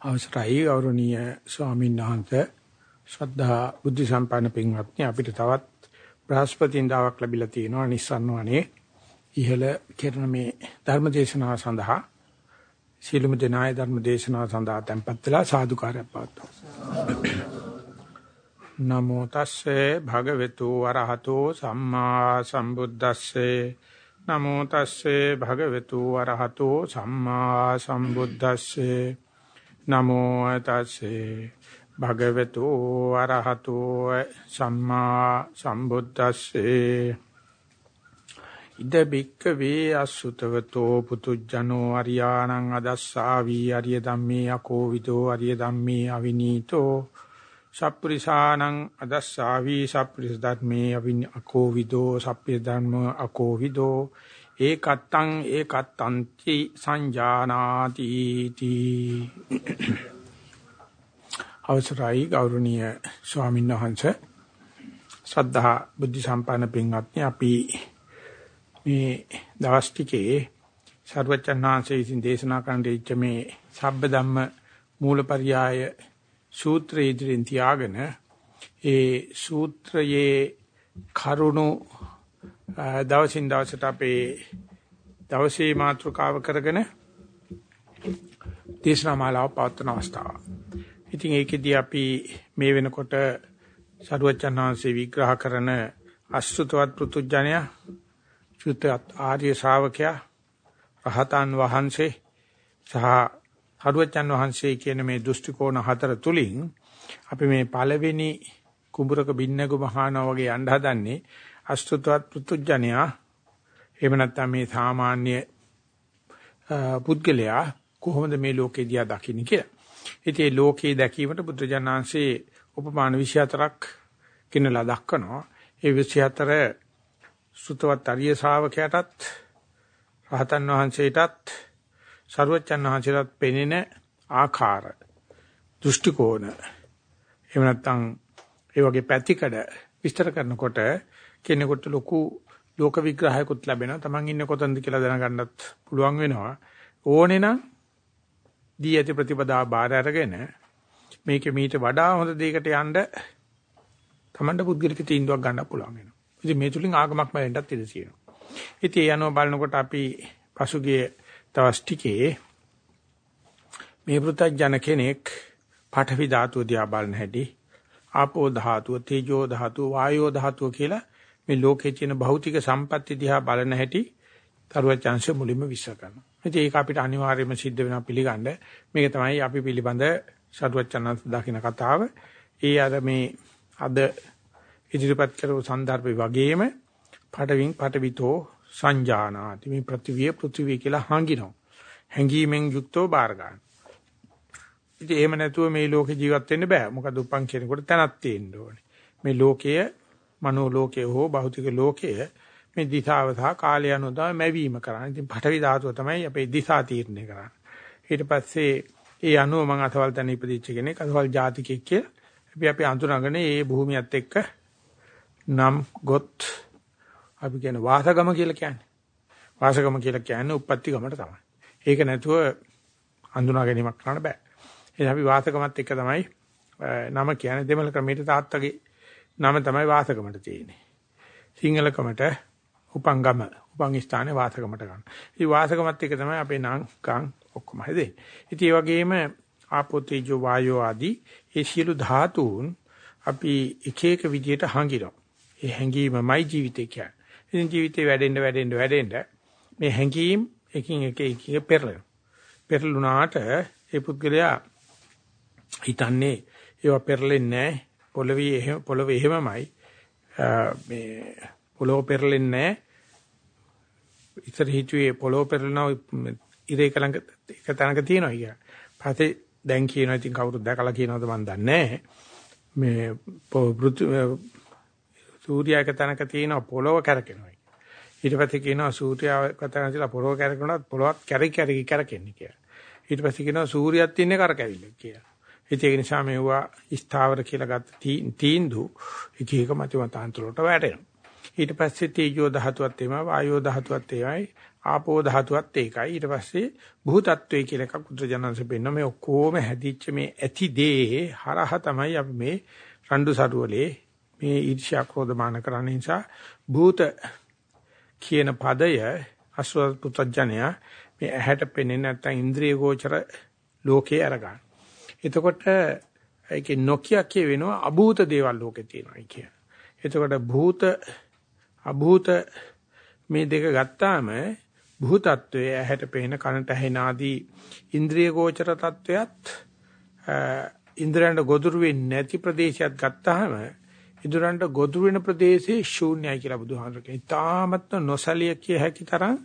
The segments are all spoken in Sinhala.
අවසරයි ගෞරවනීය ස්වාමීන් වහන්සේ. ශ්‍රද්ධා බුද්ධ සම්පන්න පින්වත්නි අපිට තවත් බ්‍රහස්පතින්දාවක් ලැබිලා තියෙනවා නිස්සන්වනේ ඉහළ කෙරෙන මේ ධර්ම දේශනාව සඳහා සීලමු දෙනාය ධර්ම දේශනාව සඳහා tempත් වෙලා සාදුකාරයක් පවත්වනවා නමෝ තස්සේ භගවතු වරහතෝ සම්මා සම්බුද්දස්සේ. නමෝ තස්සේ භගවතු වරහතෝ සම්මා සම්බුද්දස්සේ. නමෝ තස්සේ භගවතු අරහතෝ සම්මා සම්බුද්දස්සේ. ඉද බික්ක වේ අසුතවතෝ පුතුජනෝ අරියාණං අදස්සාවි අරිය ධම්මේ අකෝවිදෝ අරිය ධම්මේ අවිනීතෝ. සප්පුරිසානං අදස්සාවි සප්පුරිස ධර්මේ අවිනී අකෝවිදෝ සප්පේ ධර්ම අකෝවිදෝ ඒකත්තං ඒකත්තන්ති සංජානාති තී අවසරයි ගෞරවනීය ස්වාමීන් වහන්සේ. ශ්‍රද්ධා බුද්ධ සම්පන්න පින්වත්නි අපි මේ දවස් ටිකේ සර්වචන්නාංශයේ විසින් දේශනා කරන්න ඉච්ච මේ සබ්බ ධම්ම මූලපරියාය සූත්‍රය ඉදිරියෙන් තියාගෙන ඒ සූත්‍රයේ කරුණු දවසින් දවසට අපේ දවසේ මාතෘකාව කරගෙන දේශනා මාලාව පවත්වන අවස්ථාව. ඉතින් ඒකෙදී අපි මේ වෙනකොට සරුවචනාංශේ විග්‍රහ කරන අසුතවත් පෘතුජණය චුතත් ආර්ය ශ්‍රාවකයා රහතන් වහන්සේ සහ සරුවචන් වහන්සේ කියන මේ දෘෂ්ටි කෝණ හතර තුලින් අපි මේ පළවෙනි කුඹරක බින්නක මහානා වගේ යන්න හදන්නේ අසුතවත් පෘතුජණයා එහෙම නැත්නම් මේ සාමාන්‍ය පුද්ගලයා කොහොමද මේ ලෝකේ දිහා දකින්නේ කියලා. ඉතින් මේ ලෝකේ දැකීමට බුදුජානනාංශේ උපමාන 24ක් කිනලා දක්වනවා. ඒ 24 සුතවත් අරිය ශාවකයාටත් රහතන් වහන්සේටත් සර්වචන් වහන්සේටත් පෙනෙන ආකාර දෘෂ්ටි කෝණ එහෙම නැත්නම් ඒ වගේ පැතිකඩ විස්තර කරනකොට කෙනෙකුට ලොකු ලෝක විග්‍රහයකුත් ලැබෙනවා. Taman ඉන්නේ කොතනද කියලා දැනගන්නත් පුළුවන් වෙනවා. ඕනේ නම් දී ඇති ප්‍රතිපදාව බාර අරගෙන මේකේ මීට වඩා හොඳ දෙයකට යන්න Tamanට පුද්ගලික තීන්දුවක් ගන්න පුළුවන් වෙනවා. ඉතින් මේ තුලින් ආගමක් බැලෙන්නත් ඉඩ තියෙනවා. ඉතින් ඒ අනුව බලනකොට අපි පසුගිය දවස් ටිකේ මේ පෘථග්ජන කෙනෙක් පාඨවි ධාතුව දිහා බලන හැටි ආපෝ ධාතුව තේජෝ ධාතුව වායෝ ධාතුව කියලා මේ ලෝකයේ තියෙන භෞතික සම්පatti දිහා බලන හැටි තරුවචාන්සිය මුලින්ම විශ්ව කරනවා. ඉතින් ඒක අපිට අනිවාර්යයෙන්ම සිද්ධ වෙනවා පිළිගන්න. මේක තමයි අපි පිළිබඳ සරුවචනන්ත දකින්න කතාව. ඒ අර මේ අද ඉදිරිපත් කරපු සන්දර්භය වගේම පඩවින් පටවිතෝ සංජානාති මේ පෘථිවිය පෘථිවිය කියලා හංගිනවා. හැංගීමෙන් යුක්තව බාර ගන්න. ඉතින් එහෙම නැතුව මේ ලෝකේ ජීවත් වෙන්න බෑ. මොකද උපන් කෙනෙකුට තැනක් තියෙන්න ඕනේ. මේ ලෝකය මනෝ ලෝකය හෝ භෞතික ලෝකය මේ දිශාව සහ කාලය අනුව තමයි මැවීම කරන්නේ. ඉතින් පඨවි ධාතුව තමයි අපේ දිශා තීරණය කරන්නේ. ඊට පස්සේ ඒ අනුව මම අසවල් තැන ඉපදිච්ච කෙනෙක් අසවල් ජාතිකෙක් කියලා. අපි අපි අඳුනගෙන ඒ භූමියත් එක්ක නම් ගොත් අපි කියන වාසගම කියලා කියන්නේ. වාසගම කියලා කියන්නේ උප්පත්ති ගමට තමයි. ඒක නැතුව අඳුනා ගැනීමක් කරන්න බෑ. එහෙනම් අපි වාසගමත් එක්ක තමයි නම කියන්නේ දෙමළ ක්‍රමයට තාත්තගේ නම තමයි වාසගමට තියෙන්නේ. සිංහලකමට උපංගම උපං ස්ථානේ වාසගමට ගන්න. ඉතින් වාසගමත් එක තමයි අපේ නම් කං ඔක්කොම හැදෙන්නේ. ඉතින් ඒ වගේම ආපෝතේජෝ වායෝ ආදී ඒ සියලු ධාතුන් අපි එක එක විදියට හංගිනවා. ඒ හැංගීමමයි ජීවිතය කියන්නේ. ඉතින් ජීවිතේ වැඩෙන්න වැඩෙන්න වැඩෙන්න මේ හැංගීම් එකින් එක එක පෙරලෙනවා. පෙරළුණාට ඒ පුද්ගලයා හිතන්නේ ඒවා පෙරලෙන්නේ නැහැ. පොළවේ එහෙම පොළවේ එහෙමමයි මේ පොළොව පෙරලෙන්නේ නැහැ. ඉතර හිතුවේ පොළොව පෙරලනවා ඉරේ කලංග එක තැනක තියෙනවා කියලා. පස්සේ දැන් කියනවා ඉතින් කවුරුද දැකලා කියනවද මන් දන්නේ නැහැ. මේ සූර්යයක තැනක තියෙනවා පොළොව කැරකෙනවා. ඊට පස්සේ කියනවා සූර්යාව කතා කරලා පොළොව කැරකුණාත් පොළොවත් කැරි කැරි කැරකෙන්නේ කියලා. ඊට පස්සේ කියනවා සූර්යයත් ඉන්නේ කරකැවිල්ල කියලා. ඒක නිසා මේවා ස්ථාවර කියලා ගත්ත තීන්දු එක එක මත මතාන්තර වලට වැටෙනවා. ඊට පස්සේ තේජෝ ධාතුවත් එමය වායෝ ධාතුවත් එමයයි ආපෝ ධාතුවත් ඒකයි ඊට පස්සේ භූතත්වයේ කියලා එකක් බුදුජානන්සේ පෙන්න මේ ඔක්කොම හැදිච්ච මේ ඇති දේ හරහ තමයි අපි මේ රණ්ඩු සරුවලේ මේ ඊර්ෂ්‍යා ක්‍රෝධමාන කරන්න නිසා භූත කියන පදය අස්ව පුතඥය මේ ඇහැට පෙනෙන්නේ නැත්නම් ඉන්ද්‍රිය ගෝචර ලෝකේ අරගන්න. එතකොට ඒකේ නොකිය කියවෙනවා අභූත දේවල් ලෝකේ තියෙනවා කියන. එතකොට භූත අභූත මේ දෙක ගත්තාම භූතත්වයේ ඇහැට පෙනෙන කනට ඇහෙන ආදී ඉන්ද්‍රිය ගෝචර තත්වයක් ඉන්ද්‍රයන්ට ගොදුරු වෙන්නේ නැති ප්‍රදේශයක් ගත්තාම ඉදරන්ට ගොදුරු වෙන ප්‍රදේශේ ශූන්‍යයි කියලා බුදුහාමර කියනවා. ඊටාමත්ම නොසලිය කිය හැකි තරම්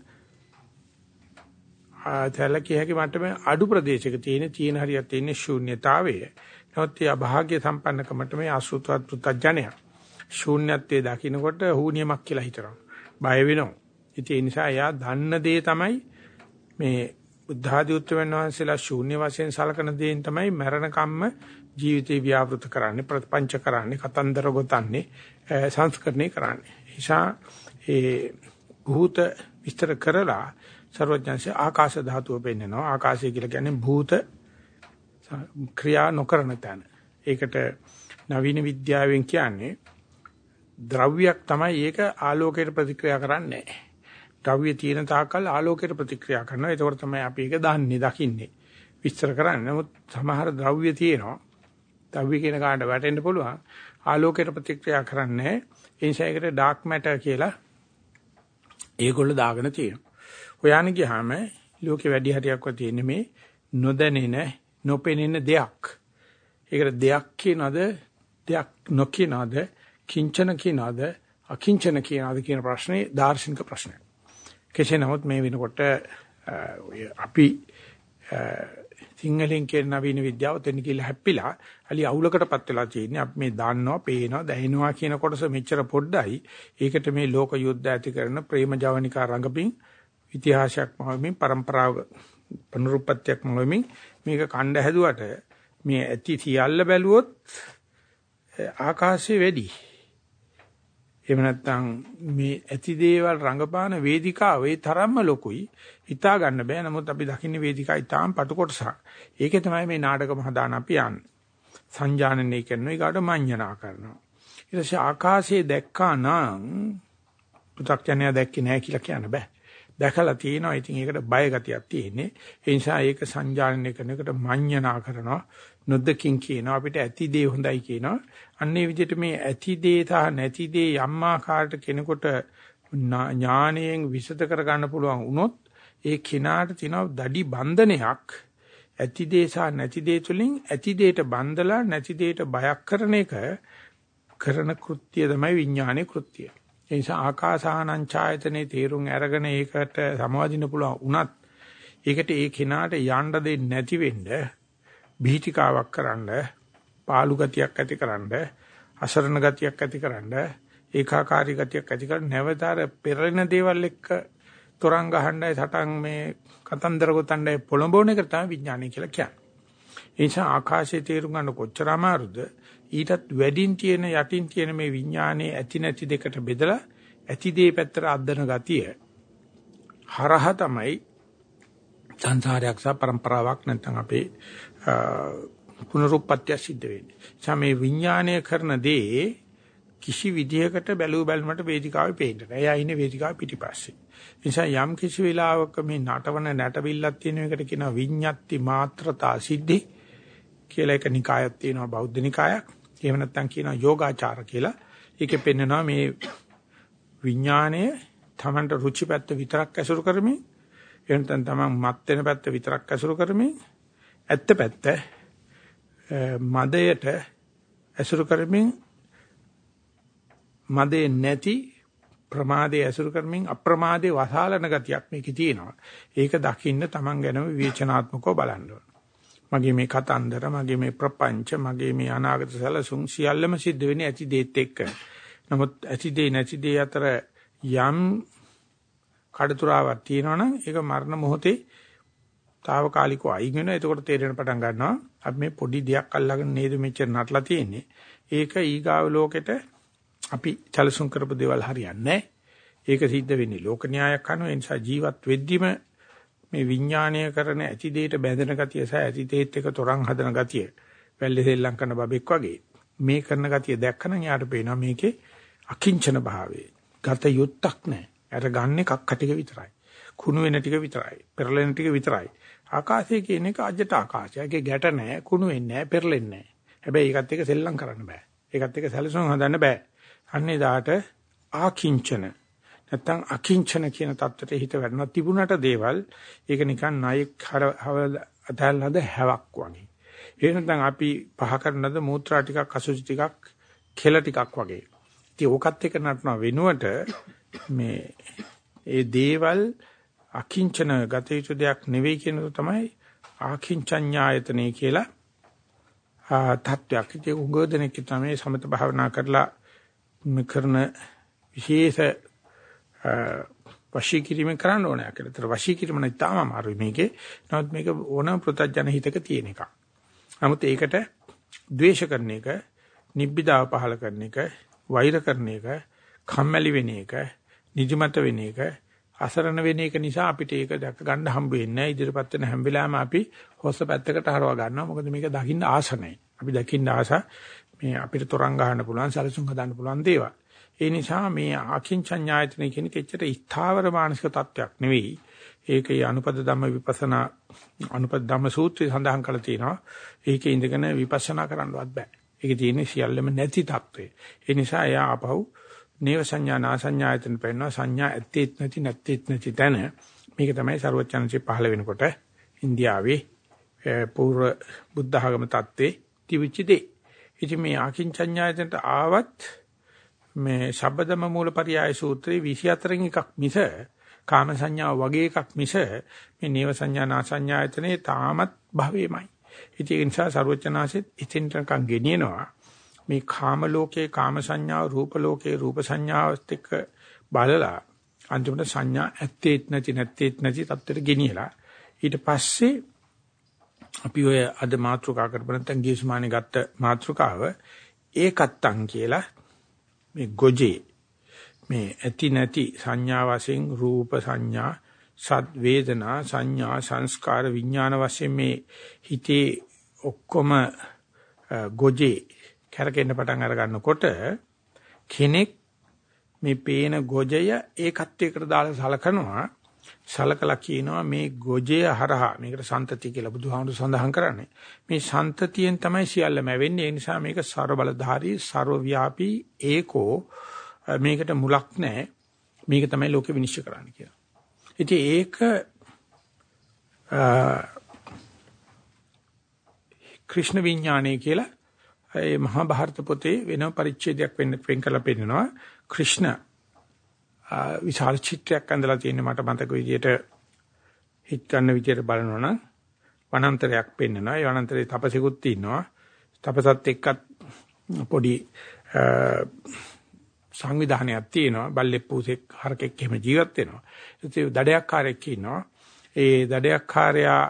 ආතල කිය හැකි මට්ටමේ අඩු ප්‍රදේශයක තියෙන තියෙන හරියක් තියෙන ශූන්‍යතාවය. නමුත් ඒ අභාග්‍ය සම්පන්නකමට මේ අසුතවත් පුත්‍ජණය. ශූන්‍යත්වයේ දකින්නකොට හූනියමක් කියලා හිතනවා. බය වෙනවා. ඉතින් ඒ නිසා එයා දන්න දේ තමයි මේ බුද්ධාදී උත්තරවන් වහන්සේලා ශූන්‍ය වශයෙන් සලකන දේෙන් තමයි මරණ කම්ම ජීවිතේ ව්‍යාපෘත කරන්නේ ප්‍රපංච කරන්නේ කතන්දර ගොතන්නේ සංස්කරණය කරන්නේ. නිසා ඒ භූත විස්තර කරලා සර්වඥාන්සේ ආකාශ ධාතුව පෙන්නනවා. ආකාශය කියලා කියන්නේ භූත ක්‍රියා නොකරන තැන. ඒකට නවීන විද්‍යාවෙන් කියන්නේ ද්‍රව්‍යයක් තමයි ඒක ආලෝකයට ප්‍රතික්‍රියා කරන්නේ නැහැ. ද්‍රව්‍ය තියෙන තාක්කල් ආලෝකයට ප්‍රතික්‍රියා කරනවා. ඒකෝර තමයි අපි ඒක දන්නේ, දකින්නේ. විස්තර කරන්නේ. නමුත් සමහර ද්‍රව්‍ය තියෙනවා. ද්‍රව්‍ය කියන කාණ්ඩ වැටෙන්න පුළුවන්. ආලෝකයට ප්‍රතික්‍රියා කරන්නේ ඒ නිසා ඒකට ඩාර්ක් මැටර් කියලා ඒගොල්ලෝ දාගෙන තියෙනවා. හොයන්න ගියාම ලෝකේ වැඩි හරියක්ව තියෙන්නේ මේ නොදැනෙන, නොපෙනෙන දෙයක්. ඒකට දෙයක් කියනද, දෙයක් නොකියනද, කිංචන කියනද, අකිංචන කියනද කියන ප්‍රශ්නේ දාර්ශනික ප්‍රශ්නයක්. කෙසේ නමුත් මේ වෙනකොට අපි සිංහලෙන් කියන නවීන විද්‍යාව තෙන් කියලා හැප්පිලා අලි අවුලකටපත් වෙලා තියෙන්නේ අපි මේ දාන්නවා පේනවා දැහෙනවා කියන කොටස මෙච්චර පොඩ්ඩයි ඒකට මේ ලෝක යුද්ධ ඇති කරන ප්‍රේම ජවනිකා රංගපින් ඉතිහාසයක් මොහොමින් પરම්පරාව පනරුපත්‍යක් මොහොමින් මේක කණ්ඩ හැදුවට මේ ඇති සියල්ල බැලුවොත් ආකාශය වැඩි. එහෙම නැත්නම් මේ ඇති දේවල් රංගපාන වේදිකාව ඒ තරම්ම ලොකුයි හිතා ගන්න බෑ. නමුත් අපි දකින්නේ වේදිකාවයි තාම පටු කොටසක්. ඒකේ තමයි මේ නාටකම හදාන අපි යන්නේ. සංජානනය කරනවා ඊගාට මඤ්ඤණා කරනවා. ඊට පස්සේ ආකාශයේ දැක්කා නම් පු탁ඥය දැක්කේ නැහැ කියලා කියන්න බෑ. දැකලා තියෙනවා. ඉතින් ඒකට බය ගතියක් තියෙන්නේ. ඒ නිසා ඒක සංජානනය කරන එකට මඤ්ඤණා කරනවා. නොදකින් කියනවා අපිට ඇති දේ හොඳයි කියනවා. අන්නේ විදිහට මේ ඇති දේ සහ නැති දේ යම් ආකාරයකට කෙනෙකුට ඥාණයෙන් විසද කර ගන්න පුළුවන් වුණොත් ඒ කිනාට තියෙන දඩි බන්ධනයක් ඇති දේ සහ නැති දේ තුලින් ඇති දේට බන්ධලා නැති දේට බයක් කරන එක කරන කෘත්‍යය තමයි විඥානයේ කෘත්‍යය. ඒ නිසා ආකාසානං ඡායතනේ තේරුම් අරගෙන ඒකට සමවදින්න පුළුවන් උනත් ඒකට ඒ කෙනාට යන්න දෙන්නේ නැති වෙන්න බීතිකාවක් කරන්න පාළු ගතියක් ඇතිකරන්න අසරණ ගතියක් ඇතිකරන්න ඒකාකාරී ගතියක් ඇතිකරන්න නැවතර පෙරෙන දේවල් එක්ක තරංග ගහන්නයි සටන් මේ කතන්දර ගොතන්නයි පොළඹවන එක තමයි විඥානය කියලා කියන්නේ. ඒ නිසා ආකාශයේ තේරුම් ගන්න කොච්චර අමාරුද ඊටත් වැඩින් තියෙන යටින් තියෙන මේ විඥානයේ ඇති නැති දෙකට බෙදලා ඇති දේ පැත්තට අද්දන ගතිය හරහ තමයි සංසාරයක් සහ પરම්පරාවක් නැත්නම් අපේ පුනරුත්පත්ති සිද්ධ වෙන්නේ. සමේ විඥානය කරන දේ කිසි විදියකට බැලුව බැලමට වේදිකාවේ පේන්න නෑ. එයා ඉන්නේ වේදිකාව පිටිපස්සේ. නිසා යම් කිසි වෙලාවක මේ නටවන නැටබිල්ලක් තියෙන එකට කියනවා විඤ්ඤාති මාත්‍රතා සිද්ධි කියලා එක නිකායක් තියෙනවා බෞද්ධ නිකායක්. එහෙම නැත්නම් කියනවා යෝගාචාර කියලා. ඒකේ පෙන්නනවා මේ විඥාණය තමන්ට රුචි පැත්ත විතරක් ඇසුරු කරමින් එහෙනම් තමන් මත් වෙන පැත්ත විතරක් ඇසුරු කරමින් ඇත්ත පැත්ත මදයට ඇසුරු කරමින් මදේ නැති ප්‍රමාදයේ ඇසුරු කරමින් අප්‍රමාදයේ වසාලන ගතියක් මේකේ තියෙනවා. ඒක දකින්න තමන් ගැනම විවේචනාත්මකව බලන්න ඕන. මගේ මේ කතන්දර, මගේ මේ ප්‍රපංච, මගේ මේ අනාගත සැලසුම් සියල්ලම සිද්ධ වෙන්නේ ඇති දේත් එක්ක. නමුත් ඇති දේ නැති දේ අතර යම් කඩතුරාවක් තියෙනවනම් ඒක මරණ මොහොතේ తాවකාලිකව අයින් වෙනවා. එතකොට තේරෙන පටන් ගන්නවා අපි මේ පොඩි දෙයක් අල්ලගෙන නේද මෙච්චර නටලා තියෙන්නේ. ඒක ඊගාව ලෝකෙට අපි චලසුන් කරපු දේවල් හරියන්නේ ඒක සිද්ධ වෙන්නේ ලෝක න්‍යායක් අනුව ඒ නිසා ජීවත් වෙද්දිම මේ විඥාණය කරන ඇති දෙයට බැඳෙන ගතිය සහ ඇති දෙයට එක තරං හදන ගතිය වැල්ලේ සෙල්ලම් කරන බබෙක් වගේ මේ කරන ගතිය දැක්කනම් යාට පේනවා මේකේ අකිංචන භාවය. ගත යුත්තක් නැහැ. අර ගන්නෙ කක්ක ටික විතරයි. කුණු වෙන ටික විතරයි. පෙරලෙන ටික විතරයි. ආකාශය කියන එක අජට ආකාශය. ඒකේ ගැට නැහැ, කුණු වෙන්නේ නැහැ, පෙරලෙන්නේ නැහැ. හැබැයි ඒකත් එක්ක සෙල්ලම් කරන්න බෑ. ඒකත් එක්ක සැලසුම් හදන්න බෑ. අන්නේ දාට ආකිංචන නැත්තම් අකිංචන කියන தත්ත්වයට හිත වැඩනවා තිබුණට දේවල් ඒක නිකන් ණයෙක් හර අතල්ලාද හැවක් වගේ. ඒ නැත්නම් අපි පහ කරනද මූත්‍රා ටිකක් අසුචි ටිකක් කෙල ටිකක් වගේ. ඉතින් ඕකත් එක්ක නටන වෙනුවට මේ ඒ දේවල් අකිංචන ගත යුතු දෙයක් නෙවෙයි කියන තමයි ආකින්චඤ්ඤායතනෙ කියලා තත්වයක්. ඒක උගෝදෙනෙක් තමයි සමත භාවනා කරලා කරන විශේෂ වශී කිරීම කරන්න ඕනේ කියලා. ඒතර වශී කිරීම නම් තාම අමාරුයි මේකේ. නමුත් මේක ඕනම ප්‍රත්‍යජන හිතක තියෙන එකක්. නමුත් ඒකට ද්වේෂ කරන එක, නිබ්බිදාව පහල කරන එක, වෛර කරන එක, කම්මැලි වෙන එක, නිදිමත වෙන එක, අසරණ වෙන එක නිසා අපිට ඒක දැක ගන්න හම්බ වෙන්නේ නැහැ. ඉදිරියපත් වෙන හැම වෙලාවෙම අපි හොස්ස පැත්තකට හරවා ගන්නවා. මොකද මේක දකින්න ආස නැහැ. අපි දකින්න ආස මේ අපිට තරංග ගන්න පුළුවන්, සැලසුම් හදන්න පුළුවන් දේවල්. ඒ නිසා මේ අකින්චඤ්ඤායතන කියන කෙච්චර ස්ථාවර මානසික තත්වයක් නෙවෙයි. ඒකේ අනුපද ධම්ම විපස්සනා අනුපද ධම්ම සූත්‍රය සඳහන් කරලා තියෙනවා. ඒකේ ඉඳගෙන විපස්සනා කරන්නවත් බෑ. ඒකේ තියෙන්නේ සියල්ලම නැති තත්වය. ඒ නිසා එයා ආපහු නේව සංඥා නාසඤ්ඤායතන පෙන්නවා සංඥා ඇත්තේත් නැති නැත්තේත් නැති තැන. මේක තමයි ਸਰවචනංශේ පහළ වෙනකොට ඉන්දියාවේ පූර්ව බුද්ධ ආගම තත්ත්වේ තිවිච්ච දේ. ඉතින් මේ අකින්චඤ්ඤායතනට ආවත් මේ ශබ්දම මූලපරියාය සූත්‍රයේ 24කින් එකක් මිස කාම සංඥා වගේ එකක් මිස මේ නේව සංඥා නා සංඥායතනේ තාමත් භවෙමයි. ඉතින් ඒ නිසා ਸਰවචනාසෙත් ඉතින්ටකම් ගෙනියනවා මේ කාම ලෝකේ කාම සංඥාව රූප ලෝකේ රූප සංඥාවත් එක්ක බලලා අන්තිමට සංඥා ඇත්තේත් නැති නැත්තේත් නැති තත්ත්වයට ගෙනියලා ඊට පස්සේ අපි ඔය අද මාත්‍රිකා කරපු නැත්නම් ගියසුමානේ ගත්ත මාත්‍රිකාව ඒකත්තං කියලා මේ ගොජේ මේ ඇති නැති සංඥා වශයෙන් රූප සංඥා සත් වේදනා සංඥා සංස්කාර විඥාන වශයෙන් මේ හිතේ ඔක්කොම ගොජේ කරකෙන්න පටන් අර ගන්නකොට කෙනෙක් මේ පේන ගොජය ඒකත්වයකට දාලා සලකනවා. සලකලා කියනවා මේ ගොජය හරහා මේකට සන්තති කියලා බුදුහාමුදුරු සඳහන් කරන්නේ. මේ සන්තතියෙන් තමයි සියල්ලම වෙන්නේ. ඒ නිසා මේක ਸਰබලධාරී, ਸਰවව්‍යාපී, ඒකෝ මේකට මුලක් නැහැ. මේක තමයි ලෝකෙ විනිශ්චය කරන්න කියලා. ඉතින් ඒක ක්‍රිෂ්ණ විඥානය කියලා ඒ මහා භාරත පොතේ වෙන පරිච්ඡේදයක් වෙන්න වෙන් කරලා පෙන්නනවා. ක්‍රිෂ්ණ විශාල චිත්‍රයක් ඇඳලා තියෙන මට මතක විදියට හිට ගන්න විදියට බලනවා නම් වනාන්තරයක් පෙන්වනවා. ඒ වනාන්තරේ තපසෙකුත් ඉන්නවා. තපසත් එක්කත් පොඩි සංවිධානයක් තියෙනවා. බල්ලෙක් පූසෙක් හරකෙක් එහෙම ජීවත් වෙනවා. ඒ දඩයක්කාරයෙක් ඉන්නවා. ඒ දඩයක්කාරයා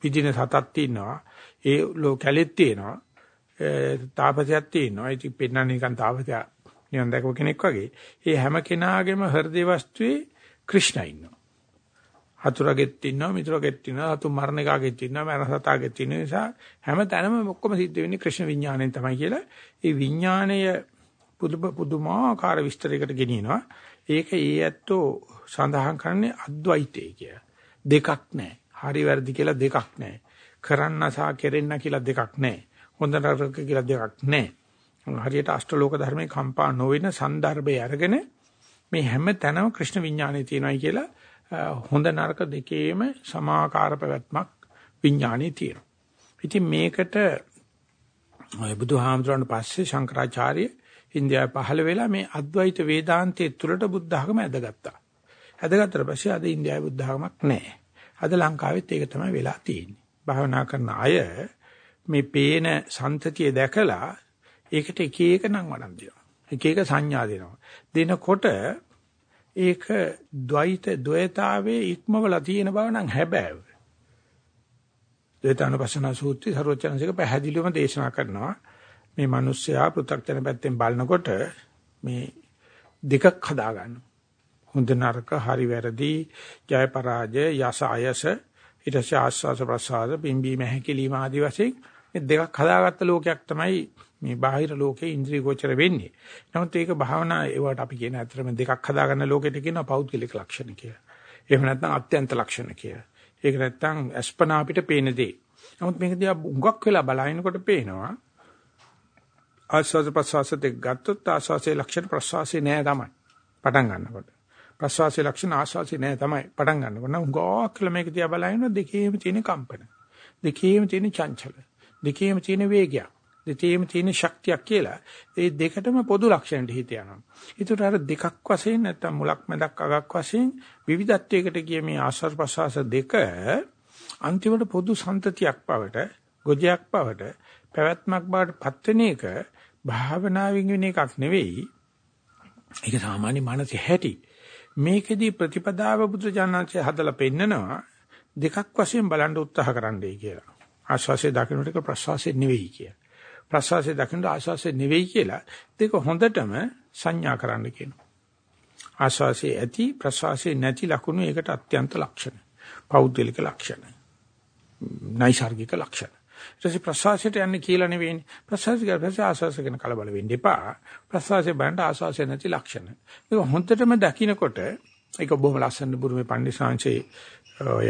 පිටින සතක් ඉන්නවා. ඒ ලෝ කැලෙත් තියෙනවා. තාපසයක් තියෙනවා. ඉතින් පෙන්නන්නේ නිකන් තාපසයා නිවන් දැකපු කෙනෙක් වගේ. ඒ හැම කෙනාගේම හෘද වස්තුවේ කෘෂ්ණ ඉන්නවා. හතුරගෙත් ඉන්නවා, මිතුරගෙත් ඉන්නවා, හතු මරණ එකගෙත් ඉන්නවා, මරණ සතාගෙත් ඉන්න නිසා හැම තැනම ඔක්කොම සිද්ධ වෙන්නේ කෘෂ්ණ විඥාණයෙන් තමයි කියලා. ඒ විඥාණය පුදුමාකාර විස්තරයකට ගෙනියනවා. ඒක ඒ ඇත්තෝ සඳහන් කරන්නේ අද්වෛතය කිය. දෙකක් නැහැ. හරි වැරදි කියලා දෙකක් නැහැ. කරන්න සහ කෙරෙන්න කියලා දෙකක් නැහැ. හොඳ නරක කියලා දෙකක් නැහැ. හරියට අෂ්ටලෝක ධර්මයේ කම්පා නොවන સંદર્ભය අරගෙන මේ හැම තැනම ක්‍රිෂ්ණ විඥානය තියෙනවායි කියලා හොඳ නරක දෙකේම සමාකාර පැවැත්මක් විඥානයේ තියෙනවා. ඉතින් මේකට බුදුහාමුදුරන් පස්සේ ශංකරාචාර්ය ඉන්දියාවේ පහළ වෙලා මේ අද්වෛත වේදාන්තයේ තුලට බුද්ධ ධර්ම ඇදගත්තා. ඇදගත්තට පස්සේ අද ඉන්දියාවේ බුද්ධ ධර්මයක් නැහැ. අද ලංකාවෙත් ඒක තමයි වෙලා තියෙන්නේ. භාවනා කරන අය මේ පේන සම්තතිය දැකලා ඒකට එක එක නම් වඩන් දෙනවා. එක එක සංඥා දෙනවා. දෙනකොට ඒක ද්වෛත ද්වයතාවේ ඉක්මවලා තියෙන බව නම් හැබෑව. ද්වේතානුපස්සන සූත්‍රය සර්වචනසික පැහැදිලිවම දේශනා කරනවා. මේ මිනිස්සයා පෘථග්ජන පැත්තෙන් බලනකොට මේ දෙකක් හදා ගන්නවා. හොඳ නරක හරි වැරදි ජය පරාජය යස අයස ඊට පස්සේ ආස්වාස ප්‍රසආද පිම්බීම හැකිලිම ආදී වශයෙන් මේ දෙකක් හදාගත්ත ලෝකයක් තමයි මේ බාහිර ලෝකේ ඉන්ද්‍රිය ගෝචර වෙන්නේ. නමුත් ඒක භාවනා ඒවට අපි කියන අතරම දෙකක් හදාගන්න ලෝකෙට කියනවා පෞද්ගලික ලක්ෂණ කියලා. එහෙම නැත්නම් අත්‍යන්ත ලක්ෂණ කියලා. ඒක නැත්නම් අස්පනා අපිට පේන දේ. නමුත් මේක දිහා උඟක් වෙලා බලනකොට පේනවා ආස්වාද ප්‍රසවාස දෙක ගත්තොත් ආස්වාසේ ලක්ෂණ ප්‍රසවාසේ නෑ තමයි. පටන් ගන්නකොට. ප්‍රසවාසයේ ලක්ෂණ ආස්වාසේ නෑ තමයි පටන් ගන්නකොට. නම් උඟක් කියලා මේක දිහා බලනකොට දෙකේම තියෙන කම්පන. දෙකේම තියෙන චංචල. දෙකේම තියෙන වේගයක්. දෙකේම තියෙන ශක්තියක් කියලා. ඒ දෙකටම පොදු ලක්ෂණට හිත යනවා. ඒතර අර දෙකක් වශයෙන් නැත්තම් මුලක් මැදක් අගක් වශයෙන් විවිධත්වයකට ගිය මේ ආස්වාද ප්‍රසවාස දෙක අන්තිමට පොදු සම්තතියක් බවට, ගොජයක් බවට, පැවැත්මක් බවට පත් වෙන එක භාවනාවෙන් වෙන එකක් නෙවෙයි. ඒක සාමාන්‍ය මානසික හැටි. මේකෙදී ප්‍රතිපදාව බුදුජානනාංශය හදලා පෙන්නනවා දෙකක් වශයෙන් බලන්න උත්සාහ කරන්නයි කියලා. ආශ්වාසයේ දකින්නට එක ප්‍රශ්වාසයේ නෙවෙයි කියලා. ප්‍රශ්වාසයේ දකින්නට ආශ්වාසයේ නෙවෙයි කියලා දෙක හොඳටම සංඥා කරන්න කියනවා. ආශ්වාසයේ ඇති ප්‍රශ්වාසයේ නැති ලක්ෂණ ඒකට අත්‍යන්ත ලක්ෂණ. පෞද්ගලික ලක්ෂණ. නයිසાર્ගික ලක්ෂණ. ඊට පස්සේ ප්‍රශ්වාසයට යන්නේ කියලා නෙවෙයිනේ. ප්‍රශ්වාසය කරපස්සේ ආශ්වාසය ගැන කලබල වෙන්න එපා. ප්‍රශ්වාසය බලන්න ආශ්වාසය නැති ලක්ෂණ. මේක හොඳටම දකින්නකොට ඒක බොහොම ලස්සන බුරුමේ පණ්ඩිසාංශේ ඔය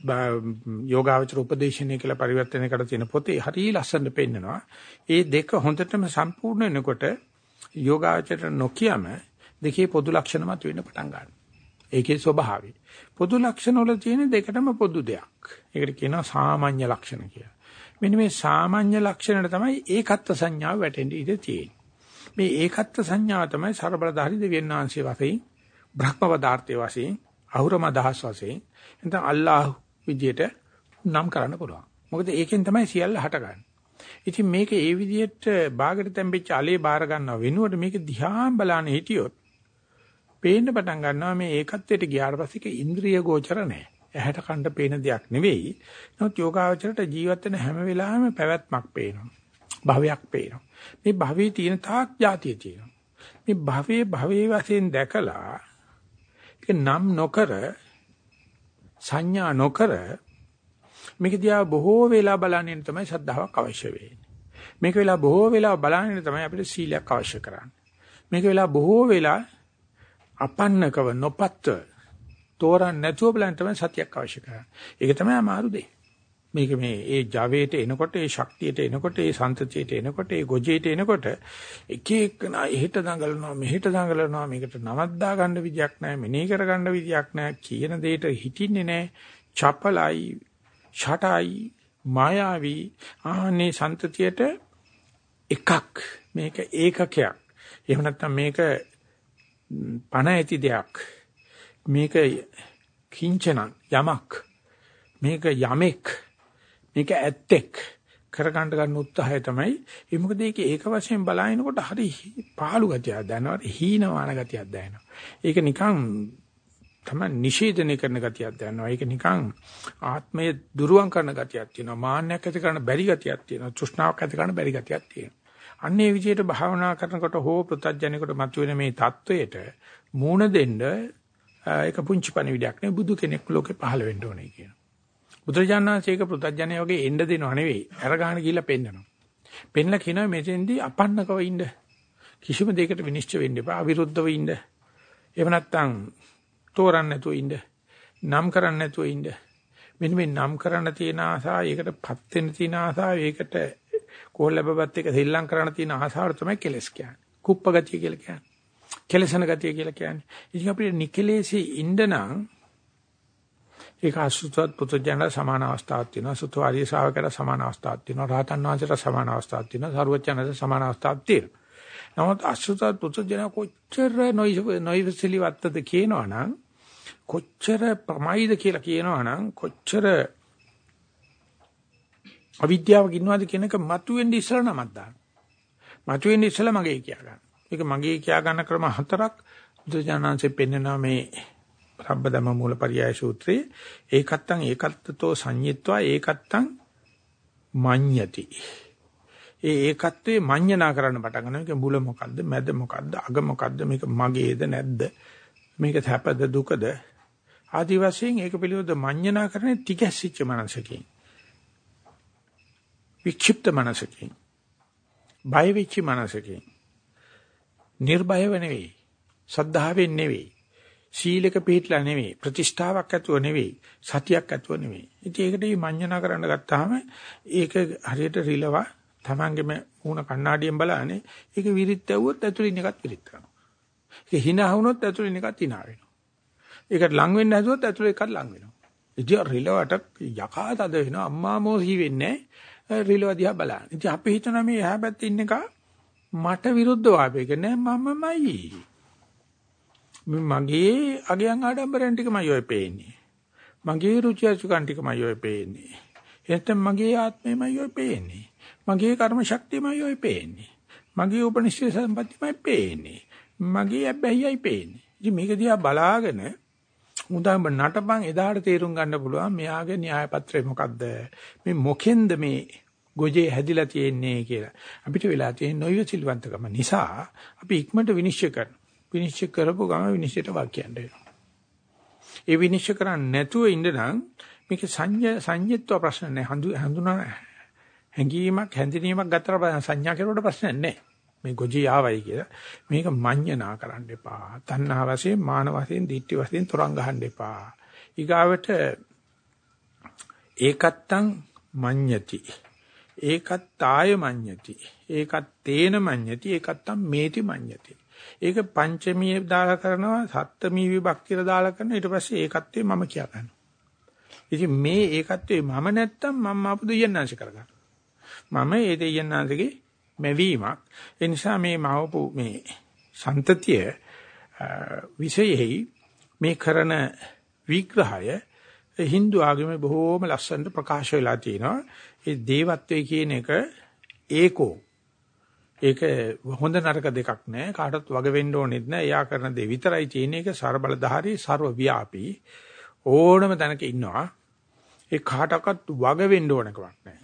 යෝගාවචර උපදේශනය කියලා පරිවර්තනයකට තියෙන පොතේ හරිය ලස්සනට පෙන්නනවා. ඒ දෙක හොඳටම සම්පූර්ණ වෙනකොට යෝගාවචර නොකියම දෙකේ පොදු ලක්ෂණ මත වෙන්න පටන් ගන්නවා. ඒකේ ස්වභාවය. පොදු ලක්ෂණ වල තියෙන දෙකටම පොදු දෙයක්. ඒකට කියනවා සාමාන්‍ය ලක්ෂණ කියලා. මෙන්න මේ සාමාන්‍ය ලක්ෂණයට තමයි ඒකත්ව සංඥාව වැටෙන්නේ ඉඳී තියෙන්නේ. මේ ඒකත්ව සංඥාව තමයි ਸਰබලධාරි දෙවියන් වහන්සේ වශයෙන් බ්‍රහ්ම පදාර්ථයේ වශයෙන් අහුරම දහස් වශයෙන් එතන අල්ලාහ් විදියට නම් කරන්න පුළුවන්. මොකද ඒකෙන් තමයි සියල්ල හටගන්නේ. ඉතින් මේක ඒ විදිහට ਬਾගට තැම්පෙච්ච allele බාර ගන්නව වෙනුවට මේක දිහාම බලන්නේ හිටියොත් පේන්න පටන් ගන්නවා මේ ඒකත්වයට ගියාට පස්සේ ඒක ඉන්ද්‍රිය ගෝචර නැහැ. ඇහැට කණ්ඩ පේන දෙයක් නෙවෙයි. නමුත් යෝගාවචරයට ජීවත් වෙන හැම වෙලාවෙම පැවැත්මක් පේනවා. භවයක් පේනවා. මේ භවයේ තියෙන තාක් જાතිය තියෙනවා. මේ භවයේ භවයේ වශයෙන් දැකලා ඒක නම් නොකර සංඥා නොකර මේක දිහා බොහෝ වෙලා බලන්නේ තමයි ශ්‍රද්ධාවක් අවශ්‍ය වෙන්නේ. මේක වෙලා බොහෝ වෙලා බලන්නේ තමයි අපිට සීලයක් අවශ්‍ය කරන්නේ. මේක වෙලා බොහෝ වෙලා අපන්නකව නොපත්ව තෝරන්න නැතුව බලන්න තමයි සතියක් අවශ්‍ය කරන්නේ. ඒක තමයි අමාරු දෙය. මේක මේ ඒ ජවයට එනකොට ඒ ශක්තියට එනකොට ඒ සන්තතියට එනකොට ඒ ගොජේට එනකොට එක එක එහෙට දඟලනවා මෙහෙට දඟලනවා මේකට නමක් දා ගන්න විදියක් නැහැ මෙනෙහි කර ගන්න විදියක් නැහැ කියන දෙයට හිටින්නේ නැහැ. චපලයි ෂටයි මායාවි ආනේ සන්තතියට එකක්. මේක ඒකකයක්. එහෙම නැත්නම් මේක පණ ඇති දෙයක්. මේක කිංචන යමක්. මේක යමෙක්. මේක ඇත්තෙක්. කරගන්න ගන්න උත්සාහය තමයි. ඒ මොකද ඒක ඒක වශයෙන් බලනකොට හරි පහළු ගතියක් දැනනවා. හීනමාන ගතියක් දැනෙනවා. ඒක නිකන් තමයි නිෂේධනය කරන ගතියක් දැනනවා. ඒක නිකන් ආත්මය දුරුවන් කරන ගතියක් තියෙනවා. මාන්නයක් ඇති කරන බැරි ගතියක් තියෙනවා. තෘෂ්ණාවක් ඇති කරන බැරි ගතියක් තියෙනවා. අන්නේ විදිහට භාවනා කරනකොට හෝ ප්‍රත්‍යජනයකට මතුවෙන මේ தത്വයට මූණ දෙන්න ඒක පුංචි පණිවිඩයක් නේ බුදු කෙනෙක් ලෝකේ පහළ වෙන්න ඕනේ කියන බුදුරජාණන්සේක පෘථජ්ජනය වගේ එන්න දෙනව නෙවෙයි. අර ගන්න ගිහිල්ලා පෙන්නනවා. පෙන්නලා කියනවා මෙතෙන්දී අපන්නකව ඉන්න. කිසිම දෙයකට විනිශ්චය වෙන්න එපා. අවිරුද්ධව ඉන්න. එහෙම නැත්නම් තෝරන්න නැතුව ඉන්න. නම් කරන්න නැතුව ඉන්න. මෙන්න මේ නම් කරන්න තියෙන ආසාව, ඒකට පත් වෙන්න තියෙන ආසාව, ඒකට කොහොල්ලබබත් එක සෙල්ලම් කරන්න තියෙන ආසාව තමයි කෙලස් කියන්නේ. කුප්ප ගතිය කියලා කියන්නේ. කෙලසන ගතිය කියලා කියන්නේ. ඉතින් අපිට නිකලේසී ඉන්න නම් ඒක අසුතවත් පුත්‍රයන්ට සමාන අවස්ථාවක් තියෙනවා. සුතු ආර්ය ශාවකයට සමාන අවස්ථාවක් තියෙනවා. රහතන් වහන්සේට සමාන අවස්ථාවක් තියෙනවා. සරුවචනට සමාන අවස්ථාවක් තියෙනවා. නමුත් අසුතවත් පුත්‍රයන් කොච්චර නොයිවසිලි වත්තද කියනවනම් කොච්චර ප්‍රමයිද කියලා කියනවනම් කොච්චර අවිද්‍යාවක් ඉන්නවද කියන එක මතුවෙන්නේ ඉස්සලා නමක් දාන්න. මතුවෙන්නේ ඉස්සලා මගේ කියා ගන්න. මේක මගේ කියා ගන්න ක්‍රම හතරක් බුදුජානන්සේ පෙන්වනවා මේ සම්බදම මූලපරියාය සූත්‍රයේ ඒකත්තං ඒකත්තතෝ සංයිත්වා ඒකත්තං මඤ්ඤති ඒ ඒකත්වයේ මඤ්ඤණා කරන්න පටන් ගන්නවා. මේක මුල මොකද්ද? මැද මොකද්ද? අග මොකද්ද? මේක මගේද නැද්ද? මේක සැපද දුකද? ආදි වශයෙන් ඒක පිළිබඳ මඤ්ඤණා කරන්නේ තිකැසිච්ච මනසකින්. වික්ෂිප්ත මනසකින්. බය වෙච්ච මනසකින්. නිර්භයව නෙවෙයි. සද්ධාවෙන් නෙවෙයි. සීලක පිළිట్లా නෙවෙයි. ප්‍රතිෂ්ඨාවක් ඇතුව නෙවෙයි. සතියක් ඇතුව නෙවෙයි. ඉතින් ඒකට මේ මඤ්ඤණා කරන්න ගත්තාම ඒක හරියට රිලවා Tamangeම මූණ කණ්ණාඩියෙන් බලන්නේ ඒක විරිත් ඇව්වොත් ඇතුලින් එකත් විරිත් කරනවා. ඒක hina වුණොත් ඇතුලින් එකත් hina වෙනවා. ඒකට ලං වෙන්න හැදුවොත් ඇතුලේ එකත් ලං වෙනවා. ඉතින් රිලවට යකා තද වෙනවා අම්මා මෝසි වෙන්නේ රිලව දිහා බලන්න. ඉතින් අපි හිතනවා මේ එහා පැත්තේ ඉන්න එක මට විරුද්ධ වාපයක නෑ මමමයි. මගේ අගයන් ආඩම්බරයන් ටිකමයි ඔය පේන්නේ. මගේ රුචි අරුචිකන් ටිකමයි ඔය පේන්නේ. එතෙන් මගේ ආත්මයමයි ඔය පේන්නේ. මගේ කර්ම ශක්තියමයි ඔය පේන්නේ. මගේ උපනිෂේ සම්පත්තියමයි පේන්නේ. මගේ අබ්බැහියයි පේන්නේ. ඉතින් මේක දිහා බලාගෙන උදාම නටපන් එදාට තේරුම් ගන්න පුළුවන් මෙයාගේ න්‍යාය පත්‍රය මොකද්ද? මේ මොකෙන්ද මේ ගොජේ හැදිලා තියෙන්නේ කියලා. අපිට වෙලා තියෙන නොයසිලවන්තකම නිසා අපි ඉක්මනට විනිශ්චය කරන. විනිශ්චය කරපු ගම විනිශ්චයට වාක්‍යයන්ට වෙනවා. ඒ විනිශ්චය කරන්නේ නැතුව ඉන්න නම් මේක සංඥා සංයත්ව ප්‍රශ්න නැහැ. හඳුනා හැඟීමක් හැඳිනීමක් ගත්තට සංඥා කෙරුවට ප්‍රශ්නයක් නැහැ. මේ ගොජී ආවයි කියලා. මේක මඤ්ඤණා කරන්න එපා. තණ්හා වශයෙන්, මාන වශයෙන්, ditthi වශයෙන් තරංග ගහන්න එපා. ඊගාවට ඒකත්තං මඤ්ඤති. ඒකත් තාය මඤ්ඤති. ඒකත් තේන මඤ්ඤති. ඒකත්තම් මේති මඤ්ඤති. ඒක පංචමී දාලා කරනවා සප්තමී විභක්තියට දාලා කරනවා ඊට පස්සේ ඒකත්වේ මම කියා ගන්නවා. ඉතින් මේ ඒකත්වේ මම නැත්තම් මම ආපු දෙයන්නාංශ කරගන්නවා. මම ඒ දෙයන්නාංශගේ මැවීමක්. ඒ නිසා මේ මවපු මේ සන්තතිය විශේෂයි මේ කරන විග්‍රහය හින්දු ආගමේ බොහෝම ලස්සනට ප්‍රකාශ වෙලා තිනවා. ඒ දේවත්වයේ කියන එක ඒකෝ. ඒක හොඳ නරක දෙකක් නෑ. කාටවත් වග වෙන්න ඕනෙත් නෑ. එයා කරන දේ විතරයි තියෙන්නේ ඒක ਸਰබලධාරී ਸਰවව්‍යාපී. ඕනම තැනක ඉන්නවා. ඒ කාටවත් වග වෙන්න ඕනකමක් නෑ.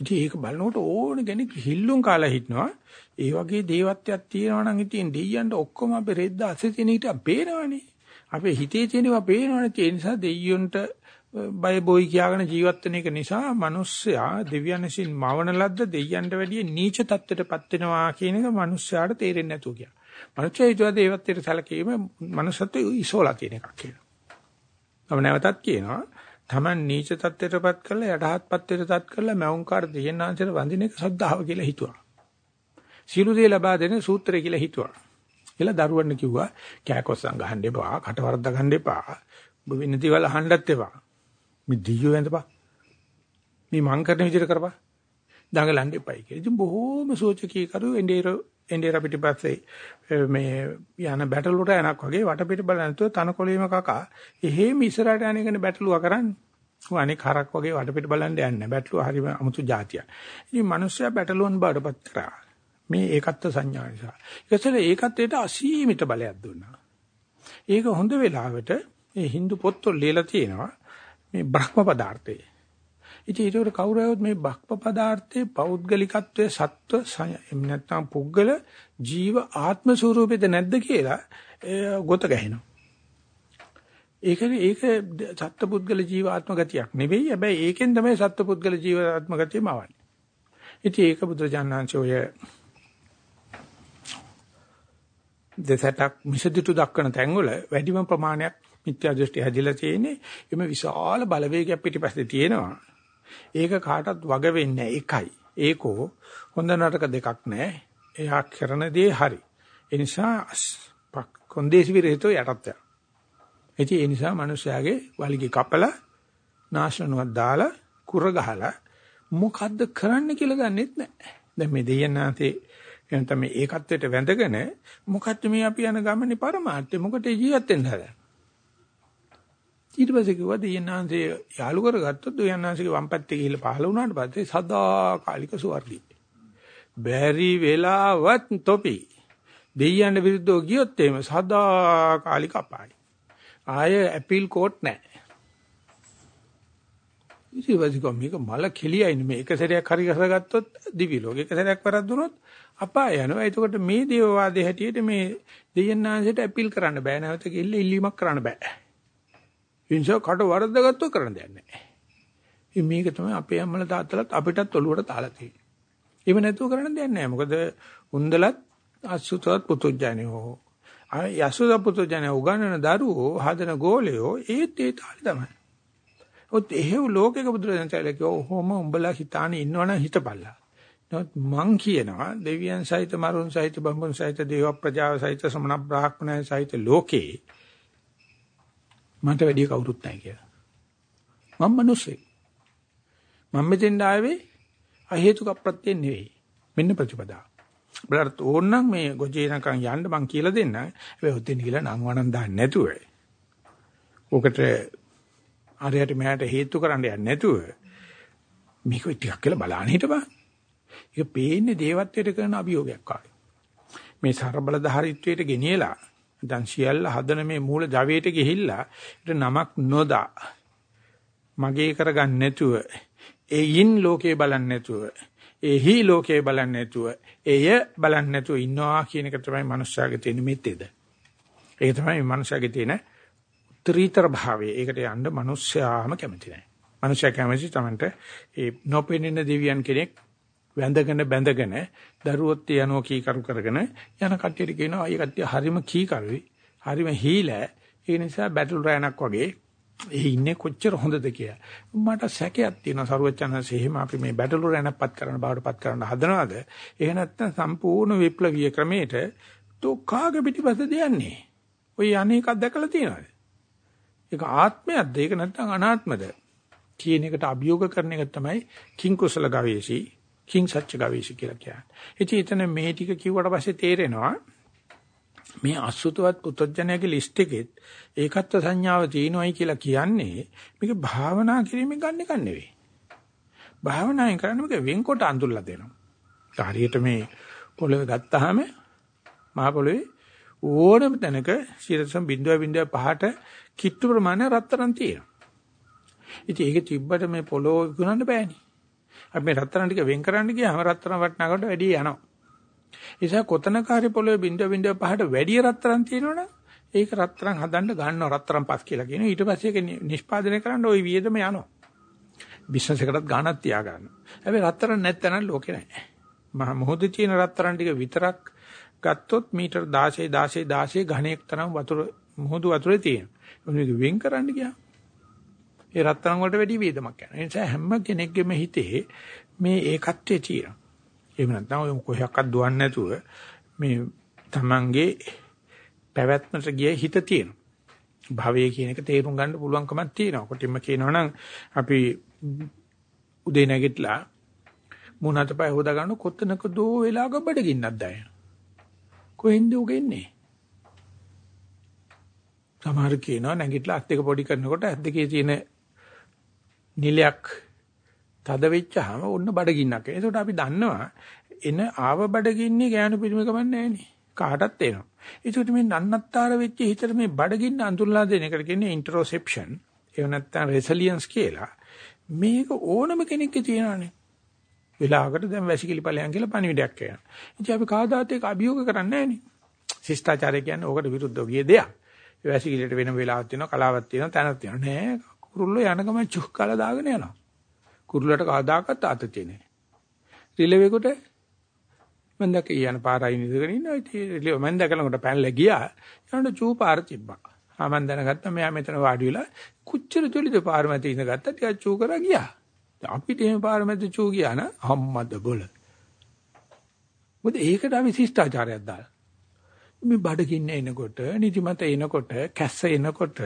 ඉතින් ඒක බලනකොට ඕන කෙනෙක් හිල්ලුම් කාලා හිටනවා. ඒ වගේ දේවත්වයක් තියෙනවා නම් ඉතින් දෙයියන්ට ඔක්කොම අපේ රෙද්ද අසේ තියෙන හිට පේනවනේ. අපේ හිතේ තියෙනවා පේනවනේ. ඒ නිසා දෙයියොන්ට බය බොයි කියාගෙන ජීවත් වෙන එක නිසා මිනිස්සයා දෙවියන් විසින් මවන ලද්ද දෙයියන්ට වැඩිය නීච තත්ත්වයටපත් වෙනවා කියන එක මිනිස්සයාට තේරෙන්නේ නැතුව ගියා. මිනිස්සයා හිතුවා දේවත්වයට සැලකීම මනුස්සත්වයේ ඉසෝලා තියෙන එකක් කියලා. මම නැවතත් කියනවා Taman නීච තත්ත්වයටපත් කරලා යටහත් පත්ත්වයටපත් කරලා මෞංකාර දෙයන්නාන්සර වඳින එක සද්ධාව කියලා හිතුවා. සියලු දේ ලබා දෙන සූත්‍රය කියලා හිතුවා. කියලා දරුවන්න කිව්වා කෑකොස්සන් ගහන්න එපා, කටවර්ධ ගන්න එපා, වෙන දේවල් අහන්නත් එපා. මේ දියෝ වැඳපන්. මේ මං කරන විදිහට කරපන්. දඟලන්න එපයි කියලා. ඉතින් බොහෝම සෝචකී කරු එndeර එndeර පිටිපස්සේ මේ යන බැටළුවට යනක් වගේ වටපිට බලන තුව තනකොළේම කකා එහෙම ඉස්සරහට යන එකනේ බැටළුවා කරන්නේ. ඌ අනේ කරක් වගේ වටපිට බලන්න යන්නේ. බැටළුවා හරිම අමුතු જાතියක්. ඉතින් මිනිස්සයා බැටළුවන් බාඩපත් කරා. මේ ඒකත්ව සංඥා නිසා. ඒකසල ඒකත්වයට අසීමිත බලයක් දුන්නා. ඒක හොඳ වෙලාවට මේ Hindu පොත්වල ලියලා තියෙනවා. මේ බ්‍රහ්ම පදාර්ථය. ඉතින් ඒක කවුරුහොත් මේ බ්‍රහ්ම පදාර්ථයේ පෞද්ගලිකත්වයේ සත්ව එහෙම නැත්නම් පුද්ගල ජීව ආත්ම ස්වરૂපෙද නැද්ද කියලා ගොත ගැහෙනවා. ඒක ඒක සත්ව පුද්ගල ජීව ආත්ම ගතියක් නෙවෙයි. හැබැයි ඒකෙන් තමයි සත්ව පුද්ගල ජීව ආත්ම ගතියම આવන්නේ. ඉතින් ඒක බුදුජානනාංශය ඔය දෙසටක් මිසදිටු දක්වන තැන්වල වැඩිම ප්‍රමාණයක් මිත්‍යා දෘෂ්ටි හැදිලා තියෙන්නේ එමෙ විශාල බලවේගයක් පිටිපස්සේ තියෙනවා. ඒක කාටවත් වග වෙන්නේ එකයි. ඒකෝ හොඳ නරක දෙකක් නැහැ. එයා කරන දේ හරි. ඒ නිසා කොන්දේසි විරහිතව යටත් යනවා. ඉතින් ඒ නිසා මිනිස්යාගේ වලිගය කපලා නාශනුවක් දාලා කුර ගහලා මොකද්ද කරන්න කියලා දන්නෙත් නැහැ. දැන් මේ දෙයන්නාතේ එනතම මේ ඒකත්වයට වැඳගෙන මොකද්ද මේ අපි යන ගමනේ පරමාර්ථය මොකට ජීවත් වෙන්න හදන්නේ? ඊට පස්සේ කිව්වා දෙයන්නාන්සේ යාළු කරගත්තොත් දෙයන්නාන්සේගේ වම් පැත්තේ ගිහිල්ලා පහළ වුණාට පස්සේ සදාකාලික සුවර්ගී. බැරි වෙලාවත් තොපි. දෙයයන් විරුද්ධව ගියොත් එහෙම සදාකාලික අපායි. ආය ඇපීල් කෝට් නැහැ. ඊට මේක මල කෙලියයිනේ මේ එක සැරයක් හරි ගසගත්තොත් දිවි ලෝක එක සැරයක් වැරද්දුනොත් අපාය යනවා. එතකොට මේ දේවවාදයේ හැටියට මේ දෙයන්නාංශයට අපීල් කරන්න බෑ. නැවත කිල්ල ඉල්ලීමක් කරන්න බෑ. ඉන්සෝ කට වරද්දාගත්තොත් කරන්න දෙයක් නැහැ. මේක තමයි අපේ අම්මලා තාත්තලාත් අපිටත් ඔලුවට තාලා තියෙන්නේ. ඒව නැතුව කරන්න දෙයක් නැහැ. මොකද උන්දලත් අසුතවත් පුතුජානියෝ. ආ යසුද පුතුජානියෝ උගන්නන දරුවෝ හදන ගෝලයෝ ඒත් ඒ තාලේ තමයි. ඔත් එහෙව් ලෝකෙක බුදුරජාණන් කිව්වා ඔහොම උඹලා හිතානේ ඉන්නවනම් හිතපල්ලා. නමුත් මං කියනවා දෙවියන් සහිත මරුන් සහිත බඹුන් සහිත දේව ප්‍රජාව සහිත සමන බ්‍රාහ්මණය සහිත ලෝකේ මට වැඩි කවුරුත් නැහැ කියලා. මම මිනිස්සෙක්. මම මෙතෙන් ආවේ අහේතුක ප්‍රත්‍යයෙන් නෙවෙයි. මෙන්න ප්‍රතිපදාව. බලත් ඕනනම් මේ ගොජේනකන් යන්න මං කියලා දෙන්නම්. හැබැයි ඔතෙන් කියලා නම් වණන් දාන්න නැතුව. ඔකට ආරයට මෙහාට හේතු කරන්න යන්නේ නැතුව මේක ටිකක් කියලා බලන්න හිටපන්. ඒක පේන්නේ දේවත්වයට කරන අභියෝගයක් වගේ. මේ ਸਰබලධාරීත්වයට ගෙනියලා දැන් සියල්ල හදන මේ මූල ජවයට ගිහිල්ලා ඒට නමක් නොදා මගේ කරගන්න නැතුව එයින් ලෝකේ බලන්නේ නැතුව එහි ලෝකේ බලන්නේ නැතුව එය බලන්නේ නැතුව ඉන්නවා කියන එක තමයි මනුෂ්‍යයාගේ තියෙන මෙතෙද. ඒක තමයි මනුෂ්‍යයාගේ තියෙන උත්තරීතර භාවය. ඒකට යන්න මිනිස්සයාම කැමති නැහැ. මිනිස්සයා කැමති තමන්ට ඒ නොපෙනෙන දෙවියන් කෙනෙක් වැඳගෙන බැඳගෙන දරුවොත් යනවා කී කරු කරගෙන යන කට්ටියට කියනවා අය කට්ටිය හරිම කී කරුයි. හරිම හීල. ඒ නිසා බැටල් රෑනක් වගේ ඒ ඉන්නේ කොච්චර හොඳද කියලා. මට සැකයක් තියෙනවා සරුවචනන්ස එහෙම අපි මේ බැටල් රෑනක්පත් කරන බවටපත් කරන්න හදනවද? එහෙ නැත්නම් සම්පූර්ණ විප්ලවීය ක්‍රමයට තෝ කාගේ පිටිපස්සද යන්නේ? ඔය අනේකක් දැකලා තියෙනවද? ඒක ආත්මයක්ද ඒක නැත්නම් අනාත්මද කියන එකට අභියෝග කරන එක තමයි කිං කුසල ගවේෂී කිං සත්‍ය ගවේෂී කියලා කියන්නේ. ඉතින් එතන මේ ටික කිව්වට පස්සේ තේරෙනවා මේ අසුතවත් පුතඥයාගේ ලිස්ට් එකෙත් ඒකත්ව සංඥාව තියෙනවයි කියලා කියන්නේ මේක භාවනා කිරීමෙන් ගන්න එක නෙවෙයි. භාවනායෙන් කරන්නේ මේක වෙන්කොට අඳුල්ලා දෙනවා. හරියට මේ පොළවේ ගත්තාම මහ පොළවේ ඕනම තැනක සිරසම් බිඳුව බිඳුව පහට කිට්ටු ප්‍රමාණය රත්තරන් තියෙනවා. ඉතින් ඒක තිබ්බට මේ පොළොව විකුණන්න බෑනේ. අපි මේ රත්තරන් ටික වෙන් කරන්න ගියාම රත්තරන් වටනකට වැඩි යනවා. ඒ නිසා කොතනකාරී පොළොවේ බිඳුව බිඳුව පහට වැඩි රත්තරන් තියෙනවනම් ඒක රත්තරන් හදන්න ගන්නවා රත්තරන් පස් කියලා කියනවා. ඊට පස්සේ ඒක නිෂ්පාදනය කරන්න ওই වියදම යනවා. බිස්නස් එකකටත් ගාණක් තියා ගන්නවා. හැබැයි රත්තරන් නැත්නම් ලෝකේ නැහැ. මහ මොහොතේ තියෙන රත්තරන් ටික විතරක් ගත්තොත් මීටර් 16 16 16 ඝනයක් තරම් වතුර මුහුදු වතුරේ තියෙනවා. මේක වෙන් කරන්න ගියා. ඒ රත්තරන් වලට වැඩි වේදමක් යනවා. ඒ නිසා හැම කෙනෙක්ගේම හිතේ මේ ඒකත්වයේ තියෙනවා. එහෙම නැත්නම් ඔය කොහයක්වත් දුවන්නේ නැතුව මේ Tamange පැවැත්මට ගිය හිත තියෙනවා. භවය කියන එක තේරුම් ගන්න පුළුවන්කමක් තියෙනවා. කොටින්ම කියනවනම් අපි උදේ නැගිටලා මුණත පය හොදා ගන්න කොතනක දෝ වෙලාවක බඩගින්නක් දැනෙනවා. කොහෙන්ද උගෙන්නේ? සමහර කියනවා නැගිටලා අත් දෙක පොඩි කරනකොට අත් දෙකේ තියෙන නිලයක් තද වෙච්චාම ඔන්න බඩගින්නක්. ඒකට අපි දන්නවා එන ආව බඩගින්නේ ගෑනු පිළිම කමන්නේ නැහනේ. කාටත් එනවා. ඒකට මේ නන්නත්තර වෙච්ච හිතට මේ බඩගින්න අඳුරලා දෙන එකට කියන්නේ ඉන්ටරොසෙප්ෂන්. ඒව නැත්තම් රෙසිලියන්ස් කියලා. මේක ඕනම කෙනෙක්ගේ තියෙනවානේ. වෙලාවකට දැන් වැසිකිලි ඵලයන් කියලා පණිවිඩයක් එනවා. ඉතින් අපි කවදාත් ඒක අභියෝග කරන්නේ නැහනේ. ශිෂ්ටාචාරය කියන්නේ ඕකට විරුද්ධව ගිය දෙයක්. වැසිකිළියට වෙන වෙලාවක් තියෙනවා කලාවක් තියෙනවා තැනක් තියෙනවා නෑ කුරුල්ලෝ යන ගමන් චුක් කාලා දාගෙන යනවා. කුරුල්ලට කවදාකවත් ආතතිය නෑ. රිලෙවෙකට මම දැක යන පාරයි නිදගෙන ඉන්නවා. ඉතින් මම දැකලකට පැනලා ගියා. යනකොට චූ පාර තිබ්බා. ආ මම දැනගත්තා මෙයා මෙතන වාඩි වෙලා කුච්චර තුලිද පාර මැද ඉඳගත්තා. ටිකක් චූ කරා ගියා. අපිට එහෙම පාර මැද චූ ගියා න අම්මද බොල. මොකද ඒකට අපි ශිෂ්ටාචාරයක් දාලා. මේ බඩගින්න එනකොට නිදිමත එනකොට කැස්ස එනකොට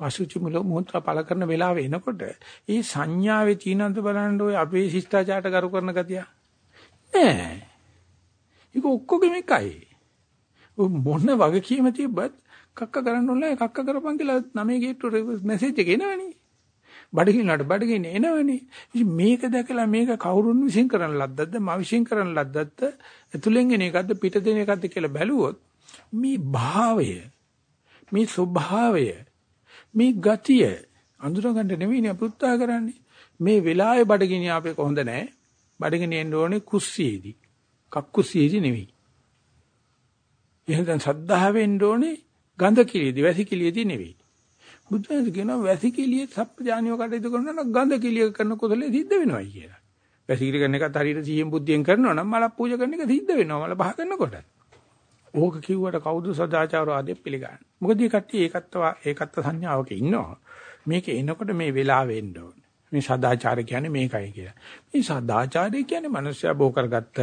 අසුචි මුල මුත්‍රා පල කරන වෙලාව එනකොට ඒ සංඥාවේ තීනන්ත බලන්න ඔය අපේ ශිෂ්ටාචාරට කරු කරන ගතිය? නෑ. ඒක ඔක්කොගෙම එකයි. මොන වගකීම තිබ්බත් කක්ක කරන්න ඕනේ කක්ක කරපන් කියලා නමේ ගේට්ටුවට මැසේජ් එක එනවනේ. බඩගින්නට බඩගින්න එනවනේ. ඉතින් මේක දැකලා මේක කවුරුන් විශ්ින් කරන ලද්දක්ද මා විශ්ින් කරන ලද්දක්ද ඇතුලෙන් එන එකක්ද පිට දෙන එකක්ද කියලා බැලුවොත් මේ භාවය මේ ස්වභාවය මේ ගතිය අඳුරගන්න නෙවෙයි අපුත්තා කරන්නේ මේ වෙලාවේ බඩගිනි ආපේ කොහොඳ නැහැ. බඩගිනි එන්න ඕනේ කුස්සියේදී. කක්කුස්සියේදී නෙවෙයි. එහෙනම් සද්ධාවෙන්න ඕනේ ගඳ කිලියේදී වැසි කිලියේදී නෙවෙයි. බුදුන් කියනවා වැසි කිලියේ සප්පජානියව කටයුතු කරනවා නම් ගඳ කිලිය කරන කුසලයේ සිද්ධ වෙනවයි කියලා. වැසි කිලිය කරන එකත් හරියට සිහියෙන් බුද්ධියෙන් කරනවා නම් මල පූජා කරන එක සිද්ධ වෙනවා මල බහ කරනකොට. ඕක කිව්වට කවුද සදාචාරවාදී පිළිගන්නේ? මොකද මේ කට්ටිය ඒකත්ව ඒකත්ව සංඥාවක ඉන්නවා. මේක එනකොට මේ වෙලාවෙ එන්න ඕනේ. මේ සදාචාරය කියන්නේ මේකයි කියලා. මේ සදාචාරය කියන්නේ මිනිස්සයා බෝ කරගත්ත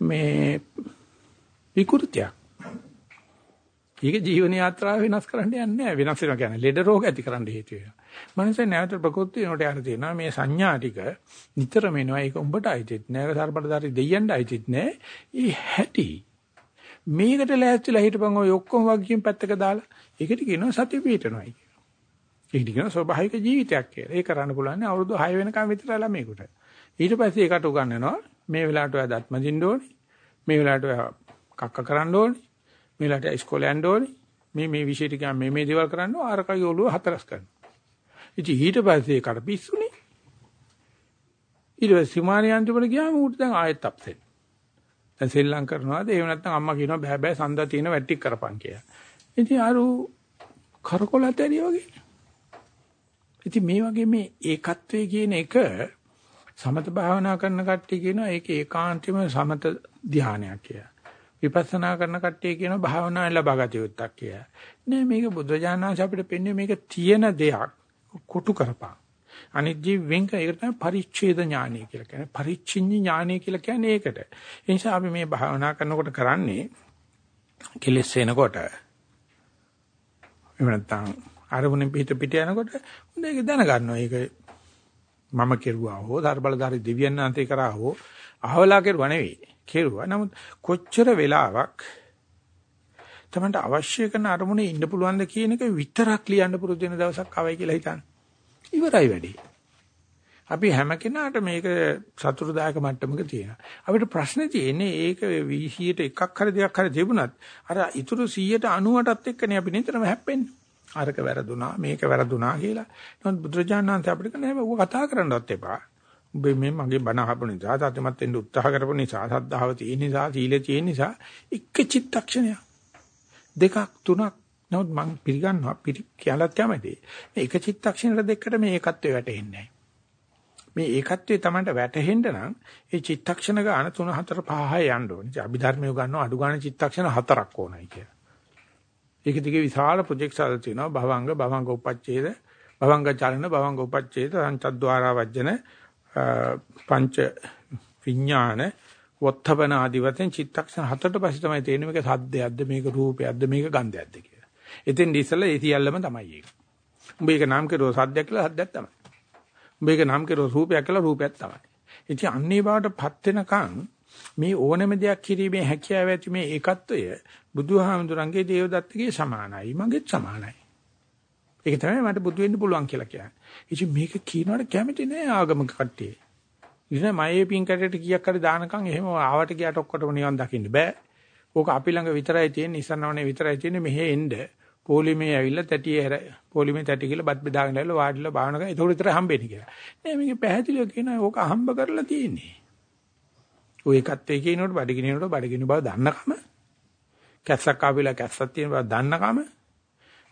මේ විකෘතියක්. ඒක ජීවන යාත්‍රාව වෙනස් කරන්න යන්නේ නැහැ. වෙනස් වෙනවා කියන්නේ ලෙඩ රෝග ඇති කරන්න හේතු වෙනවා. මනසේ නැවත ප්‍රකෘති වෙනකොට යන තියෙනවා මේ සංඥා ටික නිතරම එනවා. ඒක උඹට අයිතිත් නෑ. ඒක සර්පඩදාරි දෙයියන්ට අයිතිත් නෑ. ඒ හැටි. මේකට ලෑස්තිලා හිටපන් ඔය ඔක්කොම වගකීම් පැත්තක දාලා ඒකට කියනවා සතිය පිටනවායි කියනවා. ඒකට කියනවා ස්වභාවික ජීවිතයක් කියලා. ඒක කරන්න පුළුවන් අවුරුදු 6 වෙනකම් විතර ළමයෙකුට. ඊට පස්සේ ඒකට උගන්වනවා මේ වෙලාවට ඔයා දත් මදින්න ඕනේ. මේ වෙලාවට ඔයා කක්ක කරන්න ඕනේ. මේලට ඉස්කෝලේ යන්න ඕනේ. මේ මේ විෂයට ගියාම මේ මේ දේවල් කරන්න ඕන අරකයි ඔළුව හතරස් කරනවා. ඉතින් ඊට පස්සේ ඒකට පිස්සුනේ. ඊට පස්සේ සිමානිය අන්තිමට ගියාම ඌට දැන් ආයෙත් අප්සෙට්. දැන් සෙල්ලම් කරනවාද එහෙම නැත්නම් අම්මා කියනවා බෑ බෑ සඳ තියෙන වැට්ටික් කරපන් කියලා. ඉතින් අර කරකොලතරිය වගේ. ඉතින් මේ වගේ මේ ඒකත්වයේ කියන එක සමත භාවනා කරන කට්ටිය කියනවා ඒක ඒකාන්තෙම සමත ධානයක් කියලා. විපස්සනා කරන කට්ටිය කියනවා භාවනාවෙන් ලබාගත යුත්තක් කියලා. නෑ මේක බුද්ධජානනාංශ අපිට පෙන්වන්නේ මේක තියෙන දෙයක් කොටු කරපන්. අනිත් ජීව වෙන්ක ඒකට තමයි පරිච්ඡේද ඥානය කියලා කියන්නේ. පරිච්ඡින්න ඥානය කියලා කියන්නේ ඒකට. ඒ නිසා අපි මේ භාවනා කරනකොට කරන්නේ කෙලෙස් එනකොට එහෙම නැත්නම් අරමුණෙන් පිට පිට යනකොට හොඳ ඒක දැනගන්නවා. ඒක මම කෙරුවා හෝ ධර්බලධාරී දෙවියන් අන්තේ කරා හෝ අහවලා කෙරුවා නෙවෙයි. කෙරුවා. නමුත් කොච්චර වෙලාවක් තමන්ට අවශ්‍ය කරන අරමුණේ ඉන්න පුළුවන්ද කියන එක විතරක් ලියන්න පුරුදු වෙන දවසක් ආවයි කියලා හිතන්න. ඉවරයි වැඩි. අපි හැම කෙනාට මේක සතුටුදායක මට්ටමක තියෙනවා. අපිට ප්‍රශ්නේ තියෙන්නේ ඒක 20ට එකක් හරි දෙකක් හරි තිබුණත් අර ඉතුරු 190ටත් එක්කනේ අපි නිතරම හැප්පෙන්නේ. අරක වැරදුනා මේක වැරදුනා කියලා. නමුත් බුදුරජාණන් වහන්සේ අපිට කියන්නේ කතා කරන්නවත් එපා. ඔබ මේ මගේ බණ අහපු නිසා සත්‍යමත් වෙන්න උත්සාහ කරපු නිසා සද්ධාව තියෙන නිසා සීලය තියෙන නිසා එක චිත්තක්ෂණයක් දෙකක් තුනක් නමුත් මං පිළිගන්නවා පිළි කියලාත් කැමතියි මේ එක චිත්තක්ෂණයට දෙකට මේ ඒකත්වය වැටෙන්නේ මේ ඒකත්වයේ Tamanට වැටෙන්න නම් ඒ චිත්තක්ෂණ ගාන 3 4 5 යන්න ඕනේ. අභිධර්මයේ ගන්නවා අඩු ගාන චිත්තක්ෂණ හතරක් ඕනයි කියලා. ඒක දිගේ විශාල ප්‍රොජෙක්ට්ස් අද තියෙනවා භවංග භවංග උපච්ඡේද භවංග චලන භවංග උපච්ඡේද සංචද්්වාරා වජ්ජන පංච විඥාන වොත්තපන ආදි වශයෙන් චිත්තක්ෂණ හතරට පස්සේ තමයි තේරෙන්නේ මේක සද්දයක්ද මේක රූපයක්ද මේක ගන්ධයක්ද කියලා. එතෙන් ඉස්සෙල්ලා ඒ සියල්ලම තමයි ඒක. උඹ ඒක නම් කරෝ සද්දයක් කියලා සද්දයක් තමයි. උඹ ඒක නම් කරෝ රූපයක් කියලා රූපයක් තමයි. ඉතින් අන්නේ බවටපත් වෙනකන් මේ ඕනෑම දෙයක් කිරීමේ හැකියාව ඇති මේ ඒකත්වය බුදුහාමුදුරන්ගේ දේවදත්තගේ සමානයි මගේත් සමානයි. ඒක තමයි මට බුදු වෙන්න පුළුවන් කියලා කියන්නේ. ඉතින් මේක කියනවට කැමති නෑ ආගමක කට්ටිය. ඉතින් මයේ පින් කැටට කීයක් හරි දානකම් එහෙම ආවට ගියට ඔක්කොටම නිවන් දකින්න බෑ. ඕක අපි ළඟ විතරයි තියෙන්නේ ඉස්සනවනේ විතරයි තියෙන්නේ මෙහෙ එන්න. පොලිමේ ඇවිල්ලා තැටියේ හැර පොලිමේ තැටි කියලා බත් බෙදාගෙන ඇවිල්ලා වාඩිලා බාහන කරා. ඒක විතර හම්බෙන්නේ කියලා. නෑ මේක පැහැදිලිව කියනවා ඕක හම්බ කරලා තියෙන්නේ. ඔය එකත් එකේ ඉනකොට බඩගිනිනකොට බඩගිනි බව දන්නකම කැස්සක් ආවිලා කැස්සක් තියෙන බව දන්නකම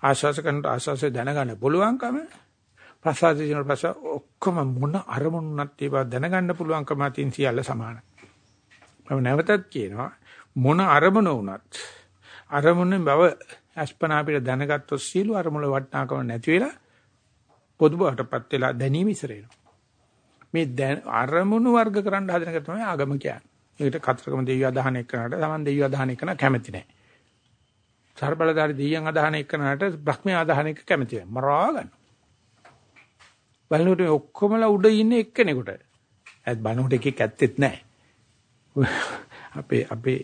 ආශාස කරනට ආශාසය දැනගන්න පුළුවන්කම ප්‍රසාද දින ප්‍රස ඔක්කොම මොන අරමුණුනත් ඒ බව දැනගන්න පුළුවන්කම තින් සියල්ල සමානයි. මම නැවතත් කියනවා මොන අරමුණ වුණත් අරමුණේ බව අස්පනා අපිට දැනගත්තොත් සියලු අරමුණ වටනාකම නැති වෙලා පොදු බවටපත් වෙලා දැනීම ඉස්සරේනවා. මේ අරමුණු වර්ග කරන්න හදන එක තමයි ආගම කියන්නේ. ඒකට කතරගම දෙවියෝ අදහන එකනට සමන් දෙවියෝ අදහන එකන කැමති නැහැ. සර්බලදාරි දෙයියන් අදහන එකනට බ්‍රහ්මයා අදහන එක කැමති නැහැ. මරා ගන්න. බලනකොට ඔක්කොමලා උඩ ඉන්නේ එක්කෙනෙකුට. ඒත් බලනකොට එකෙක් ඇත්තෙත් නැහැ. අපේ අපේ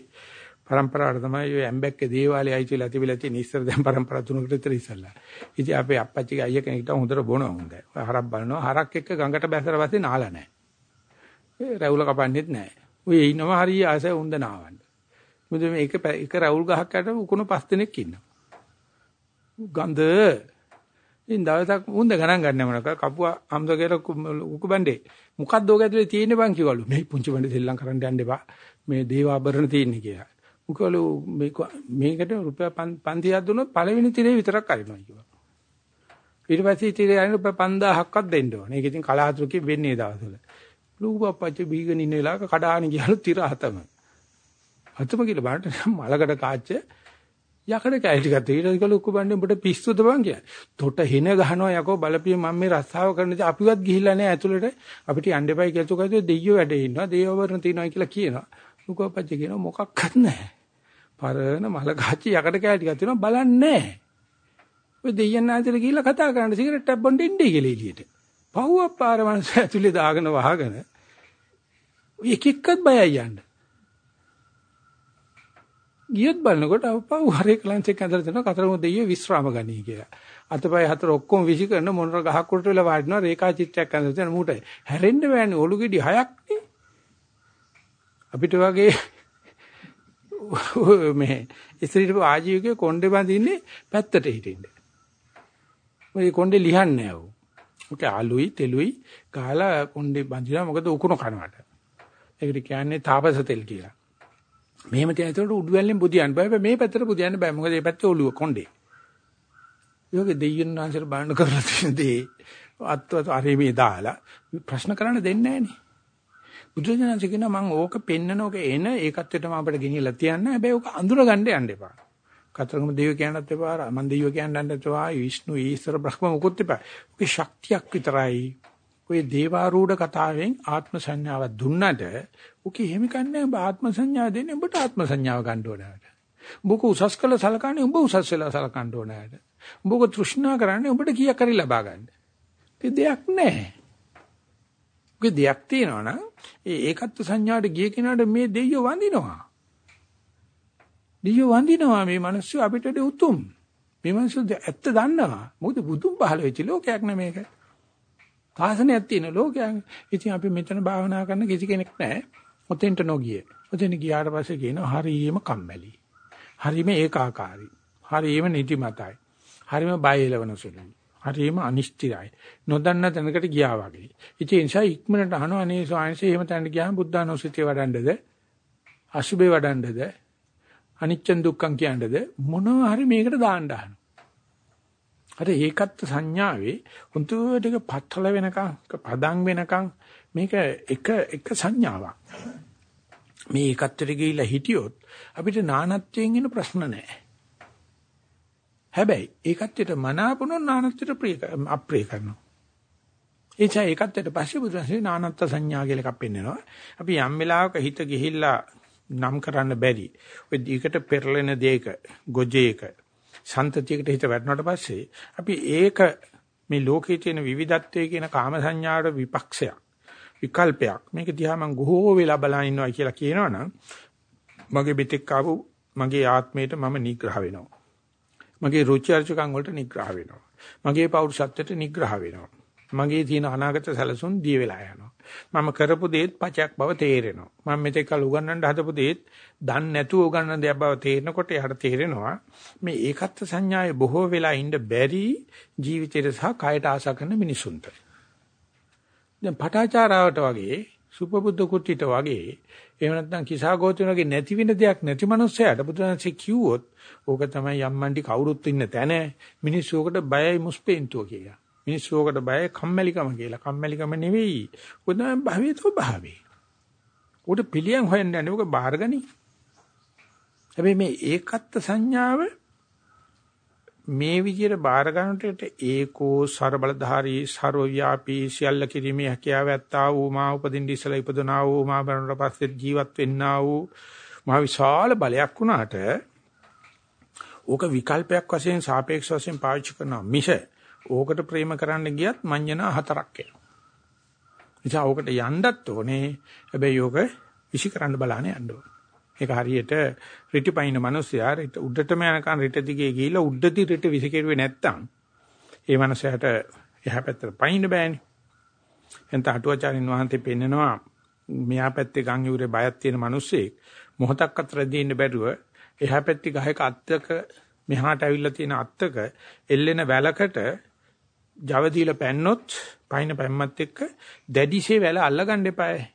પરම්පරාවට තමයි ඔය ඇම්බැක්කේ දේවාලේ අයිති වෙලා තිබිලා තියෙන ඉස්සර දැන් પરම්පරා තුනකට විතර ඉස්සල්ලා. ඉතින් අපේ අප්පච්චිගේ අයියා කෙනෙක්ට හොඳට බොනවා හොඳයි. හරක් බලනවා. හරක් එක්ක ගඟට බැසලා පස්සේ නාලා නැහැ. රැවුල කපන්නේත් නැහැ. ඔය ඉන්නවා හරිය ආස උන්ද නාවන්න. මුද මේක එක රැවුල් ගහක් යට උකුණු පස් දෙනෙක් ඉන්නවා. ගඳ ඉන් දවසක් උන්ද ගණන් ගන්න මොනක කපුවා අම්ස කියලා උකු බණ්ඩේ මොකද්ද ඔක ඇතුලේ තියෙන්නේ බං කිවලු මේ පුංචි බණ්ඩේ සෙල්ලම් කරන්න යන්න එපා මේ දේවාභරණ තියෙන්නේ කියලා උකලු මේක මේකට රුපියල් 500ක් දුන්නොත් පළවෙනි තිරේ විතරක් අරිනවා කිව්වා ඊට පස්සේ තිරේ අරින රුපියල් 5000ක්වත් දෙන්න ඕනේ ඒක ඉතින් කලාතුරකින් වෙන්නේ දවස්වල ලූ බප්පච්චි බීගෙන ඉන්න වෙලාවක කඩාගෙන ගියලු තිර හතම හතම කියලා බලන්න මලකට කාච්ච යකඩ කැලි ටිකක් තීරණ කළ උක්කු බණ්ඩේ උඹට පිස්සුද බං කියන්නේ. තොට හින ගහනවා යකෝ බලපිය මම මේ රස්සාව කරන ඉතින් අපිවත් ගිහිල්ලා නැහැ ඇතුළට. අපිට යන්න එපයි කියලා තුකද දෙයියෝ වැඩේ ඉන්නවා. දෙයියෝ වරණ තියනවා කියලා කියනවා. උකෝපච්චි කියනවා මොකක්වත් නැහැ. පරණ මල ගහච්චි යකඩ කැලි ටිකක් තියෙනවා බලන්නේ නැහැ. ඔය දෙයියන් ආතර ගිහිල්ලා කතා කරන්න සිගරට් එකක් බොන්න ඉන්නේ කියලා එළියට. පහුවක් පාර මනස ඇතුලේ දාගෙන වහගෙන එක එක්කත් බයයි යන්නේ. ගියත් බලනකොට අප්පා හරේ ක්ලන්ච් එක ඇඳලා දෙනවා කතරගම දෙයියෝ විශ්‍රාම ගනී කියලා. අතපය හතර ඔක්කොම විසි කරන මොනර ගහක් උඩට වෙලා වාඩිනවා රේඛා චිත්‍රයක් ඇඳලා දෙන මූට හැරෙන්න බෑනේ ඔලු ගෙඩි හයක් නේ. අපිට වගේ මේ ඉස්ත්‍රිට ආජීවකේ කොණ්ඩේ බඳින්නේ පැත්තට හිටින්න. ඔය කොණ්ඩේ ලියන්නේ නැහැ. ඔක ආලුයි තෙලුයි ගහලා කොණ්ඩේ බඳිනවා මොකද උකුණ කනවට. ඒකට කියන්නේ තාපස තෙල් කියලා. මෙහෙම තියන ඒතකොට උඩුවැල්ලෙන් බුදියන්න බෑ. මේ පැත්තට බුදියන්න බෑ. මොකද මේ පැත්තේ ඔළුව කොණ්ඩේ. යෝගේ දෙයියන් ආන්සර් බලන්න කරලා තියෙන දේ අත්වත් අරීමේ දාලා ප්‍රශ්න කරන්න දෙන්නේ නැහනේ. බුදුරජාණන් කියන මම ඕක පෙන්නන ඕක එන ඒකත්වයටම අපිට ගෙනියලා තියන්න. හැබැයි ඕක අඳුර ගන්න යන්න එපා. කතරගම දෙවියෝ කියන්නත් එපා. මන් දෙවියෝ කියන්නත් එපා. විෂ්ණු ඊශ්වර බ්‍රහ්ම මොකොත් එපා. ඔකේ ශක්තියක් විතරයි. ඔය දේවාරූඪ කතාවෙන් ආත්ම සංඥාවක් දුන්නට ඔකේ එහෙම කන්නේ ඔබ ආත්ම සංඥාව දෙන්නේ ඔබට ආත්ම සංඥාව ගන්න ඕනෑට. ඔබක උසස් කළ සලකන්නේ ඔබ උසස් වෙලා සලකන්න ඕනෑට. ඔබක තෘෂ්ණා කරන්නේ ඔබට කීයක් හරි ලබා ගන්න. ඒ දෙයක් නැහැ. ඔගේ දෙයක් තියෙනවා නම් ඒ ඒකත්ව සංඥාවට ගිය කෙනාට මේ දෙයියෝ වඳිනවා. දෙයියෝ වඳිනවා මේ මිනිස්සු අපිට උතුම්. මේ මිනිස්සු ඇත්ත දන්නවා. මොකද බුදුන් පහළ වෙච්ච ලෝකයක් නෙමේක. සාසනයක් තියෙන ලෝකයක්. ඉතින් අපි මෙතන භාවනා කරන කිසි කෙනෙක් නැහැ. ඔතෙන්ට නොගිය. ඔතෙන් ගියාට පස්සේ කියනවා හරීම කම්මැලි. හරීම ඒකාකාරී. හරීම නිදිමතයි. හරීම බය එලවන සුළුයි. හරීම අනිශ්චිතයි. නොදන්න තැනකට ගියා වගේ. ඉතින් ඒ නිසා ඉක්මනට අහනවා අනේ ස්වාමීන් එහෙම තැනට ගියාම බුද්ධානුස්සතිය වඩන්නද? අසුබේ වඩන්නද? අනිච්ච දුක්ඛං කියන්නද? මොනවා හරි මේකට දාන්න අහනවා. අර ඒකත් සංඥාවේ හුදුවට එක පත්තල වෙනකන් පදම් වෙනකන් මේක එක එක සංඥාවක්. මේ ඒකත්තර ගිහිලා හිටියොත් අපිට නානත්වයෙන් එන ප්‍රශ්න නැහැ. හැබැයි ඒකත්තට මනාපුනොත් නානත්වයට ප්‍රිය අප්‍රිය කරනවා. එචා ඒකත්තට පස්සේ බුදුන්සේ නානත්ත් සංඥා කියලා එකක් පෙන්නනවා. අපි යම් වෙලාවක හිත ගිහිල්ලා නම් කරන්න බැරි. ඔය දීකට පෙරලෙන දෙයක, ගොජේක සන්තතියකට හිත වැටුණාට පස්සේ අපි ඒක මේ ලෝකයේ තියෙන විවිධත්වයේ කියන කාම සංඥාවට විපක්ෂයක් විකල්පයක් මේක දිහා මම ගොහෝ වෙලා බලන් ඉන්නවා කියලා කියනවනම් මගේ පිටෙක් ආපු මගේ ආත්මයට මම නිග්‍රහ වෙනවා මගේ රුචි අරුචිකම් වලට නිග්‍රහ වෙනවා මගේ පෞරුෂත්වයට නිග්‍රහ වෙනවා මගේ තියෙන අනාගත සැලසුම් දිය වෙලා යනවා. මම කරපු දේත් පචයක් බව තේරෙනවා. මම මෙතෙක් කල උගන්වන්න හදපු දේත් දන්නේ නැතුව උගන්වන දෙයක් බව තේරෙනකොට යාට තේරෙනවා මේ ඒකත් සංඥාවේ බොහෝ වෙලා ඉන්න බැරි ජීවිතයට සහ කයට ආශා කරන මිනිසුන්ට. දැන් පටාචාරාවට වගේ සුපබුද්ධ කුට්ටිට වගේ එහෙම නැත්නම් කිසා ගෝතුන වගේ නැති වෙන දෙයක් නැති මනුස්සයාට බුදුන්සේ කිව්වොත් ඕක තමයි යම්මන්ටි කවුරුත් ඉන්න තැන මිනිස්සු ඔකට බයයි මුස්පෙන්තුව කියලා. මිනිස්සුවකට බය කම්මැලිකම කියලා. කම්මැලිකම නෙවෙයි. උද භවේතෝ භාවේ. උඩ පිළියම් හොයන්න යන්නේ ඔක බාහිරගනි. හැබැයි මේ ඒකත්ත සංඥාව මේ විදිහට බාර ගන්නට ඒකෝ ਸਰබලධාරී ਸਰවව්‍යාපී සියල්ල කිරීමේ හැකියාව ඇත්තා වූ මා උපදින්න ඉසලා ඉපදුනා වූ මා මරණයට පස්සේ ජීවත් වෙන්නා වූ මහ විශාල බලයක් වුණාට ඕක විකල්පයක් වශයෙන් සාපේක්ෂ වශයෙන් පාවිච්චි කරනවා මිස ඕකට ප්‍රේම කරන්න ගියත් මඤ්ඤණා හතරක් එනවා. නිසා ඕකට යන්නත් ඕනේ. හැබැයි ඕක විසි කරන්න බලانے යන්න ඕනේ. ඒක හරියට රිටිපයින් මිනිස්සයා උඩටම යනකන් රිට දිගේ ගිහිල්ලා උඩදී රිට විසි කෙරුවේ නැත්තම් ඒ මිනිසයාට එහා පැත්තට පයින්න බෑනේ. එතන අටුවාචාරින් වහන්සේ පෙන්නනවා මෙහා පැත්තේ ගම් යුරේ බයක් තියෙන මිනිස්සෙක් මොහොතක් අතර දෙන්න බැරුව එහා පැත්තේ ගහක අත්තක මෙහාට ඇවිල්ලා තියෙන අත්තක එල්ලෙන වැලකට Java දීලා පැන්නොත් පයින් පැම්මත් එක්ක දැඩිසේ වැල අල්ලගන්න එපායි.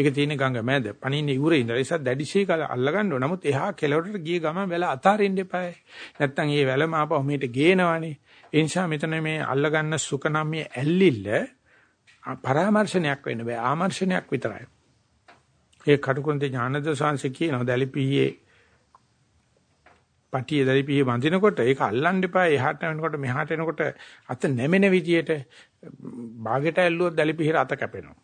ඒක තියෙන ගඟ මැද. පණින්නේ ඉවුරේ ඉඳලා ඒසත් දැඩිසේ අල්ලගන්න ඕන. නමුත් එහා කෙළවරට ගිය ගමන් වැල අතාරින්න එපායි. නැත්තම් ඒ වැලම ආපහු මෙහෙට ගේනවනේ. ඒ නිසා මෙතන මේ අල්ලගන්න සුඛ නම් මේ ඇල්ලිල්ල පරාමර්ශනයක් වෙන්න බෑ. ආමර්ශනයක් විතරයි. ඒ කටුකුරුන්දේ ඥානද සංශ කියනවා දැලිපියේ පටියේ දැලිපියේ වඳිනකොට ඒක අල්ලන්න එපා. එහාට යනකොට මෙහාට එනකොට අත නැමෙන විදියට බාගෙට ඇල්ලුවොත් දැලිපිහිර අත කැපෙනවා.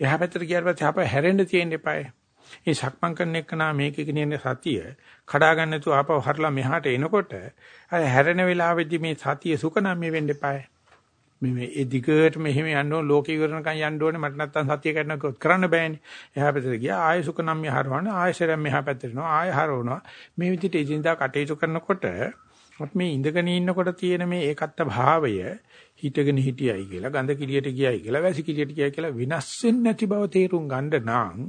එහා පැත්තට ගියාට පස්සේ ආපහු හැරෙන්න තියෙන්න එපායි. මේ සක්මන් කරන එක නා මේකේ කියන සතිය කඩා ගන්න නැතුව ආපහු හරලා මෙහාට එනකොට අර හැරෙන වෙලාවෙදි මේ සතිය සුකනම් මේ වෙන්න එපායි. මේ මේ ඒ දිගට මෙහෙම යන්න ඕන ලෝක ඉවරනකන් යන්න ඕනේ මට නැත්තම් සතිය කැඩනකොත් කරන්න බෑනේ. එහා පැත්තට ගියා ආයෙ සුකනම් මෙහා හරවන ආයෙසරම් මෙහා පැත්තට යනවා ආයෙ හරවනවා. මේ විදිහට එදිනදා කටයුතු කරනකොට අපි මේ ඉඳගෙන ඉන්නකොට තියෙන මේ ඒකත්ත භාවය හිටගෙන හිටියයි කියලා ගඳ කිලියට ගියයි කියලා වැසි කිලියට ගියයි කියලා විනාශ වෙන්නේ නැති බව තේරුම් ගන්න නම්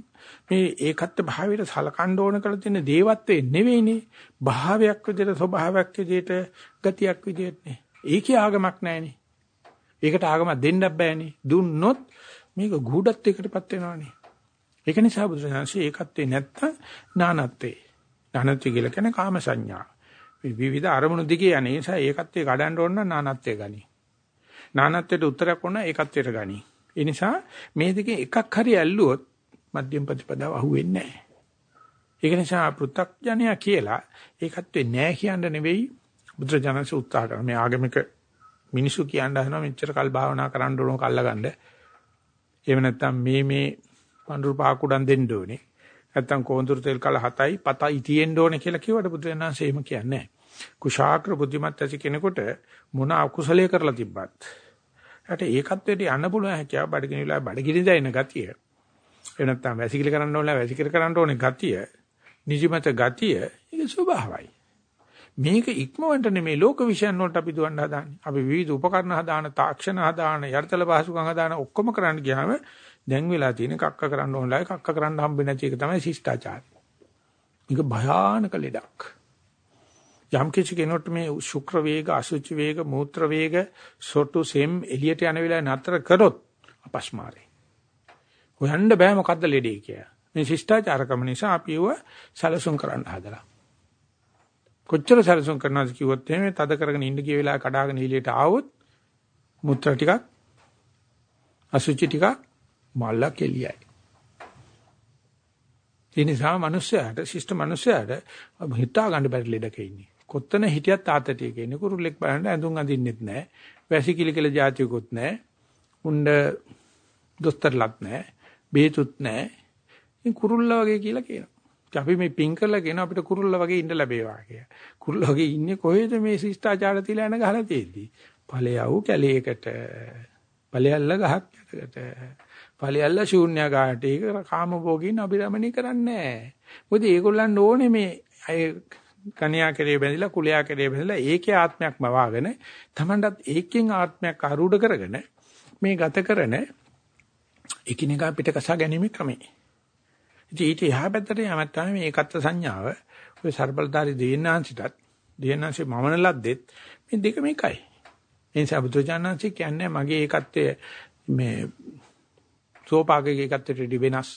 මේ ඒකත්ත භාවයට සලකන්න ඕන කරලා තියෙන දේවත්වේ නෙවෙයිනේ භාවයක් විදිහට ස්වභාවයක් විදිහට ගතියක් විදිහටනේ ඒකේ ආගමක් නැහැනේ ඒකට ආගමක් දෙන්නත් බෑනේ. දුන්නොත් මේක ගුඩත්වයකටපත් වෙනවනේ. ඒක නිසා බුදුසසුන ඒකත්වේ නැත්තම් නානත්වේ. නානත්වය කියලා කියන්නේ කාම සංඥා. විවිධ අරමුණු දිගේ යන නිසා ඒකත්වේ කඩන්න ඕන නම් නානත්වය ගනි. නානත්වයට උත්තරයක් ඕන ඒකත්වයට ගනි. ඒ නිසා මේ දෙකේ එකක් හරි ඇල්ලුවොත් මධ්‍යම ප්‍රතිපදාව අහුවෙන්නේ නැහැ. ඒක නිසා පෘථග්ජනයා කියලා ඒකත්වේ නැහැ කියන්න නෙවෙයි බුදුරජාණන්සේ උත්සාහ කරන මේ ආගමික මිනිස්සු කියන්න හදනවා මෙච්චර කල් භාවනා කරන්න ඕන කල්ලාගන්න. එහෙම නැත්නම් මේ මේ පඳුරු පාකුඩන් දෙන්න ඕනේ. නැත්නම් කොඳුරු තෙල් කල 7යි 7යි තියෙන්න ඕනේ කියලා කිව්වට බුදුරජාණන්සේ එහෙම කියන්නේ නැහැ. කුශාග්‍ර බුද්ධිමත් ඇති කෙනෙකුට මොන අකුසලයේ කරලා තිබ්බත්. යට ඒකත්වයට යන්න පුළුවන් හැකියාව බඩගිනි වෙලා බඩගිනි දැනෙන ගතිය. එහෙම නැත්නම් වැසිකිලි කරන්න ඕනේ වැසිකිලි කරන්න ඕනේ ගතිය. නිදිමත ගතිය ඒක ස්වභාවයි. මේක ඉක්මවන්න නෙමේ ලෝක විශ්යන් වලට අපි දුවන්න හදාන්නේ. අපි විවිධ උපකරණ හදාන, තාක්ෂණ හදාන, යර්තල පහසුකම් හදාන ඔක්කොම කරන්න ගියාම දැන් වෙලා තියෙන කක්ක කරන්න ඕනලා කක්ක කරන්න හම්බෙන්නේ නැති එක තමයි ශිෂ්ටාචාරය. මේක භයානක ලෙඩක්. යම් කිසි කෙනෙකුට මේ ශුක්‍ර වේග, අසුචි වේග, මූත්‍ර වේග, සොටු සෙම් එළියට යන වෙලාවේ නතර කරොත් අපස්මාරේ. හොයන්න බෑ මොකද්ද ලෙඩේ කියලා. මේ ශිෂ්ටාචාරකම නිසා අපි ඒව සැලසුම් කරන්න හදලා. කොච්චර සැලසුම් කරනවද කිව්වොත් එහෙම තද කරගෙන ඉන්න ගිය වෙලාව කඩාගෙන එළියට ආවොත් මුත්‍රා ටිකක් අසුචි ටිකක් මල්ල කෙලියයි. ඒ නිසා මිනිස්සයාට ශිෂ්ට මිනිස්සයාට හිතා ගන්න බැරි ලෙඩක ඉන්නේ. කොත්තන හිටියත් ආතතියක ඉන්නේ කුරුල්ලෙක් බලන්න ඇඳුම් අඳින්නෙත් නැහැ. වැසිකිලි කියලා જાතියකුත් නැහැ. උණ්ඩ දොස්තරලත් නැහැ. බේතුත් නැහැ. ඉතින් කුරුල්ලා වගේ කියලා කියනවා. අපි මේ පින් කරලා කියන අපිට කුරුල්ල වගේ ඉන්න ලැබේවා කියලා. කුරුල්ල වගේ ඉන්නේ කොහෙද මේ ශිෂ්ටාචාර තියලා යන ගහලා තියෙද්දි. ඵලයව කැලේකට. ඵලයල්ල ගහක් යටකට. ඵලයල්ල ශූන්‍යගාට. ඒක කාම භෝගින් අභිරමණය කරන්නේ නැහැ. මොකද ඒගොල්ලන් ඕනේ මේ අය කණ්‍යා කෙරේ බැඳිලා කුලයා කෙරේ බැඳිලා ඒකේ ආත්මයක් මවාගෙන තමන්ටත් ඒකෙන් ආත්මයක් ආරූඪ කරගෙන මේ ගත කරන එකිනෙකා පිටකසා ගැනීම ක්‍රමයි. ඉතින් ඊට එහා පැත්තට යමක් තමයි මේ ඒකත්ව සංඥාව. ඔය ਸਰබලදාරි දෙවියන්ාංශිටත් දෙවියන්ාංශේ මමන ලද්දෙත් මේ දෙකම එකයි. ඒ නිසා බුදුචානන්සේ කියන්නේ මගේ ඒකත්වයේ මේ සෝපාගයේ ඒකත්වයට වෙනස්.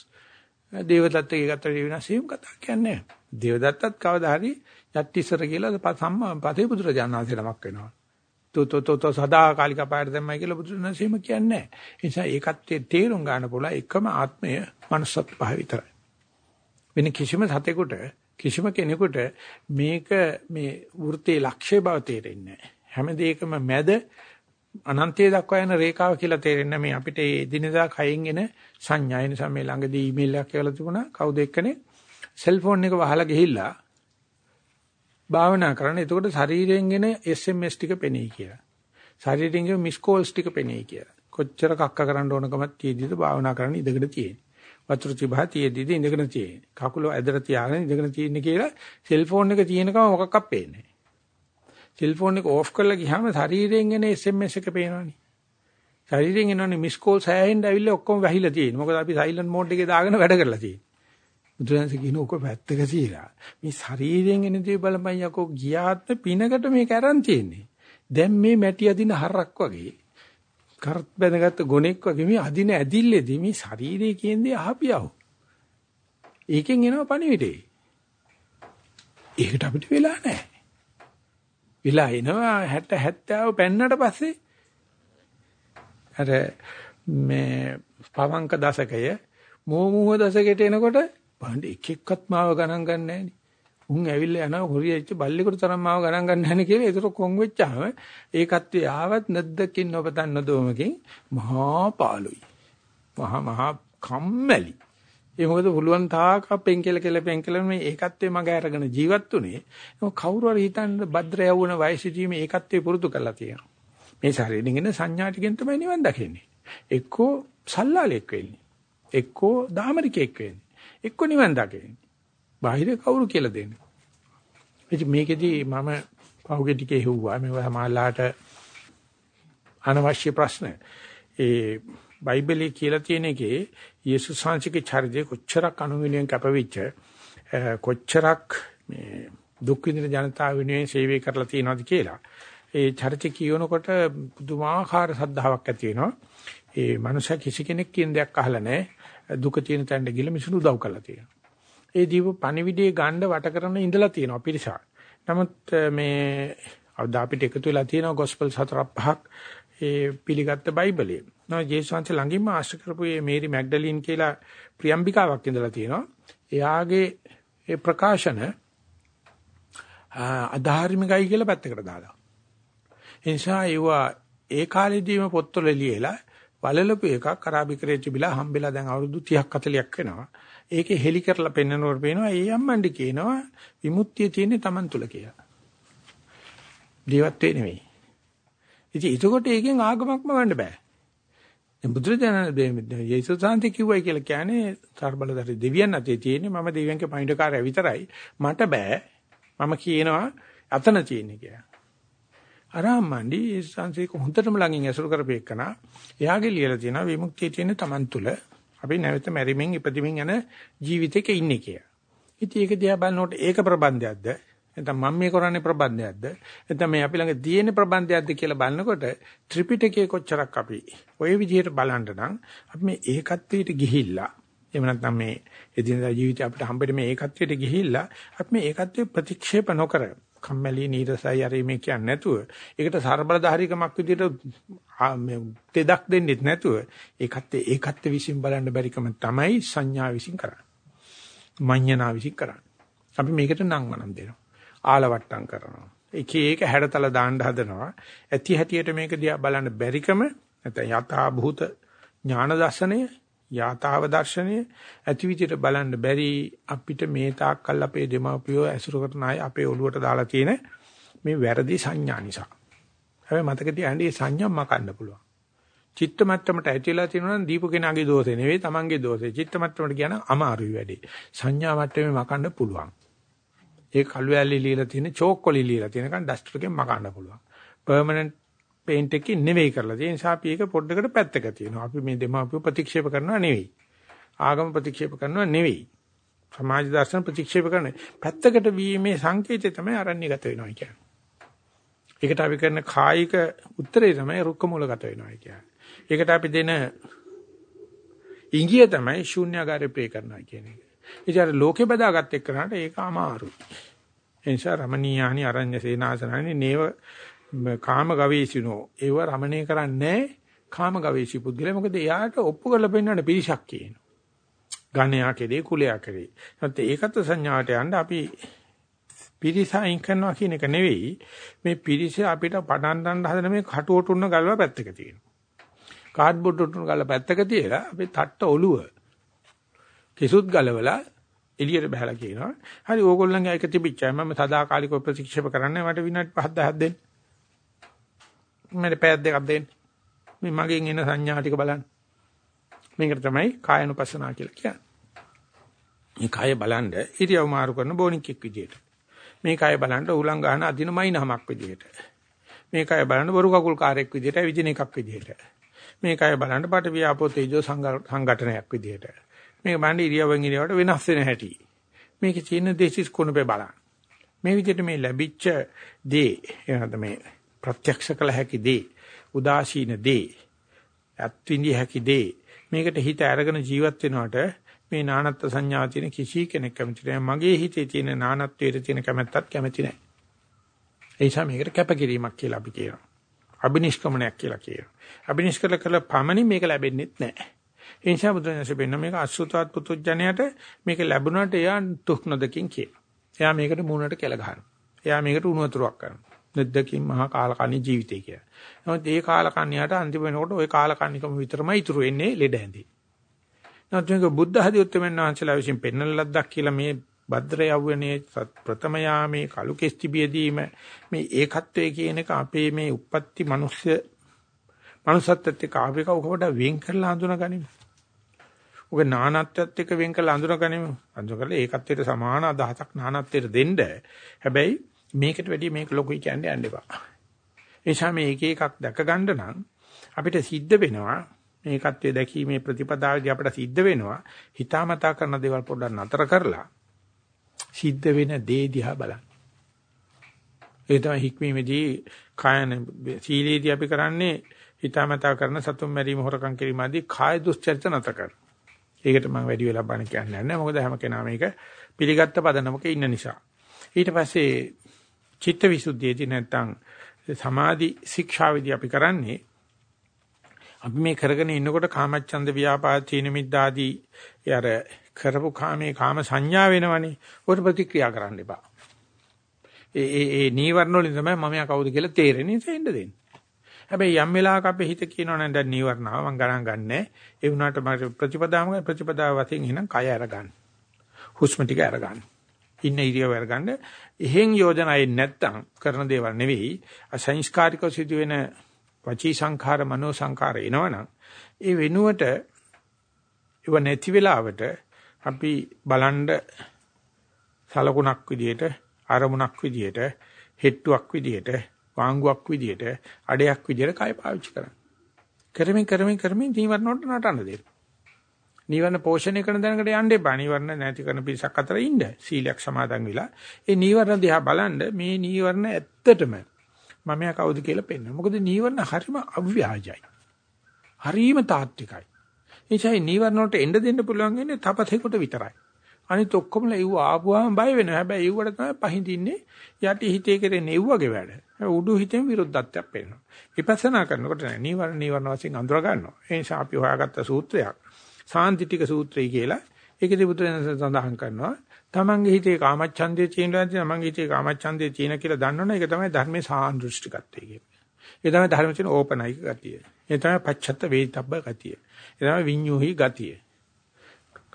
දේවදත්තගේ ඒකත්වයට වෙනස් එහෙම කතා කියන්නේ. දේවදත්තත් කවදා හරි යට්ටිසර කියලා සම්මා පතේ බුදුරජාණන්සේ නමක් වෙනවා. තෝ තෝ තෝ සදාකාලික පාඩ දැම්මයි කියලා බුදුරජාණන්සේම කියන්නේ. ඒ නිසා ඒකත්වයේ තේරුම් ගන්න පුළුවන් එකම ආත්මය manussත් පහ විතරයි. වෙන කිසිම සතෙකුට කිසිම කෙනෙකුට මේක මේ වෘත්තේ ලක්ෂ්‍ය බව තේරෙන්නේ නැහැ. හැම දෙයකම මැද අනන්තය දක්වා යන රේඛාව කියලා තේරෙන්නේ මේ අපිට ඒ දිනදා කයින් එන සංඥා. ඒ නිසා මේ ළඟදී ඊමේල් එකක් කියලා තිබුණා. කවුද එක්කනේ සෙල්ෆෝන් එක වහලා ගිහිල්ලා භාවනා කරන්න. එතකොට ශරීරයෙන් එන SMS ටික පෙනෙයි කියලා. ශරීරයෙන් එන මිස් කෝල්ස් ටික පෙනෙයි කියලා. කොච්චර කක්ක කරන්න ඕනකමත් තියෙදිද භාවනා කරන්න ඉඳගෙන තියෙන්නේ. වතුර තිබහා තියෙද්දිද ඉඳගෙන තියෙන්නේ. කකුල ඇදලා තියාගෙන ඉඳගෙන තියෙන්නේ කියලා සෙල්ෆෝන් එක තියෙනකම මොකක්වත් පේන්නේ නැහැ. සෙල්ෆෝන් එක ඕෆ් කරලා ගියාම ශරීරයෙන් එන SMS එක පේනවනේ. ශරීරයෙන් එනවනේ මිස් කෝල් සෑහෙන්න ඇවිල්ලා ඔක්කොම වැහිලා තියෙන්නේ. මොකද අපි සයිලන්ට් මෝඩ් එකේ දාගෙන වැඩ කරලා තියෙන්නේ. බුදුරජාණන් කියන ඔක පැත්තක තියලා මේ ශරීරයෙන් එන දේ බලපන් යකෝ ගියාත් පිනකට මේක අරන් තියෙන්නේ. දැන් මේ මැටි අදින හරක් වගේ කරත් බැඳගත්ත ගොනෙක් වගේ මේ අදින ඇදිල්ලේදී මේ ශරීරය කියන්නේ අහපියව. ඒකෙන් එනවා පණිවිඩේ. ඒකට අපිට වෙලා නැහැ. වෙලා එනවා 60 70 පෙන්නට පස්සේ අර මේ පවංක දශකය මෝමුහ දශකයට එනකොට බණ්ඩ එක එක්කත් මාව ගණන් ගන්න නැහැ උන් ඇවිල්ලා යනවා හොරියෙච්ච බල්ලෙකුට තරම් මාව ගණන් ගන්න නැහැ කියලා ඒතර කොන් වෙච්චාම ඒකත් ආවත් නැද්දකින් නොපතන් නොදොමකින් මහා පාළුයි. මහා මහා කම්මැලි. ඒ මොකද පුළුවන් තාක් අපෙන් කියලා කියලා පෙන් කියලා මේ ඒකත්වේ මග අරගෙන ජීවත් උනේ කවුරු හරි හිතන්න භද්‍ර යවුන වයසදී මේ ඒකත්වේ පුරුදු කරලා තියෙනවා. මේ ශරීරයෙන් එන සංඥා ටිකෙන් තමයි නිවන් දකින්නේ. එක්කෝ සල්ලාලෙක් වෙන්නේ. එක්කෝ දාමරිකෙක් වෙන්නේ. එක්කෝ නිවන් දකින්නේ. බාහිර කවුරු කියලා දෙන්නේ. ඉතින් මේකෙදි මම පහුගිය ටිකේ හෙව්වා. මේ සමාලාට අනවශ්‍ය ප්‍රශ්න. ඒ බයිබලයේ කියලා තියෙන එකේ යේසුස් වහන්සේගේ චරිතය කොච්චරක් අනුවිනයෙන් කැපවිච්ච කොච්චරක් මේ දුක් විඳින ජනතාව වෙනුවෙන් සේවය කරලා තියෙනවද කියලා. ඒ චරිතය කියනකොට පුදුමාකාර සද්ධාාවක් ඇති වෙනවා. ඒ මනුෂ්‍ය කිසි කෙනෙක් කියන දෙයක් අහලා නැහැ. දුක තියෙන තැනට ගිහලා මිසුණු උදව් කරලා තියෙනවා. ඒ දීප පණිවිඩයේ ගන්න වට කරන ඉඳලා තියෙනවා පිරිසක්. නමුත් මේ අද අපිට එකතු වෙලා තියෙනවා ගොස්පල් හතරක් පහක් ඒ පිළිගත්ත බයිබලයේ. නෝ ජේසුස්වන්සේ ළඟින්ම ආශ්‍රය කරපු මේ මේරි මැග්ඩලින් කියලා ප්‍රියම්බිකාවක් ඉඳලා තියෙනවා. එයාගේ ඒ ප්‍රකාශන අධාර්මිකයි කියලා පැත්තකට දාලා. ඒ නිසා ඒවා ඒ කාලෙදීම පොත්වල ලියලා වලලපු එකක් අරාබිකරේ තිබිලා හම්බෙලා දැන් අවුරුදු 30ක් 40ක් වෙනවා. ඒකේ හෙලි කරලා පෙන්නනකොට පේනවා ඒ අම්මන්ඩි කියනවා විමුක්තිය තියෙන්නේ Taman තුල කියලා. දේවත්වේ නෙවෙයි. ඉතින් ඒකකොට ඒකෙන් ආගමක්ම වන්න බෑ. දැන් බුදුරජාණන් යේසුස් සාන්ති කිව්වයි කියලා කියන්නේ සර්බලදරි දෙවියන් අතේ තියෙන්නේ මම දෙවියන්ගේ පයින්ඩකාරය විතරයි. මට බෑ. මම කියනවා අතන තියෙන්නේ කියලා. අරාම්මන්ඩි සංසේක හොඳටම ළඟින් ඇසුරු කරපේකනා එයාගේ ලියලා තියෙනවා විමුක්තිය තියෙන්නේ Taman තුල අපි නැවත මැරිමින් ඉපදිමින් යන ජීවිතයක ඉන්නේ කියලා. ඉතින් ඒක දිහා බලනකොට ඒක ප්‍රබන්ධයක්ද? නැත්නම් මම මේ කරන්නේ ප්‍රබන්ධයක්ද? නැත්නම් මේ අපි ළඟ තියෙන ප්‍රබන්ධයක්ද කියලා බලනකොට ත්‍රිපිටකයේ කොච්චරක් අපි ওই විදිහට බලන්න නම් අපි මේ ඒකත්වයට ගිහිල්ලා එහෙම නැත්නම් මේ එදිනදා ජීවිතය අපිට හම්බෙන්නේ මේ ඒකත්වයට ගිහිල්ලා අපි මේ ඒකත්වය ප්‍රතික්ෂේප නොකර කම්මැලි නීරසයි හරි මේ කියන්නේ නැතුව ඒකට ਸਰබලධාරීකමක් විදිහට මේ තෙදක් දෙන්නෙත් නැතුව ඒකත් ඒකත් විසින් බලන්න බැරිකම තමයි සංඥා විසින් කරන්නේ. මඤ්ඤණා විසින් කරන්නේ. අපි මේකට නම් මනම් දෙනවා ආලවට්ටම් කරනවා එක එක හැඩතල දාන්න හදනවා ඇති හැටියට මේක දිහා බලන්න බැරිකම නැත්නම් යථා භූත ඥාන දර්ශනය යථාව දර්ශනය ඇති විදිහට බලන්න බැරි අපිට මේ තාක්කල් අපේ දෙමාපියෝ ඇසුරු කරන අය අපේ ඔළුවට දාලා තියෙන මේ වැරදි සංඥා නිසා. හැබැයි මතක තියාගන්න මේ සංඥා මකන්න පුළුවන්. චිත්ත මට්ටමට ඇතිලා තියෙනවා නම් දීපු කෙනාගේ දෝෂේ නෙවෙයි තමන්ගේ දෝෂේ. චිත්ත මට්ටමට කියන අමාරුයි වැඩි. සංඥා මට්ටමේ මකන්න පුළුවන්. ඒ කළු ඇලි ලියලා තියෙන චෝක් කොලි ලියලා තියෙනකන් ඩස්ටර් එකෙන් මකන්න පුළුවන්. පර්මනන්ට් පේන්ට් එකකින් නෙවෙයි කරලා තියෙන්නේ. ඒ නිසා අපි ඒක පොඩ්ඩකට පැත්තක තියෙනවා. අපි මේ දෙමාපිය ප්‍රතික්ෂේප කරනවා නෙවෙයි. ආගම ප්‍රතික්ෂේප කරනවා නෙවෙයි. සමාජ දර්ශන ප්‍රතික්ෂේප කරන පැත්තකට වීමේ සංකේතය තමයි අරණ්‍යගත වෙනවා කියන්නේ. ඒකට අපි කරන කායික උත්තරේ තමයි රුක්ක මූලගත වෙනවා කියන්නේ. ඒකට අපි දෙන ඉංගිය තමයි ශූන්‍යagaraය ප්‍රේ කරනවා කියන එක. ඉතින් ලෝකේ බදාගත් එක්කනට ඒක අමාරුයි. ඒ නිසා රමණීයානි අරඤ්‍ය සේනාසනනි නේව කාම ගවේෂිනෝ ඒව රමණය කරන්නේ කාම ගවේෂී පුද්ගලයා මොකද එයාට ඔප්පු කරලා පෙන්වන්න පිරිසක් කියනවා. ගණයා කෙරේ කුලයා කෙරේ. නැත්නම් ඒකත් සංඥාට යන්න අපි පිරිසයින් කරනවා කියන එක නෙවෙයි මේ පිරිස අපිට පටන් ගන්න හදන මේ කටුවට උන්න ගල්වා පැත්තක තියෙනවා. කාඩ්බෝඩ් උන්න ගල්ලා පැත්තක තියලා අපි තට්ට ඔළුව කිසුත් ගලවලා එළියට බහලා කියනවා. හරි ඕගොල්ලන්ගේ එක තිබිච්චයි මම සදාකාලිකව ප්‍රතික්ෂේප කරන්නේ මට විනාඩි 5 10ක් දෙන්න. මට පැය දෙකක් දෙන්න. මේ මගෙන් එන සංඥා ටික බලන්න. මේකට තමයි කායනුපස්සනා කියලා කියන්නේ. මේ කය බලන්න ඉරියව් මාරු කරන බොනික්ෙක් විදියට. මේ කය බලන්න උලං ගන්න අදිනමයි නමක් විදියට. මේ කය බලන්න බොරු කකුල් කාර්යයක් විදියට විදින එකක් විදියට. මේ කය බලන්න පාට වියාපෝ තේජෝ සංගঠনයක් විදියට. මේක බලන්න ඉරියව්වෙන් ඉරියවට වෙනස් වෙන හැටි. මේකේ තියෙන දේශිස් කුණුපේ බලන්න. මේ විදිහට මේ ලැබිච්ච දේ එනද මේ ප්‍රත්‍යක්ෂ කළ හැකි දේ, උදාසීන දේ, අත්විඳිය හැකි දේ මේකට හිත අරගෙන ජීවත් වෙනකොට මේ නානත්ත් සංඥා තියෙන කිසි කෙනෙක් කැමති නැහැ. මගේ හිතේ තියෙන නානත්වයට තියෙන කැමැත්තත් කැමති නැහැ. ඒ නිසා මේකට කැපකිරීමක් කියලා අපි කියනවා. අබිනිෂ්ක්‍මණයක් කියලා කියනවා. අබිනිෂ්කල කළ පමණින් මේක ලැබෙන්නේ නැහැ. ඒ නිසා බුදුරජාණන්සේ වෙන මේක අසුතවත් පුතුජණයට මේක ලැබුණාට එයා තුක් නොදකින් කියනවා. එයා මේකට මූණට කෙල ගහනවා. එයා මේකට උණු වතුරක් කරනවා. නැද්දකින් මහා කාලකන්ණි ජීවිතය කියලා. නමුත් ඒ කාලකන්ණියට අන්තිම වෙනකොට ওই කාලකන්ණිකම විතරමයි ඉතුරු වෙන්නේ ලෙඩ ඇඳේ. නමුත් මේක බුද්ධ හදි උත්තරමන් වහන්සේලා විසින් පෙන්වන ලද්දක් කියලා මේ භද්‍ර යවුවනේ ප්‍රථම යාමේ කලු කෙස්තිබියදීම මේ ඒකත්වයේ කියන එක අපේ මේ උප්පත්ති මිනිස්ය මනුස්සත්වයට එක්ක ආවේක උකට වෙන් කරලා හඳුනගනිමු. ඔක නානත්වයට එක්ක වෙන් කරලා හඳුනගනිමු. හඳුනගලා ඒකත්වයට සමාන අදහසක් නානත්වයට දෙන්න. හැබැයි මේකට වැඩිය මේක ලොකුයි කියන්නේ යන්න එපා. ඒ නිසා මේ එක එකක් දැක ගන්න නම් අපිට සිද්ධ වෙනවා මේකත්වයේ දැකීමේ ප්‍රතිපදාවේදී අපිට සිද්ධ වෙනවා හිතාමතා කරන දේවල් පොඩ්ඩක් නතර කරලා සිද්ධ වෙන දේ දිහා බලන්න. ඒ තමයි හික්මීමේදී කායන සීලේදී අපි කරන්නේ හිතාමතා කරන සතුම් මැරීම හොරකම් කිරීම ආදී කාය දුස්චරිත නැත කර. ඒකට මම වැඩි වෙලා බණ කියන්නේ නැහැ. මොකද හැම කෙනාම මේක පිළිගත්ත පදනමක ඉන්න නිසා. ඊට පස්සේ චිත්ත විසුද්ධියදී නැත්තම් සමාධි ශික්ෂාවේදී අපි කරන්නේ අපි මේ කරගෙන ඉන්නකොට කාමච්ඡන්ද ව්‍යාපාද චීන මිද්දාදී අර කරපු කාමේ කාම සංඥා වෙනවනේ. උඩ ප්‍රතික්‍රියා කරන්න එපා. ඒ ඒ ඒ නීවරණ වලින් තමයි මම යා කවුද කියලා තේරෙන්නේ ඉතින් දෙන්න. හැබැයි යම් වෙලාවක අපේ හිත කියනවා නේද දැන් නීවරණාව මම ගණන් ගන්නෑ. ඒ වුණාට මට ප්‍රතිපදාම ප්‍රතිපදාව වශයෙන් එහෙනම් කය අරගන්න. හුස්ම ටික අරගන්න. ඉන්න ඉරියව අරගන්න. එහෙන් යෝජනාවේ නැත්තම් කරන දේවල් නෙවෙයි අසංස්කාරිකව සිදුවෙන වචී සංඛාර මනෝ සංඛාර එනවනම් ඒ වෙනුවට ඒව නැති වෙලාවට අපි බලන්ඩ සලකුණක් විදියට අරමුණක් විදියට හෙට්ටුවක් විදියට වාංගුවක් විදියට අඩයක් විදියට කය පාවිච්චි කරන්න. කරමින් කරමින් කරමින් නීවරණ වලට නටන්න දෙන්න. නීවරණ පෝෂණය කරන දැනකට යන්න එපා. නීවරණ නැති කරන පිරිසක් අතර ඉන්න. සීලයක් සමාදන් වෙලා ඒ නීවරණ දිහා බලන්න මේ නීවරණ ඇත්තටම මම යා කවුද කියලා පෙන්වන්න. මොකද නීවරණ හරිම අව්‍යාජයි. හරිම තාත්විකයි. එනිසා නීවරණ වලට එන්න දෙන්න පුළුවන් වෙන්නේ තපතේකට විතරයි. අනිත ඔක්කොම ලෙව්ව ආපුවාම බය වෙනවා. හැබැයි ඒවට තමයි පහඳින්නේ යටි හිතේ කෙරෙන එව්වගේ වැඩ. උඩු හිතෙන් විරුද්ධත්වයක් පේනවා. විපස්සනා කරනකොට නෑ නීවරණ නීවරණ වශයෙන් අඳුර ගන්නවා. ඒ නිසා අපි හොයාගත්ත සූත්‍රයක් සාන්තිතික සූත්‍රය කියලා. ඒකදී බුදුරජාණන් සඳහන් කරනවා. තමන්ගේ හිතේ කාමච්ඡන්දේ තියෙනවා තමන්ගේ හිතේ කාමච්ඡන්දේ තියෙන කියලා දන්නවනේ ඒක තමයි ධර්මයේ සාන්දෘෂ්ටිකත්වය කියන්නේ. ඒ තමයි ධර්මයේ තියෙන ඕපනයික ගතිය. ඒ තමයි පච්චත්ත වේිතබ්බ ගතිය. ඒ තමයි විඤ්ඤෝහි ගතිය.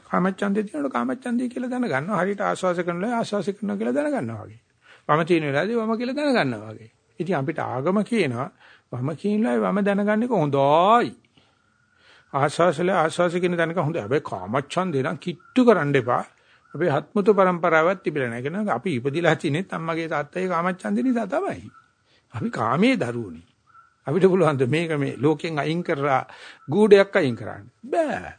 කාමච්ඡන්දේ තියෙනකොට කාමච්ඡන්දේ කියලා දැනගන්නවා. හරියට ආස්වාස කරනවා ආස්වාස කරනවා කියලා දැනගන්නවා වගේ. වම තියෙන වෙලාවේදී වම කියලා දැනගන්නවා වගේ. ඉතින් අපිට ආගම කියනවා වම කියනලා වම දැනගන්න එක හොඳයි. ආස්වාසල ආස්වාස කියන දැනක හොඳයි. හැබැයි කාමච්ඡන්දේ නම් කිට්ටු කරන්න එපා. අපේ හත්මුතු પરම්පරාවක් තිබිලා නැහැ. කියන අපි ඉපදිලා තින්නේ අම්මගේ තාත්තගේ කාමච්ඡන්දේ නිසා තමයි. අපි කාමයේ දරුවෝනි. අපිට පුළුවන් මේක මේ ලෝකෙන් අයින් කරලා ගුඩයක් අයින් කරන්න. බෑ.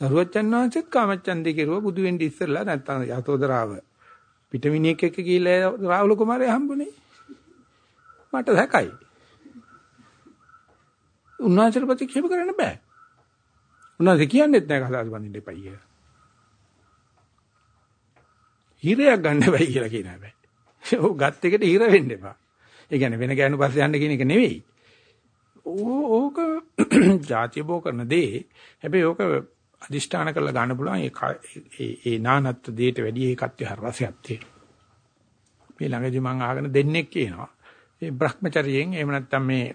සරුවච්චන් වහන්සේත් කාමච්ඡන්දේ කෙරුවා බුදු වෙන්න ඉස්සෙල්ලා නැත්තම් යතෝදරාව පිටමිනියෙක් එක්ක ගිහිල්ලා රාහුල කුමාරයා හම්බුනේ. මට දැකයි. උන්වහන්සේට ප්‍රතික්ෂේප කරන්න බෑ. උන්වහන්සේ කියන්නේත් නැහැ කතාව බඳින්න එපා කියලා. හිරයක් ගන්න බෑ කියලා කියන හැබැයි. ඔව් ගත් එකට හිර වෙන්න එපා. ඒ කියන්නේ වෙන ගෑනු පස්සේ යන්න කියන එක නෙවෙයි. ඕක ಜಾතිය බෝ කරන දේ. හැබැයි ඕක අදිෂ්ඨාන කරලා ගන්න පුළුවන් ඒ ඒ නානත්ව දෙයට වැඩි ඒකත්වය රසයක් තියෙනවා. මේ ළඟදී මම අහගෙන දෙන්නෙක් කියනවා. මේ Brahmacharyen එහෙම නැත්නම් මේ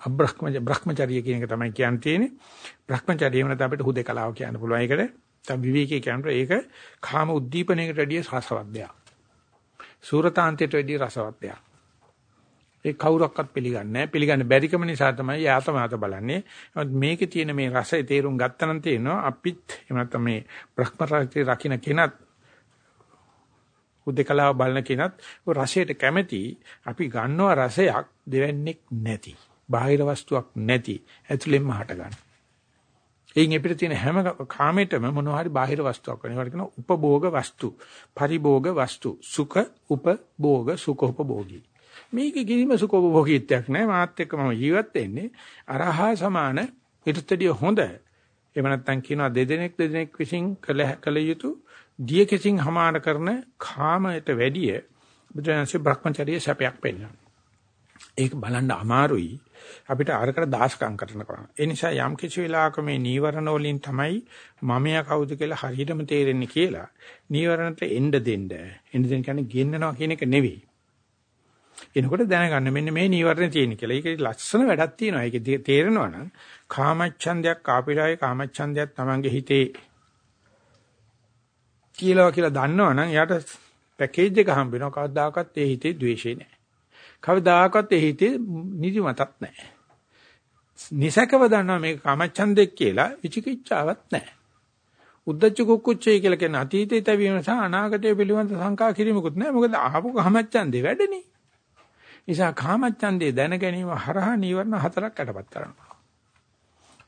අබ්‍රහ්මචර්ය Brahmacharya කියන එක තමයි කියන්න තියෙන්නේ. Brahmacharya එහෙම නැත්නම් අපිට හුදේකලාව කියන්න පුළුවන්. ඒකට තම විවේකී කියනකොට ඒක කාම උද්දීපනයකට වැඩිය රසවත් දෙයක්. සූරතාන්තයට වැඩිය රසවත් දෙයක්. ඒ කවුරක්වත් පිළිගන්නේ නැහැ. පිළිගන්න බැරිකම නිසා තමයි යාතමාත බලන්නේ. නමුත් මේකේ තියෙන මේ රසය තේරුම් ගත්තනම් තේරෙනවා අපිත් එහෙම නැත්නම් මේ බ්‍රහ්ම රාජ්‍ය රකින්න කෙනත් උදේකලාව බලන කෙනත් රසයට කැමැති අපි ගන්නවා රසයක් දෙවන්නේක් නැති. බාහිර වස්තුවක් නැති. ඇතුළෙන්ම හට ගන්න. එයින් අපිට තියෙන හැම කාමයටම මොනවා හරි බාහිර වස්තුවක් වෙන. ඒකට කියනවා උපභෝග වස්තු, පරිභෝග වස්තු, සුඛ උපභෝග සුඛෝපභෝගී. මේක කිසිම සුඛෝපභෝගීත්වයක් නැහැ. මාත් එක්ක මම ජීවත් වෙන්නේ අරහා සමාන ඊටතදී හොඳ. එහෙම නැත්නම් කියනවා දෙදෙනෙක් දෙදෙනෙක් විසින් කළ කළ යුතු දිය කිසිං හමාන කරන කාමයට වැඩිය බුදුරජාණන්සේ භ්‍රමචර්ය සැපයක් පෙන්වනවා. ඒක බලන්න අමාරුයි. අපිට අරකට දාශකම් කරනවා. ඒ නිසා යම් කිසි වෙලාවක මේ නීවරණ වලින් තමයි මමයා කවුද කියලා හරියටම තේරෙන්නේ කියලා. නීවරණට එන්න දෙන්න. එන්න දෙන්න කියන්නේ ගෙන්නනවා කියන එක නෙවෙයි. එනකොට දැනගන්න මෙන්න මේ නීවරණ තියෙන කියලා. ඒකේ ලස්සන වැඩක් තියෙනවා. ඒක තේරෙනවා නම් කාමච්ඡන්දයක් ආපිරායේ කාමච්ඡන්දයක් Tamange හිතේ කියලා කියලා දන්නවනම් එයාට පැකේජ් එක හම්බ වෙනවා. කවදාකවත් ඒ හිතේ ද්වේෂය නැහැ. කවදාකවත් ඒ හිතේ නිදිමතක් නැහැ. නිසකව දන්නවා මේක කාමච්ඡන්දෙක් කියලා විචිකිච්ඡාවක් නැහැ. උද්දච්ච කුක්කුච්චය කියලා කියන අතීතයේ තැවීම සහ අනාගතයේ පිළිබඳ සංකා කිරීමකුත් නැහැ. මොකද ආපු කාමච්ඡන්දේ වැඩනේ. නිසා කාමච්ඡන්දේ දැන ගැනීම හරහා නීවරණ හතරක් යටපත් කරනවා.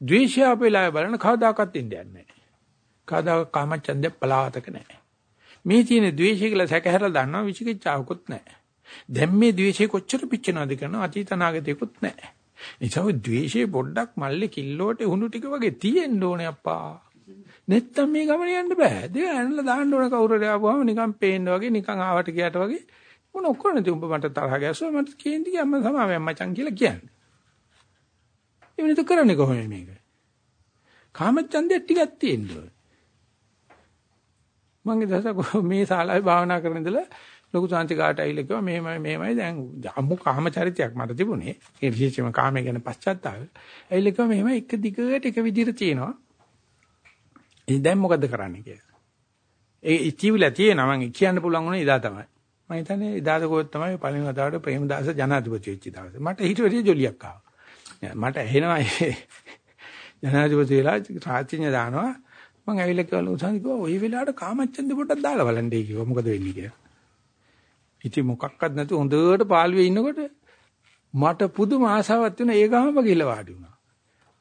ද්වේෂය අපේලා බලන කවදාකවත් ඉන්නේ නැහැ. කවදාක කාමච්ඡන්දේ පලාතක නැහැ. මේ තියෙන ද්වේෂය කියලා සැකහැරලා දන්නවා විචිකිච්ඡාවකුත් නැහැ. දැන් මේ ද්වේෂය කොච්චර පිච්චෙනවද කරනවා අතීත නාගතේකුත් නැහැ. නිසා ඔය ද්වේෂේ පොඩ්ඩක් මල්ලේ කිල්ලෝට උණු ටික වගේ තියෙන්න ඕනේ අප්පා. නැත්තම් මේ ගමන යන්න බෑ. දෙය ඇනලා දාන්න ඕන කවුරු හරි ආවම නිකන් පේන්න වගේ නිකන් ආවට ගියාට වගේ මොන ඔක්කොම උඹ මට තරහ ගැස්සුවා මට කේන්ති ගියම්ම සමාවෙන් මචං කියලා කියන්නේ. ඒ වෙනත කරන්නේ කොහොමද මේක? කාමච්ඡන්දේ ටිකක් තියෙන්න ඕනේ. මම දවසක් මේ ශාලාවේ භාවනා කරන ඉඳලා ලොකු සාන්ති කාට ඇවිල්ලා කිව්වා මෙහෙමයි මෙහෙමයි දැන් අම්මු කාම චරිතයක් මට තිබුණේ ඒ විශේෂයෙන්ම කාමයේ ගැන පශ්චාත්තාපය. ඇවිල්ලා කිව්වා මෙහෙම එක දිගට එක විදිහට තියෙනවා. ඉතින් දැන් මොකද කරන්න කියලා. ඒ ඉතිවිලා තියෙනවා මම කියන්න පුළුවන් උනේ එදා තමයි. මම හිතන්නේ එදාද කොහොත් තමයි පළවෙනි වතාවට ප්‍රේමදාස ජනාධිපති වෙච්ච දවසේ. මට ඊට වැඩිය ජොලියක් ආවා. මට ඇහෙනවා ජනාධිපතිලා රාජ්‍යඥ දානවා මම ඇවිල්ලා කිව්වා උසන් කිව්වා ওই වෙලාවට කාමච්ඡන්ද පොඩ්ඩක් දාලා බලන්න කිව්වා මොකද වෙන්නේ කියලා. ඉතින් මොකක්වත් නැතු හොඳට පාළුවේ ඉන්නකොට මට පුදුම ආසාවක් වෙන ඒ ගාමම ගිහලා වාඩි වුණා.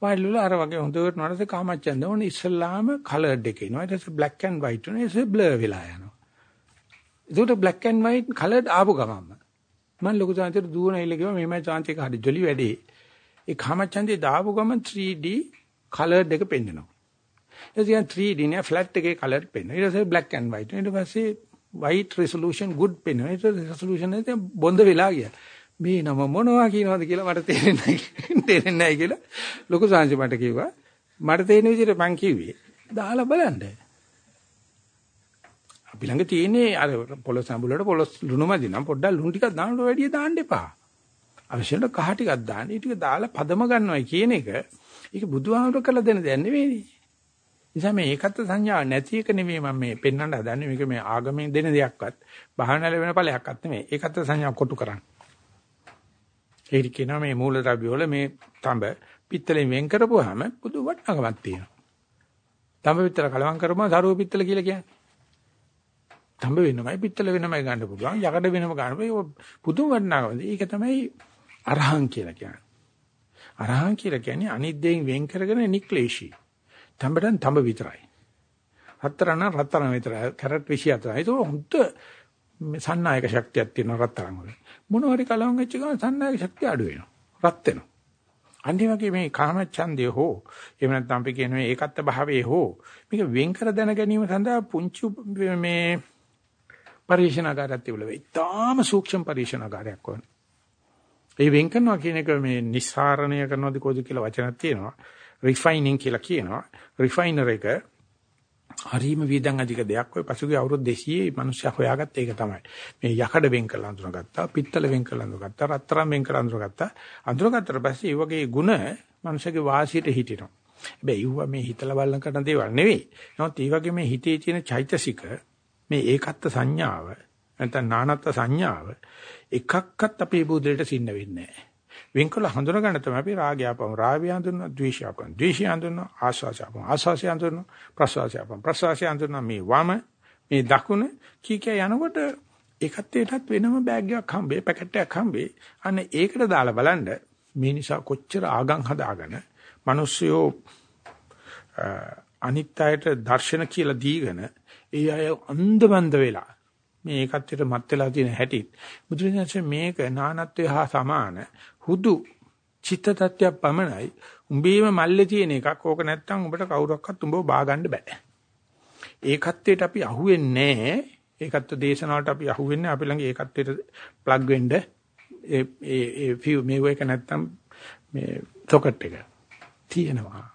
වාඩි වෙලා අර වගේ හොඳට නඩස කාමච්ඡන්ද ඕන ඉස්සල්ලාම කලර්ඩ් එකේ එනවා. ඊට පස්සේ black and white වෙනවා. ඒක බ්ලර් වෙලා යනවා. ඒකට black and white colored ආපු ගමම්ම මම ලොකු chance දුවන ඉල්ල කිව්වා මෙහෙමයි chance එක හරි ජොලි වැඩේ. ඒ කාමච්ඡන්දේ දාපු ගමන් 3D colored එක පෙන්වනවා. ඒ කියන්නේ 3D නේ flat එකේ color පෙන්වනවා. ඊට පස්සේ black and white. ඊට පස්සේ white resolution good පෙන්වනවා. ඊට resolution එක බොඳ වෙලා ගියා. මේ නම මොනවා කියනවද කියලා මට තේරෙන්නේ නැහැ. තේරෙන්නේ නැහැ කියලා ලොකු සංසි මට කිව්වා. මට තේරෙන විදිහට මං කිව්වේ. දාලා බලන්න. අපි ළඟ තියෙන්නේ අර පොලොස් සම්බුලට පොලොස් ලුණු මදි නම් පොඩ්ඩක් ලුණු ටිකක් දාන්න වැඩිය දාන්න එපා. අවශ්‍යන කහ ටිකක් දාන්න. ඊ ටික දාලා පදම ගන්නවයි කියන එක ඒක බුදුහාමුදුර කළ දෙන දෙයක් නෙවෙයි. නිසා මේ ඒකත් සංඥා නැති එක නෙමෙයි මම මේ පෙන්වන්න හදන්නේ මේක මේ ආගමෙන් දෙන දෙයක්වත් බහනල වෙන ඵලයක්වත් නෙමෙයි ඒකත් සංඥා කොටු කරන්න. ඒක කියනවා මේ මූලද්‍රව්‍ය වල මේ තඹ පිත්තලෙන් වෙන් කරපුවාම පුදු වටිනාකමක් තියෙනවා. තඹ පිත්තල කලවම් කරපුවම සරුව පිත්තල කියලා කියන්නේ. තඹ වෙනමයි පිත්තල වෙනමයි ගන්න පුළුවන් යකඩ වෙනම ගන්න පුළුවන් පුදුම වටිනාකමක්. ඒක තමයි අරහං කියලා කියන්නේ. අරහං කියලා කියන්නේ අනිත් දෙයින් වෙන් කරගෙන නික්ලේශී. තඹටන් තඹ විතරයි. රත්තරන් නම් රත්තරන් විතරයි. කැරට් 24යි. ඒක හොඳ සන්නායක ශක්තියක් තියෙන රත්තරන් වල. මොන හරි කලවම් වෙච්ච ගමන් සන්නායක ශක්තිය අඩු වෙනවා. රත් වෙනවා. අනිත් වගේ මේ කාමච්ඡන්දය හෝ එහෙම නැත්නම් අපි කියන මේ ඒකත්ත භාවයේ හෝ මේක වෙන් කර දැන ගැනීම සඳහා පුංචි මේ පරිශනාගාරයක් තිබුණා. ඉතාම සූක්ෂම පරිශනාගාරයක් වань. ඒ වෙන් කරනවා කියන එක මේ නිස්සාරණය කරනවාද කොහොද කියලා වචනක් තියෙනවා. රිෆයිනින් කියලා කියනවා. රිෆයිනර් එක හරීම වේදන් අධික දෙයක් ඔය පසුගිය අවුරුදු 200 මිනිස්සු හොයාගත්ත ඒක තමයි. මේ යකඩ වෙන් කරලා අඳුනගත්තා, පිත්තල වෙන් කරලා අඳුනගත්තා, රත්තරන් වෙන් කරලා අඳුනගත්තා. අඳුනගත්තට පස්සේ ඒ වගේ ಗುಣ මිනිස්සුගේ වාසියට හිටිනවා. හැබැයි ඌව මේ හිතලා බලන කරන දේවල් නෙවෙයි. නමුත් ඒ වගේ මේ හිතේ තියෙන චෛතසික මේ ඒකත්ත සංඥාව නැත්නම් නානත්ත් සංඥාව එකක්වත් අපේ බුදුරට සින්න වෙන්නේ නැහැ. වෙන්කල හඳුන ගන්න තමයි අපි රාගය අපම රාගය හඳුනන ද්වේෂය අපම ද්වේෂය හඳුනන ආස්වාසය අපම ආස්වාසය හඳුනන ප්‍රසවාසය අපම ප්‍රසවාසය හඳුනන මේ වම මේ දකුණ කී කිය යනකොට ඒකත් ඒකත් වෙනම බෑග් එකක් හම්බේ පැකට් එකක් හම්බේ අන්න ඒකට දාලා බලන්න මේ නිසා කොච්චර ආගම් හදාගෙන මිනිස්සුયો අනිත් අයට දර්ශන කියලා දීගෙන ඒ අය අන්ධබන්ද වෙලා. මේ ඒකත්වයට මත් වෙලා තියෙන හැටිත්. බුදුරජාණන්සේ මේක නානත්වය හා සමාන හුදු චිත්ත tattයක් පමණයි. උඹේම මල්ලේ තියෙන එකක්. ඕක නැත්තම් උඹට කවුරක්වත් උඹව බා ගන්න බෑ. ඒකත්වයට අපි අහුවෙන්නේ නැහැ ඒකත්ව දේශනාවට අපි අහුවෙන්නේ අපි ළඟ ඒකත්වයට ප්ලග් වෙන්න. ඒ ඒ ෆියු මේව එක නැත්තම් මේ සොකට් එක තියෙනවා.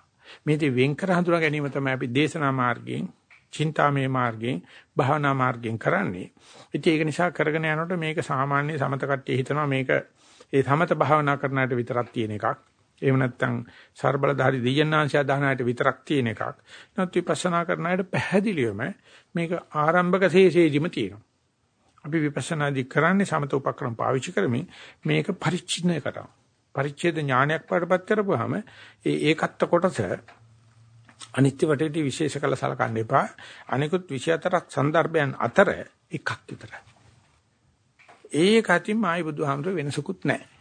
මේ දේ වෙන් කර හඳුනා ගැනීම තමයි අපි දේශනා මාර්ගයෙන් චින්තාමය මාර්ගයෙන් භාවනා මාර්ගයෙන් කරන්නේ. ඉතින් ඒක නිසා කරගෙන යනකොට මේක සාමාන්‍ය සමත කට්ටිය හිතනවා මේක ඒ සමත භාවනා කරනාට විතරක් තියෙන එකක්. එහෙම නැත්නම් ਸਰබලධාරි දෙයන්නාංශය දානාට විතරක් තියෙන එකක්. නැත්නම් විපස්සනා කරනාට පැහැදිලිවම මේක ආරම්භක ශේෂයේදීම තියෙනවා. අපි විපස්සනාදී කරන්නේ සමත උපක්‍රම පාවිච්චි කරමින් මේක පරිච්ඡින්නය කරනවා. පරිච්ඡේද ඥානයක් පාඩපත් කරපුවාම ඒ ඒකත්ත කොටස අනිත්‍ය වටේට විශේෂ කළ සලකන්න එපා. අනිකුත් 24ක් සන්දර්භයන් අතර එකක් විතරයි. ඒක අතින් ආයි බුදුහාමර වෙනසකුත් නැහැ.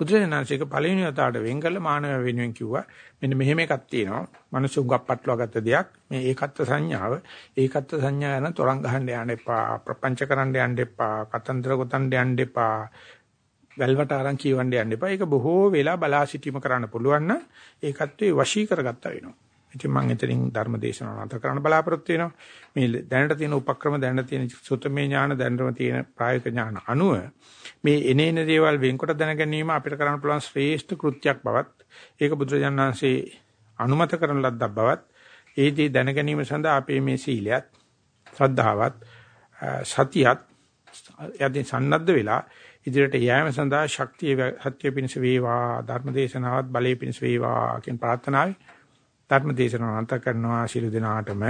බුදුරජාණන්සේක පළවෙනි වතාවට වෙන් කළ මානව වෙනුවෙන් කිව්වා මෙන්න මෙහෙම එකක් තියෙනවා. මිනිස්සු උඟක් පටලවාගත්ත දෙයක්. මේ ඒකත්ව සංඥාව. ඒකත්ව සංඥා යන තොරන් ගහන්න යන්න එපා. ප්‍රපංච කරන්න යන්න එපා. කතන්දර ගොතන්න යන්න එපා. වැල්වට අරන් කියවන්න යන්න එපා. ඒක බොහෝ වෙලා බලා සිටීම කරන්න පුළුවන් නම් ඒකත්වේ වශී කරගත්තා වෙනවා. ඉතින් මම එතනින් ධර්ම දේශනාව නැතර කරන්න බලාපොරොත්තු වෙනවා. මේ දැනට තියෙන උපක්‍රම දැනට තියෙන සුතමේ ඥාන දැනටම තියෙන ප්‍රායෝගික ඥාන අනුව මේ එනේන දේවල් වෙන්කොට දැන ගැනීම අපිට කරන්න පුළුවන් ශ්‍රේෂ්ඨ කෘත්‍යයක් බවත් ඒක බුදුරජාණන් වහන්සේ අනුමත කරන ලද්දක් බවත් ඒ දේ දැන ගැනීම සඳහා අපේ මේ සීලයත් ශ්‍රද්ධාවත් සතියත් යදී සන්නද්ධ වෙලා ඉදිරියට යෑම සඳහා ශක්තිය සත්‍ය පිණිස වේවා ධර්මදේශනාවත් බලයේ පිණිස වේවා කියන ප්‍රාර්ථනාවයි ධර්ම දේශනාව අන්ත කරනවා ශිළු දිනාටම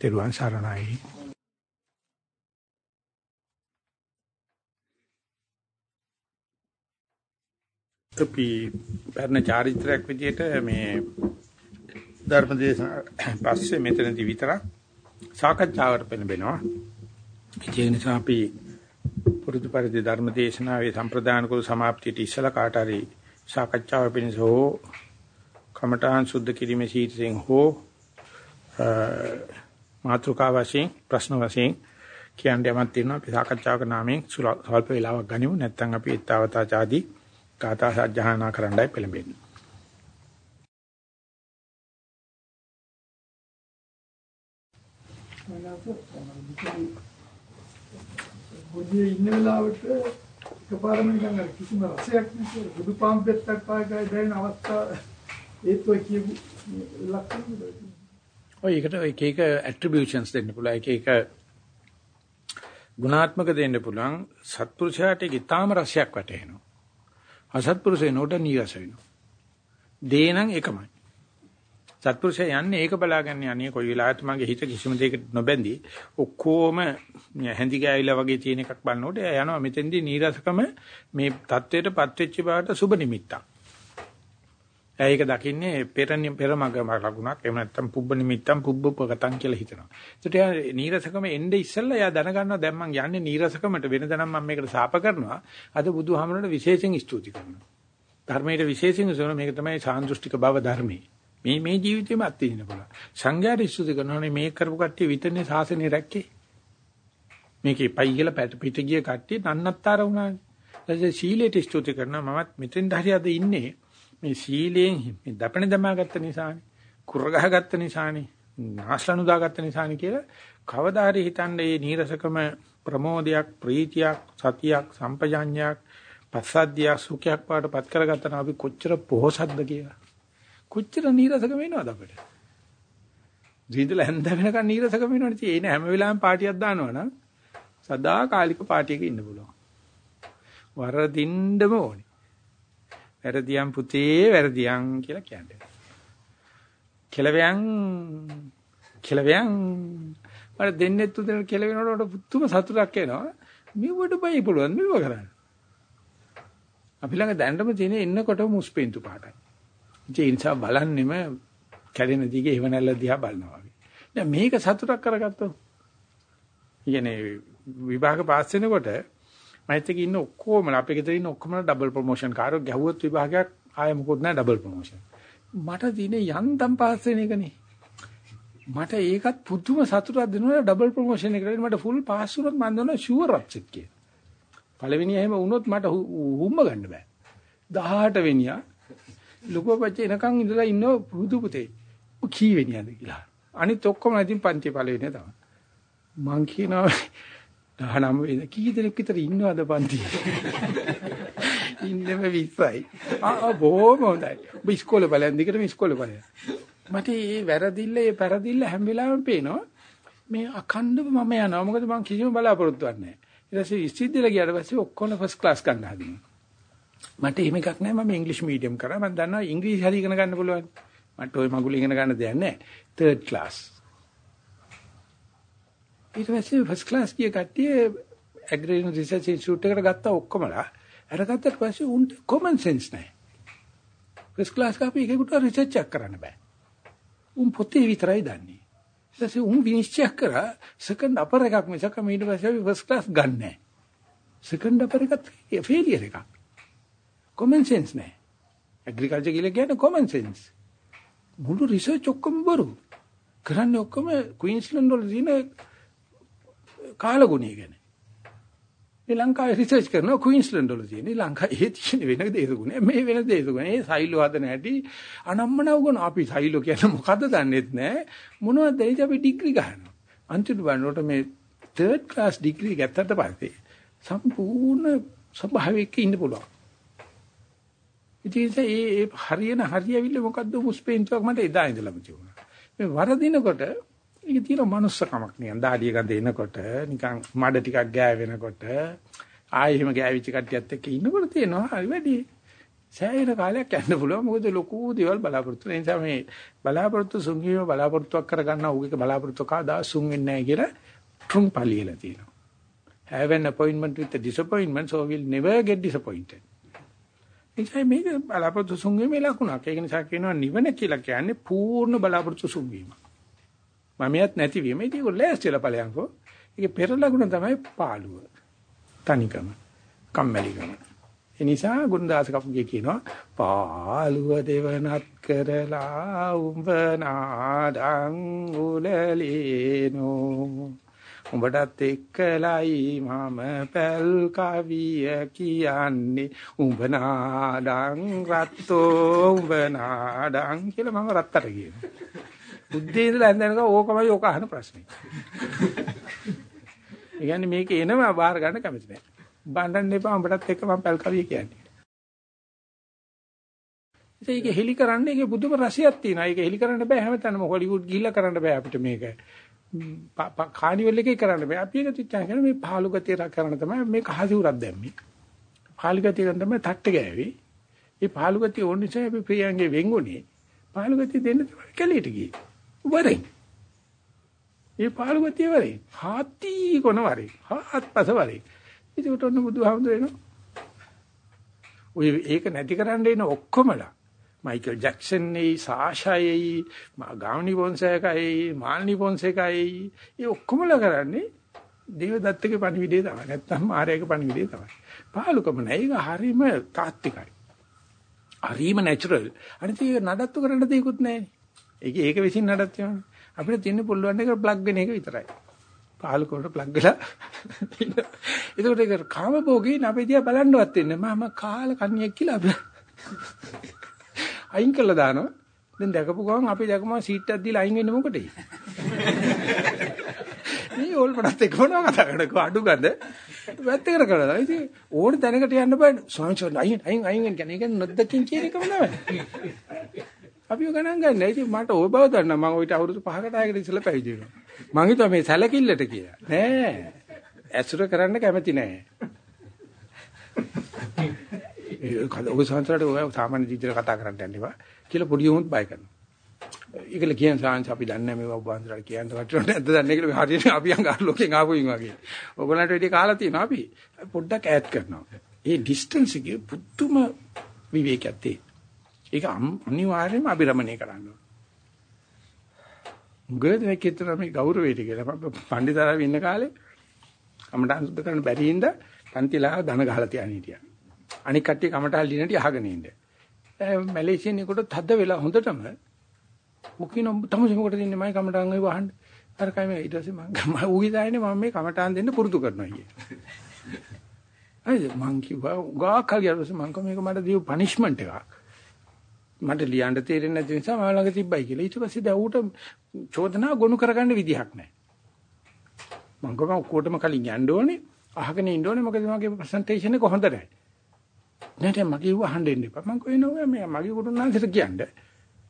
තෙරුවන් සරණයි. අපි පරණ චාරිත්‍රාක් විදියට මේ ධර්ම දේශනාව පස්සේ මෙතනදී විතරක් සාකච්ඡාවට පෙළඹෙනවා. ඒ නිසා අපි පුරුදු පරිදි ධර්ම දේශනාවේ සම්ප්‍රදාන කුල સમાප්තියට ඉස්සලා කාට හරි සාකච්ඡාව පිණිස හෝ කමඨාන් සුද්ධ කිරීමේ සීතෙන් හෝ මාතෘකා වශයෙන් ප්‍රශ්න වශයෙන් කියන්න යමක් තියෙනවා. අපි සාකච්ඡාවක නාමයෙන් ස්වල්ප වේලාවක් ගනිමු. නැත්නම් අපි ඊතාවතා ආදී ගාථා සජ්ජහානා කරන්නයි පෙළඹෙන්නේ. ගොඩේ ඉන්න වෙලාවට එකපාරම නිකන් කිසිම රසයක් නැතුව බුදු පාම්පෙත්තක් පාගයි දැනෙන අවස්ථාව ඒත් ඔය කියපු ලක්ෂණ ඔය එකට එක එක ඇට්‍රිබියුෂන්ස් දෙන්න පුළුවන්. එක එක ගුණාත්මක දෙන්න පුළුවන්. සත්පුරුෂයාට ඊටාම රසයක් වැටෙනවා අසත්පුරුෂේ නෝට නියස වෙනවා. දේ නම් එකමයි. සත්පුරුෂයා යන්නේ ඒක බලාගන්නේ අනේ කොයි වෙලාවත් මගේ හිත කිසිම දෙයකට නොබැඳී ඔක්කොම හැඳි ගෑවිලා වගේ තියෙන එකක් බලනකොට යනවා මෙතෙන්දී නීරසකම මේ தത്വයට පත්වෙච්ච බවට සුබ නිමිත්තක්. ඒක දකින්නේ පෙර පෙරමග ලකුණක් එහෙම නැත්නම් පුබ්බ නිමිත්තම් පුබ්බපගතම් කියලා හිතනවා. ඒකට එයා නීරසකම එnde ඉස්සෙල්ලා එයා දැනගන්නවා දැන් මං යන්නේ නීරසකමට වෙනදනම් මම මේකට සාප කරනවා. අද බුදුහාමරණ විශේෂයෙන් ස්තුති කරනවා. ධර්මයේ විශේෂයෙන් සෝන මේක තමයි සාන්දෘෂ්ටික බව ධර්මයේ. මේ මේ ජීවිතේම අත්දින්න පුළුවන්. සංඥාට ස්තුති කරනවානේ මේ කරපු කට්ටිය විතරනේ සාසනේ රැක්කේ. මේකේ පයි කියලා පැට පිට ගිය කට්ටිය නන්නත්තර වුණානේ. ඊට සීලයට ස්තුති කරනවා මමත් මෙතෙන් හරි අද ඉන්නේ. මේ සීලයෙන් මේ දපණ දමාගත්ත නිසානේ කුර ගහගත්ත නිසානේ නාස්ලනු දාගත්ත නිසානේ කියලා කවදා හරි හිතන්නේ මේ නීරසකම ප්‍රමෝදයක් ප්‍රීතියක් සතියක් සම්පජාඤ්ඤයක් පස්සද්ධියක් සුඛයක් පාටපත් කරගත්තා නම් අපි කොච්චර පොහසත්ද කියලා. කොච්චර නීරසකම වෙනවද අපිට? ජීඳල හැන්ද වෙනකන් නීරසකම වෙනවනේ. තියෙන හැම වෙලාවෙම පාටියක් දානවනම් සදාකාලික පාටියක ඉන්න පුළුවන්. වරදින්නම ඕනේ. වැරදියම් පුතේ වැරදියම් කියලා කියන්නේ. කෙලවයන් කෙලවයන් මට දෙන්නේ තුන කෙලවෙනකොට පුතුම සතුටක් එනවා. මෙවට බයි පුළුවන් මෙව කරන්න. අපි ළඟ දැනටම තියෙන එන්නකොට මුස්පෙන්තු පාටයි. ඒ නිසා බලන්නෙම කැඩෙන දිගේ එව නැල්ල දිහා බලනවා වගේ. දැන් මේක සතුටක් කරගත්තොත්. කියන්නේ විභාග පාස් වෙනකොට මයිත් එක ඉන්න ඔක්කොම අපේ ගෙදර ඉන්න ඔක්කොම ඩබල් ප්‍රොමෝෂන් කාරෝ ගැහුවොත් විභාගයක් ආයෙ මොකොත් නැහැ ඩබල් ප්‍රොමෝෂන්. මට දිනේ යන්තම් පාස් වෙන එකනේ. මට ඒකත් පුදුම සතුටක් දෙනවා ඩබල් ප්‍රොමෝෂන් එකකට මට ෆුල් පාස් වුණොත් මම දන්නවා ෂුවර් අප්සෙට් කියලා. පළවෙනි එහෙම වුණොත් මට හුම්ම ගන්න බෑ. 18 වෙනියා ලුකෝපච්ච එනකන් ඉඳලා ඉන්නව පුදු පුතේ. කී වෙනියද කියලා. අනිත් ඔක්කොම ඉතින් පන්ති පළවෙනි තමයි. මං කියනවා 19 වෙනි කී දෙනෙක් විතර ඉන්නවද පන්තියේ? ඉන්නෙම 20යි. ආ බොහොම හොඳයි. ඔබ ඉස්කෝලේ බලයන් දිගටම ඉස්කෝලේ බලයන්. මට මේ වැරදිල්ල මේ පෙරදිල්ල හැම වෙලාවෙම පේනවා. මේ අඛණ්ඩව මම යනවා. මොකද මම කිසිම බලාපොරොත්තුවක් නැහැ. ඊට පස්සේ ඉස්සිද්දල ගියාට පස්සේ ඔක්කොම ෆස්ට් ක්ලාස් ගන්න හදිනවා. මට එහෙම එකක් නැහැ. මම ඉංග්‍රීසි මීඩියම් කරා. මම දන්නවා ඉංග්‍රීසි හරි ඉගෙන ගන්න පුළුවන්. මට ওই මගුල ඉගෙන ගන්න දෙයක් නැහැ. Third class. ඊට පස්සේ ෆස්ට් ක්ලාස් ගිය කට්ටිය ඇග්‍රීන් රිසර්ච් ඉන්ස්ටිටියුට් එකට ගත්තා ඔක්කොමලා. අරගත්තට පස්සේ උන්ට common sense නැහැ. ෆස්ට් ක්ලාස් කාපි එකෙකුට රිසර්ච් එකක් කරන්න බෑ. උන් පොතේ විතරයි දන්නේ. ඊට පස්සේ උන් විනිශ්චය කරා සෙකන්ඩ් අපර් එකක් මිසක ඊට පස්සේ අපි ෆස්ට් ක්ලාස් ගන්නෑ. සෙකන්ඩ් අපර් එකත් ෆේලියර් එකක්. common sense නැහැ. ඇග්‍රිකල්චර් කියලා කියන්නේ common sense. මුළු රිසර්ච් ඔක්කොම බරු. කරන්නේ ඔක්කොම ක්වීන්ස්ලන්ඩ් වල තියෙන කාලගුණය ගැන. මේ ලංකාවේ රිසර්ච් කරනවා ක්වීන්ස්ලන්ඩ් වල තියෙන. ලංකාවේ තියෙන වෙන දේශගුණ. මේ වෙන දේශගුණ. ඒ සයිලෝ හදන හැටි අනම්මනව ගුණ. අපි සයිලෝ කියන්නේ මොකද්ද දන්නේත් නැහැ. මොනවද දෙයිද අපි ඩිග්‍රී ගන්නවා. අන්තිමට බලනකොට මේ තර්ඩ් ක්ලාස් ඩිග්‍රී ගත්තට පස්සේ සම්පූර්ණ ස්වභාවයක ඉන්න පුළුවන්. ඉතින් ඒ හරියන හරියවිල්ල මොකද්ද මුස්පේන්තුවක් මට එදා ඉඳලම තිබුණා. මේ වරදිනකොට ඒක තියෙන මනුස්සකමක් නිකන් දාඩිය ගඳ එනකොට නිකන් මඩ ටිකක් ගෑවෙනකොට ආයෙ එහෙම ගෑවිච්ච කට්ටියත් එක්ක ඉන්නකොට තියෙනවා. හරි වැඩි. සෑහෙන කාලයක් යන්න පුළුවන්. මොකද ලොකු දේවල් බලාපොරොත්තු වෙන නිසා මේ බලාපොරොත්තු සුන්ගීම බලාපොරොත්තුවක් කරගන්න උගේ බලාපොරොත්තු කවදා සුන් වෙන්නේ නැහැ කියලා ට්‍රුම් පලියලා තියෙනවා. Have an appointment with a disappointment so will never get disappointed. එනිසා මේක බලාපොරොත්තු සුන්ගීමේ ලකුණක්. ඒක නිසා කියනවා නිවන කියලා කියන්නේ පූර්ණ බලාපොරොත්තු සුන්ගීමක් මමියත් නැතිවීම. ඉතින් ඒක ලෑස්තිලා ඵලයන්කෝ. ඒකේ පෙර ලකුණ තමයි පාළුව. තනිකම. කම්මැලිකම. ඒ නිසා ගුණදාස කපුගේ කියනවා පාළුව දෙවනත් කරලා උඹ නාඩං උලලේනෝ උඹටත් එක්කලයි මම පැල් කවිය කියන්නේ උඹ නාඩං රත්තෝ උඹ නාඩං කියලා මම රත්තට කියනවා බුද්ධේ ඉඳලා ඇඳනක ඕකමයි ඕක අහන ප්‍රශ්නේ. ඒ කියන්නේ මේක එනවා බාහිර ගන්න කැමති නැහැ. බණ්ඩන්න එපා උඹටත් එක්ක මම පැල් කවිය කියන්නේ. ඒක හෙලි කරන්න ඒකේ බුදුම රසයක් තියෙනවා. ඒක හෙලි කරන්න බෑ හැමතැනම හොලිවුඩ් ගිහිල්ලා කරන්න බෑ අපිට මේක. කානිවල් එකේ කරන්න බෑ. අපි ඒක තිච්චා කරන මේ පාලු ගතිය කරන්න තමයි මේ කහසිවුරක් දැම්මේ. පාලු ගතිය කරන් තමයි තට්ට ගෑවේ. මේ පාලු ගතිය ඕන නිසා අපි ප්‍රියංගේ වෙන්ගුනේ. පාලු ගතිය දෙන්න තමයි කැලේට ගියේ. වරේ. ඒ පාළුගතිය වරේ. හාති කොන වරේ. හාත්පස වරේ. ඒකට ඔන්න බුදුහාමුදුර එනවා. ඔය ඒක නැති කරන්න එන ඔක්කොමලා මයිකල් ජැක්සන් නේ සාෂායයි ගාවනි පොන්සේකයි මාල්නි පොන්සේකයි ඒ ඔක්කොමලා කරන්නේ දේවදත්තගේ පණිවිඩය තමයි නැත්තම් මාරයාගේ පණිවිඩය තමයි පාලුකම නෑ ඒක හරීම තාත්විකයි හරීම නැචරල් අනිත් ඒක නඩත්තු කරන්න දෙයක්වත් නෑනේ ඒක ඒක විසින් නඩත් වෙනවා. අපිට තියෙන පුළුවන් එක ප්ලග් වෙන එක විතරයි. පාලු කොට ප්ලග් වෙලා ඒකට ඒක කාම භෝගී අපේ දිහා බලන්නවත් වෙන්නේ මම කාල කන්‍යෙක් කියලා අපි අයින් කළා දානවා. දැන් දැකපු ගමන් අපි දැකම සීට් එකක් දීලා අයින් වෙන්නේ මොකටද? මේ ඕල්පඩත් එක්ක මොනවා කතා කරන්නේ අඩු ගඳ වැත්තකට කරලා. ඉතින් ඕන තැනකට යන්න බෑ. ස්වාමීන් වහන්සේ අයින් අයින් අයින් කියන්නේ ඒක නොදකින් කියන එකම නෑ. අපිව ගණන් ගන්න. ඉතින් මට ওই බව දන්නා මම ওইට අවුරුදු 5කට ආයකට ඉස්සලා පැවිදි වෙනවා. මං හිතුවා මේ සැලකිල්ලට කියලා. නෑ. ඇසුර කරන්න කැමති නෑ. ඔය සංසාරට ඔය සාමාන්‍ය ජීවිතේ කතා කරන්න යන්න එපා කියලා පොඩි උමුත් බය කරනවා. ඒකල කියන සාංශ අපි දන්නේ මේවා ඔබාන්තරට කියන්න කටට නැද්ද දන්නේ කියලා හරියට අපි අංගාර ලෝකෙන් ආපු ඉන් වගේ. ඔයගොල්ලන්ට වැඩි කාලා තියෙනවා අපි පොඩ්ඩක් ඈඩ් කරනවා. ඒ ඩිස්ටන්ස් එකේ පුදුම විවේකයක් තියෙනවා. ඒක අනිවාර්යයෙන්ම අබිරමණය කරන්න ඕන. මුගද මේ කිතර මේ ගෞරවයට කියලා මම පණ්ඩිතාරාව ඉන්න කාලේ කමටහන් සුද්ධ කරන්න බැරි හින්දා පන්තිලා ධන ගහලා තියන හිටියා. අනික කට්ටිය කමටහන් ලියනටි අහගෙන ඉන්න. මැලේසියන් එකට තද වෙලා හොඳටම මුකින තමයි මොකටද ඉන්නේ මම කමටහන් ඒ වහන්න. අර කයි මේ ඊට පස්සේ මම ඌගේ දාන්නේ මම මේ කමටහන් දෙන්න පුරුදු කරනවා කියේ. අයිද මං කිව්වා උගා කල්යරස මං කම මේක මට දීපු පනිෂ්මන්ට් එකක්. මට ලියන්න තේරෙන්නේ නැති නිසා මම ළඟ තිබ්බයි කියලා. ඊට පස්සේ දැන් ඌට චෝදනා ගොනු කරගන්න විදිහක් නැහැ. මං කොහොම ඔක්කොටම කලින් යන්න ඕනේ. අහගෙන ඉන්න ඕනේ මොකද මගේ ප්‍රසන්ටේෂන් එක හොඳ නැහැ. නැත්නම් මගේ ඌ අහන්න එන්න එපා. මං කොහේනෝ මේ මගේ කුරුණාන්සට කියන්නේ.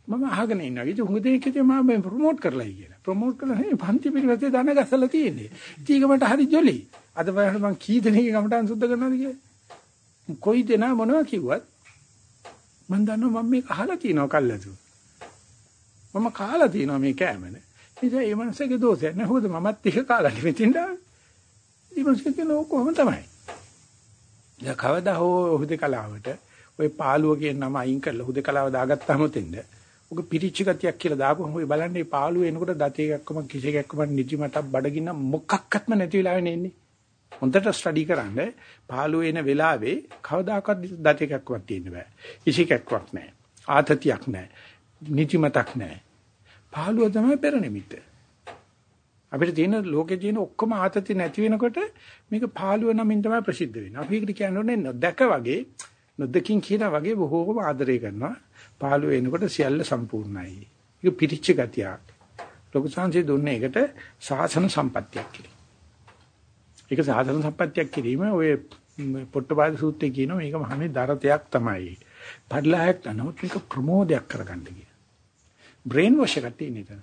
මම අහගෙන ඉන්නවා. ඉතින් උඟ දෙනෙක් කිව්වේ මම මේ ප්‍රොමෝට් කරලායි කියලා. ප්‍රොමෝට් කරලා නේ පන්ති පිළිවෙතේ දන ගසලා තියෙන්නේ. ඉතින් ඒක මට හරි ජොලි. අද බලන්න මං කී දෙනෙක් ගමටන් සුද්ධ කරනවද කියලා. කොයි දෙනා මොනවා කිව්වත් මම දන්නවා මම මේක අහලා තියෙනවා කල්ලාතු. මම කාලා තියෙනවා මේ කෑමන. ඉතින් ඒ මනසගේ දෝෂයක් නෑ. හොද මමත් ටික කාලා මෙතින් දාන. ඒ මනසක කියන කොහොම තමයි. දැන් කවදා හෝ හුදකලාවට ওই පාළුව කියන නම අයින් කරලා හුදකලාව දාගත්තාම තෙන්ද. ඔක පිරිච්ච ගතියක් කියලා දාපුවම ඔය බලන්නේ පාළුව එනකොට දතේ එකක්කම කිසි එකක්කම නිදිමතක් බඩගින්න මොකක්වත්ම නැති වෙලාවෙ එන්නේ. හොඳට ස්ටඩි කරන්න පාළුව එන වෙලාවේ කවදාකවත් දත එකක්වත් තියෙන්න බෑ. ඉසිකක්වත් නැහැ. ආතතියක් නැහැ. නිදිමතක් නැහැ. පාළුව තමයි පෙර නිමිත්ත. අපිට තියෙන ලෝකේ තියෙන ඔක්කොම ආතති නැති වෙනකොට මේක පාළුව නමින් තමයි ප්‍රසිද්ධ වෙන්නේ. අපි ඒකට කියන්නේ නොදක වගේ නොදකින් කියන වගේ බොහෝම ආදරය කරනවා. පාළුව එනකොට සියල්ල සම්පූර්ණයි. ඒක පිරිච්ච ගතියක්. ලොකු සංසය දුන්නේ ඒකට සාසන සම්පත්තියක් කියලා. ඒක සාධන සම්පත්තියක් කිරීම ඔය පොට්ටපාද සූත්‍රයේ කියනවා මේක මහන්නේ දරතයක් තමයි. පරිලායක් නමුත් මේක ප්‍රමෝදයක් කරගන්න කියන. බ්‍රේන් වොෂ් එකක් තියෙන එතන.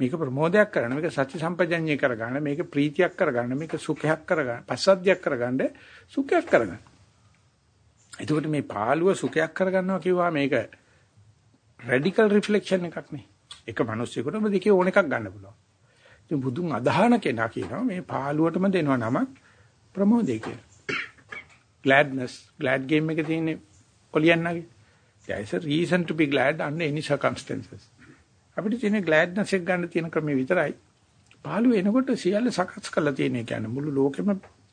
මේක ප්‍රමෝදයක් කරන්න මේක සත්‍ය සම්පජඤ්ඤය කරගන්න මේක ප්‍රීතියක් කරගන්න මේක සුඛයක් කරගන්න පස්සද්ධියක් කරගන්න සුඛයක් කරගන්න. එතකොට මේ පාළුව සුඛයක් කරගන්නවා කිව්වා මේක රැඩිකල් රිෆ්ලෙක්ෂන් එකක් නේ. එක මිනිස්සුෙකුට දෙකේ ඕන එකක් ගන්න පුළුවන්. ඉතින් බුදුන් අදහන කෙනා කියනවා මේ පාළුවටම දෙනවා නමක් ප්‍රමෝදේ කියලා. gladness glad game එකේ තියෙන ඔලියන්නගේ. there is a reason to be glad under any circumstances. අපිට තියෙන gladness එක ගන්න තියෙන ක්‍රමය විතරයි. පාළුව එනකොට සියල්ල සකස් කරලා තියෙන කියන්නේ මුළු ලෝකෙම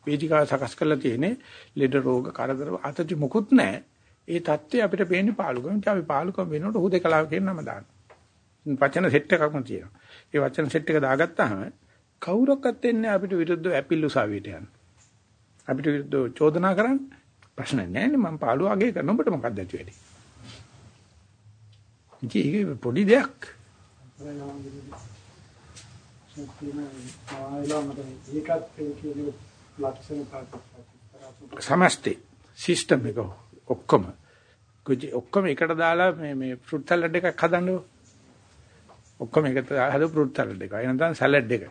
වේදිකාව සකස් කරලා තියෙන්නේ ලෙඩ රෝග කරදර අතටි මුකුත් නැහැ. ඒ தත්ත්වය අපිට පේන්නේ පාළුකම. අපි පාළුකම වෙනකොට හුදේකලාව කියන නම දානවා. වචන සෙට් එකක්ම තියෙනවා. ඒ වචන සෙට් එක දාගත්තාම කවුරක්වත් එන්නේ අපිට විරුද්ධව ඇපිල් උසාවියට යන්න. අපිට විරුද්ධව චෝදනා කරන්න ප්‍රශ්න නැහැ නේ මම පාළුව අගේ කරන ඔබට මොකක්ද ඇති වෙන්නේ? ඉතින් පොඩි දෙයක්. සමස්තේ සිස්ටම් එක ඔක්කොම ඔක්කොම එකට දාලා මේ මේ ෆෘට් සලාඩ් එකක් හදන්නකෝ ඔක්කොම එකට හදපු ෆෘට් සලාඩ් එක. ඒ නැත්නම් සලාඩ් එක.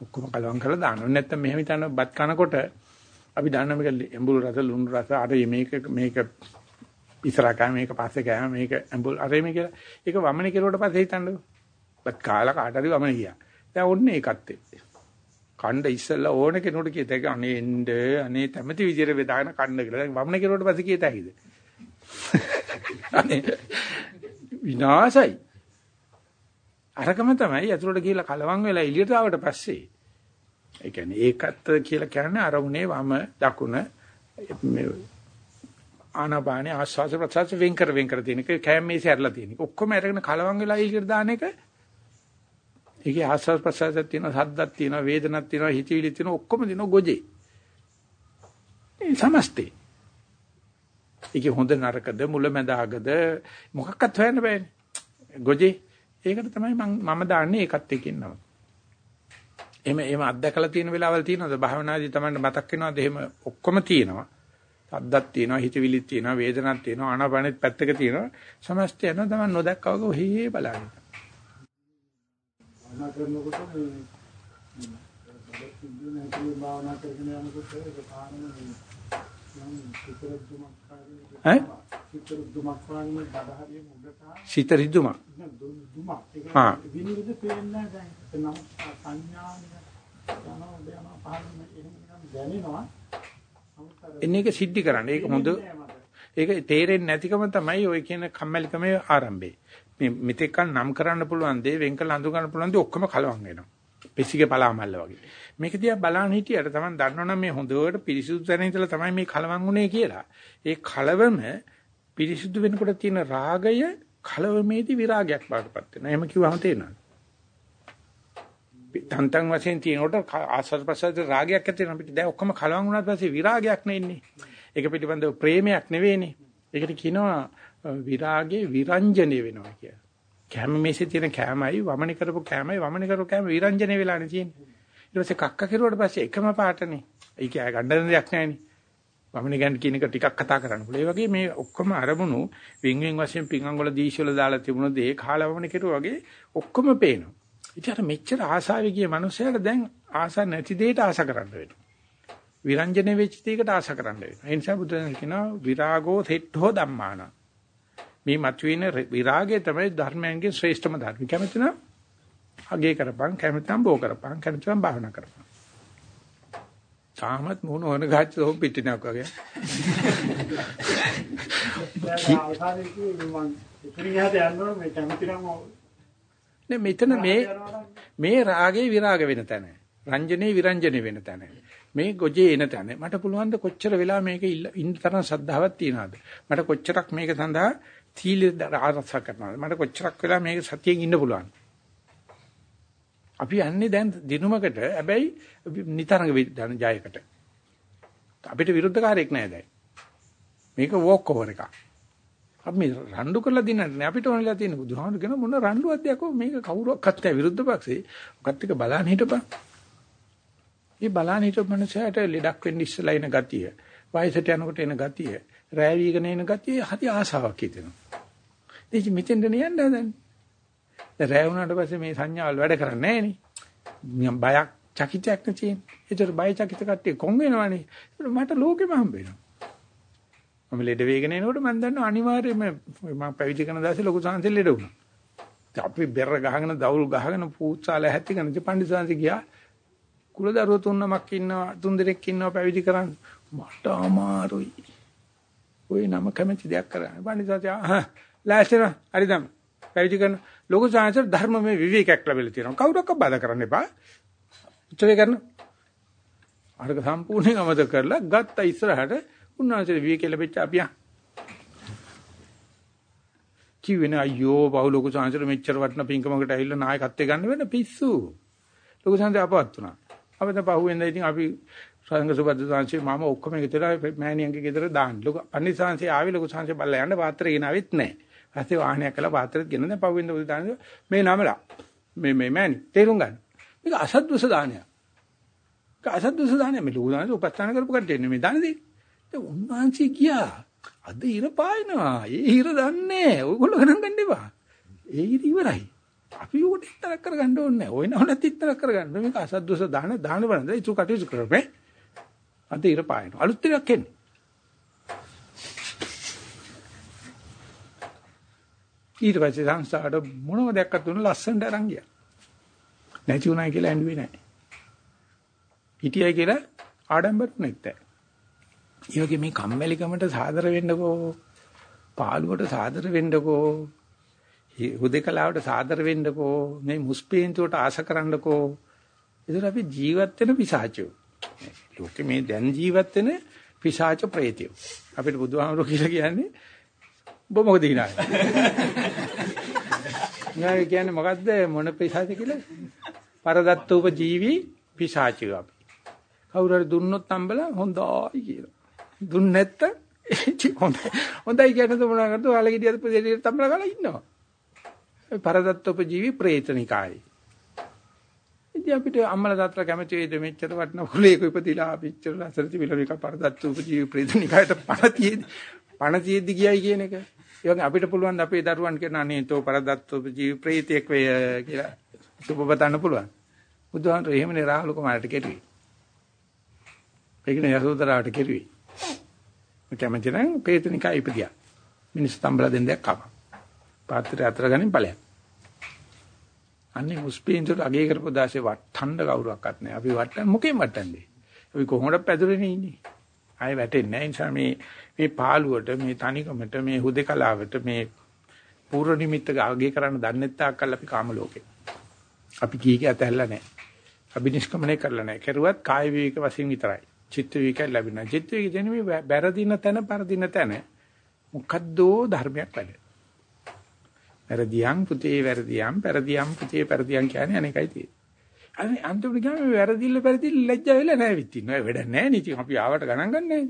ඔක්කොම කලවම් කරලා දානවා. නැත්නම් මෙහෙම හිතන බත් කනකොට අපි දන්න මේක එඹුල් රස ලුණු රස අර මේක මේක ඉස්සරහ කෑම මේක පස්සේ කෑම මේක එඹුල් අර මේ කියලා. ඒක වමනේ කෙරුවට පස්සේ හිතන්නකෝ. බත් කාලා කාට හරි වමනේ ගියා. දැන් ඔන්නේ ඒකත් කණ්ඩ ඉස්සෙල්ලා ඕන කෙනෙකුට කියත හැකි අනේ එන්න අනේ තැමැති විදියට බෙදාගෙන කන්න කියලා. දැන් වමනේ කෙරුවට පස්සේ කියත හැකිද? අනේ විනාසයි. අරකම තමයි අතුලට ගිහිල්ලා කලවම් වෙලා එළියට ආවට පස්සේ. ඒ කියන්නේ ඒකත් කියලා කියන්නේ අරමුණේ වම දකුණ මේ ආනාපානේ ආස්වාස ප්‍රසවාස වෙන් කර වෙන් කර තියෙන එක. කැම් මේසේ ඇරලා තියෙන එක. ඔක්කොම අරගෙන කලවම් වෙලා එළියට දාන එක. ඒකේ ආස්වාස ප්‍රසවාසයක් තියෙනවා සද්දක් තියෙනවා වේදනක් තියෙනවා හිතවිලි තියෙනවා ඔක්කොම දෙනවා ගොජේ. ඒ සමස්තේ. ඒකේ හොඳ නරකද මුලැමැදාගද මොකක්වත් හොයන්න බෑනේ. ගොජේ. ඒකට තමයි මම මම දාන්නේ ඒකත් එක්කින් නම. එහෙම එහෙම අත්දකලා තියෙන වෙලාවල් තියෙනවද භාවනාදී තමයි මතක් වෙනවද එහෙම ඔක්කොම තියෙනවා. අද්දක් තියෙනවා හිතවිලිත් තියෙනවා වේදනක් තියෙනවා ආනාපානෙත් පැත්තක තියෙනවා සමස්තය යනවා තමයි නොදැක්කා වගේ ඔහේ බලන්න. භාවනා කරනකොට මේ භාවනා කරගෙන යනකොට ඒක පාරම නම් සිතරුදුමක් ඈ සිත රිදුමක් දුමක්. හා. එන්නේ ඒක සිද්ධි කරන්න. ඒක හොඳ ඒක තේරෙන්නේ නැතිකම තමයි ඔය කියන කම්මැලිකමේ ආරම්භය. මේ මෙතෙක් නම් කරන්න පුළුවන් දේ වෙන් කළ අඳු ගන්න පුළුවන් දේ ඔක්කොම කලවම් වෙනවා. පිසිගේ පලාමල්ල වගේ. මේක දිහා බලන්න හිටියට තමයි දන්නවනම් මේ හොඳට පිරිසුදු තැන ඉඳලා තමයි මේ කලවම් උනේ කියලා. ඒ කලවම පිරිසුදු වෙනකොට තියෙන රාගය කලවමේදී විරාගයක් බවටපත් වෙනවා. එහෙම කිව්වම තේරෙනවා. තන්තන් වශයෙන් තියෙනකොට ආස්වාද ප්‍රසාද රාගයක් ඇති වෙනවා. අපිට දැන් ඔක්කොම කලවම් වුණාට පස්සේ විරාගයක් නෙන්නේ. ඒක පිළිබඳව ප්‍රේමයක් නෙවෙයිනේ. ඒකට කියනවා විරාගේ විරංජනේ වෙනවා කියලා. කැම මේසේ තියෙන කැමයි වමන කරපු කැමයි වමන කරපු කැම විරංජනේ වෙලානේ තියෙන්නේ. ඊට පස්සේ කක්ක කෙරුවට පස්සේ එකම පාටනේ. ඒක ආය ගණ්ඩන දෙයක් නැහැනේ. වමන ගැන කියන එක ටිකක් කතා කරන්න පුළුවන්. ඒ වගේ මේ ඔක්කොම අරමුණු වින් වින් වශයෙන් පිංගංගොල දීශවල දාලා තිබුණ දේ කාලා වමන කෙරුවා වගේ ඔක්කොම පේනවා. ඉතින් අර මෙච්චර ආසාවේ ගිය මනුස්සයාට දැන් ආස නැති දෙයට ආස කරන්න වෙනවා. විරංජන වෙච්ච දෙයකට ආස කරන්න වෙනවා. ඒ නිසා බුදුන් කියනවා විරාගෝ තෙට්ඨෝ ධම්මාන. මේ මතුවෙන විරාගය තමයි ධර්මයන්ගේ ශ්‍රේෂ්ඨම ධර්ම. කැමති නම් අගේ කරපන්, කැමති නම් බෝ කරපන්, කැමති නම් භාවනා කරපන්. තාමත් මොන වන ගාච්ච තෝම් පිටිනක් වගේ. නේ මෙතන මේ මේ රාගේ විරාග වෙන තැන. රංජනේ විරංජනේ වෙන තැන. මේ ගොජේ එන තැන. මට පුළුවන් ද කොච්චර වෙලා මේක ඉන්න තරම් සද්ධාවක් තියනවද? මට කොච්චරක් මේක සඳහා තීල ආරක්ෂා කරනවද? මට කොච්චරක් වෙලා මේක සතියෙන් ඉන්න පුළුවන්? අපි යන්නේ දැන් දිනුමකට හැබැයි නිතරංග ජයකට. අපිට විරුද්ධකාරයක් නෑ දැන්. මේක වෝක් ඕවර් එකක්. අපි මේ රණ්ඩු කරලා දිනන්නේ අපිට ඕනෙලා තියෙන බුදුහාමුදුරු කියන මොන රණ්ඩුවක්ද යකෝ මේක කවුරක්වත් නැහැ විරුද්ධ පක්ෂේ. ඔකත් එක බලන්න හිටපන්. මේ බලන්න හිටපු මනුස්සයාට ලෙඩක් වෙන්න ඉස්සලා එන ගතිය, වයසට යනකොට එන ගතිය, රෑ වීගෙන එන ගතිය හරි ආසාවක් හිතෙනවා. ඉතින් මෙතෙන්ද නියන්න හදන්නේ. දැන් රෑ වුණාට පස්සේ මේ සංඥාවල් වැඩ කරන්නේ නැහැ බයක් චකිතයක් නැතිනේ. ඒතර බය චකිත කට්ටිය කොන් වෙනවනේ. මට ලෝකෙම හම්බ වෙනවා. මම ලෙඩ වේගෙන එනකොට මම දන්නවා අනිවාර්යයෙන්ම මම පැවිදි කරන දාසේ ලොකු සංසෙල් ලෙඩ වුණා. අපි බෙර ගහගෙන දවුල් ගහගෙන පූත්සාල හැතිගෙන ඉති පණ්ඩිත ගියා. කුලදරුවෝ තුන්නමක් ඉන්නවා තුන් දෙනෙක් ඉන්නවා පැවිදි කරන්න. මට අමාරුයි. ওই නම කැමති දෙයක් කරන්න. පණ්ඩිත ආ ලෑස්තින හරිදම් පැවිදි කරන ලොකු සංසාර ධර්ම මේ විවේකයක් ලැබෙලා තියෙනවා. කවුරක්වත් බාධා කරන්න එපා. උත්තරේ කරන අරක සම්පූර්ණයෙන් අමතක කරලා ගත්ත ඉස්සරහට උන්වහන්සේ විවේකෙ ලැබෙච්ච අපියා. කිව්වෙන අයියෝ බහු ලොකු සංසාර මෙච්චර වටන පින්කමකට ඇවිල්ලා නායකත්වයේ ගන්න වෙන පිස්සු. ලොකු සංසාර අපවත් වුණා. අපිට පහුවෙන්ද ඉතින් අපි සංඝ සුබද්ද සංසය මම ඔක්කොම ගෙදර මෑණියන්ගේ ගෙදර දාන්න. ලොකු පන්දි සංසය ආවේ ලොකු සංසය බල්ලා යන්න පාත්‍රය ගෙනාවෙත් නැහැ. ඊපස්සේ වාහනයක් කළා පාත්‍රෙත් ගෙන දැන් පහුවෙන්ද උදේ දාන්න මේ නමලා මේ මේ මෑණි තේරුම් ගන්න. මේක අසද්දවස දානයක්. ඒක අසද්දවස දානයක්. මේ ලොකු දානක උපස්ථාන කරපු කට්ටිය මේ දාන දෙන්නේ. ඒ උන්වහන්සේ ගියා. අද ඉර පායනවා. ඒ ඉර දන්නේ. ඔයගොල්ලෝ ගණන් ගන්න එපා. ඒ ඉර ඉවරයි. අපි උකට ඉතර කරගන්න ඕනේ නැහැ. ඔය නවලත් ඉතර කරගන්න. මේක අසද්දවස දාන දාන බලන්න. ඒක කටයුතු කරපේ. අද ඉර පායනවා. අලුත් ටිකක් එන්නේ. ඊට පස්සේ සංස්ථාවට මොනව දැක්කත් උන ලස්සනට අරන් ගියා. නැති උනායි කියලා ඇඬුවේ නැහැ. හිටියයි කියලා ආඩම්බරුනෙත් නැහැ. ඒ වගේ මේ කම්මැලිකමට සාදර වෙන්නකෝ පාළුවට සාදර වෙන්නකෝ හුදේකලාවට සාදර වෙන්නකෝ මේ මුස්පීන්තුවට ආශ කරන්නකෝ ඒතර අපි ජීවත් වෙන පිසාචෝ ලෝකෙ මේ දැන් ජීවත් වෙන පිසාච ප්‍රේතයෝ අපිට බුදුහාමුදුරු කියලා කියන්නේ ඔබ මොකද කියනවා නෑ කියන්නේ මොකද්ද? මොන පිසාච කියලා? පරදත්තූප ජීවි පිසාචය අපි. කවුරු හරි දුන්නොත් අම්බලා හොඳයි කියලා. දුන්න නැත්තම් හොඳයි හොඳයි කියනද මොනවා කරද ඔයාලා ගෙඩියත් දෙලියට තම්බලා ගාලා ඉන්නවා. පරදත්තෝපජීවි ප්‍රේතනිකායි. ඉතින් අපිට අම්මලා තාත්තලා කැමති වේද මෙච්චර වටන කුලයක ඉපදිලා පිච්චර ලස්සනති විලවික පරදත්තෝපජීවි ප්‍රේතනිකායට පණතියෙදි පණතියෙදි ගියයි කියන එක ඒ වගේ අපිට පුළුවන් අපේ දරුවන් කියන අනේ තෝ පරදත්තෝපජීවි ප්‍රේතෙක් වේ කියලා සුබපතන්න පුළුවන් බුදුහාමර එහෙමනේ රාහුල කුමාරට කෙරුවේ ඒකනේ යසෝදරාට කෙරුවේ කැමති නම් ප්‍රේතනිකා ඉපදියා. මිනිස් තම්බලා දෙන්න දෙයක් කපා. පාත්‍රය අතර ගනින් ඵලයක්. අන්නේ මුස්පීන්තුට අගේ කරපු දාසේ වට්ටන්න කවුරක්වත් නැහැ. අපි වට්ටන්න මොකෙන් වට්ටන්නේ? අපි කොහොමද පැදුරේනේ ඉන්නේ? ආයෙ වැටෙන්නේ නැහැ. නිසා මේ මේ පාළුවට, මේ තනිකමට, මේ හුදේකලාවට, මේ පූර්ව නිමිත්ත අගේ කරන්න දන්නේ නැත්නම් අපි කාම ලෝකේ. අපි කීකේ ඇතැල්ලා නැහැ. අබිනිෂ්ක්‍මණය කරලා නැහැ. කරුවත් කාය විවේක වශයෙන් විතරයි. චිත්ත විවේක ලැබෙනවා. චිත්ත විවේක කියන්නේ මේ බැරදින තැන පරදින තැන මොකද්දෝ ධර්මයක් වැඩ. වැරදියම් පුතේ වැරදියම් පෙරදියම් පුතේ පෙරදියම් කියන්නේ අනේකයි තියෙන්නේ. අනේ අන්තිමට ගියාම වැරදිල්ල පෙරදිල්ල ලැජ්ජා වෙලා නැහැ විත්තින්න. වැඩ නැහැ නේ. ඉතින් අපි ආවට ගණන් ගන්නෑ.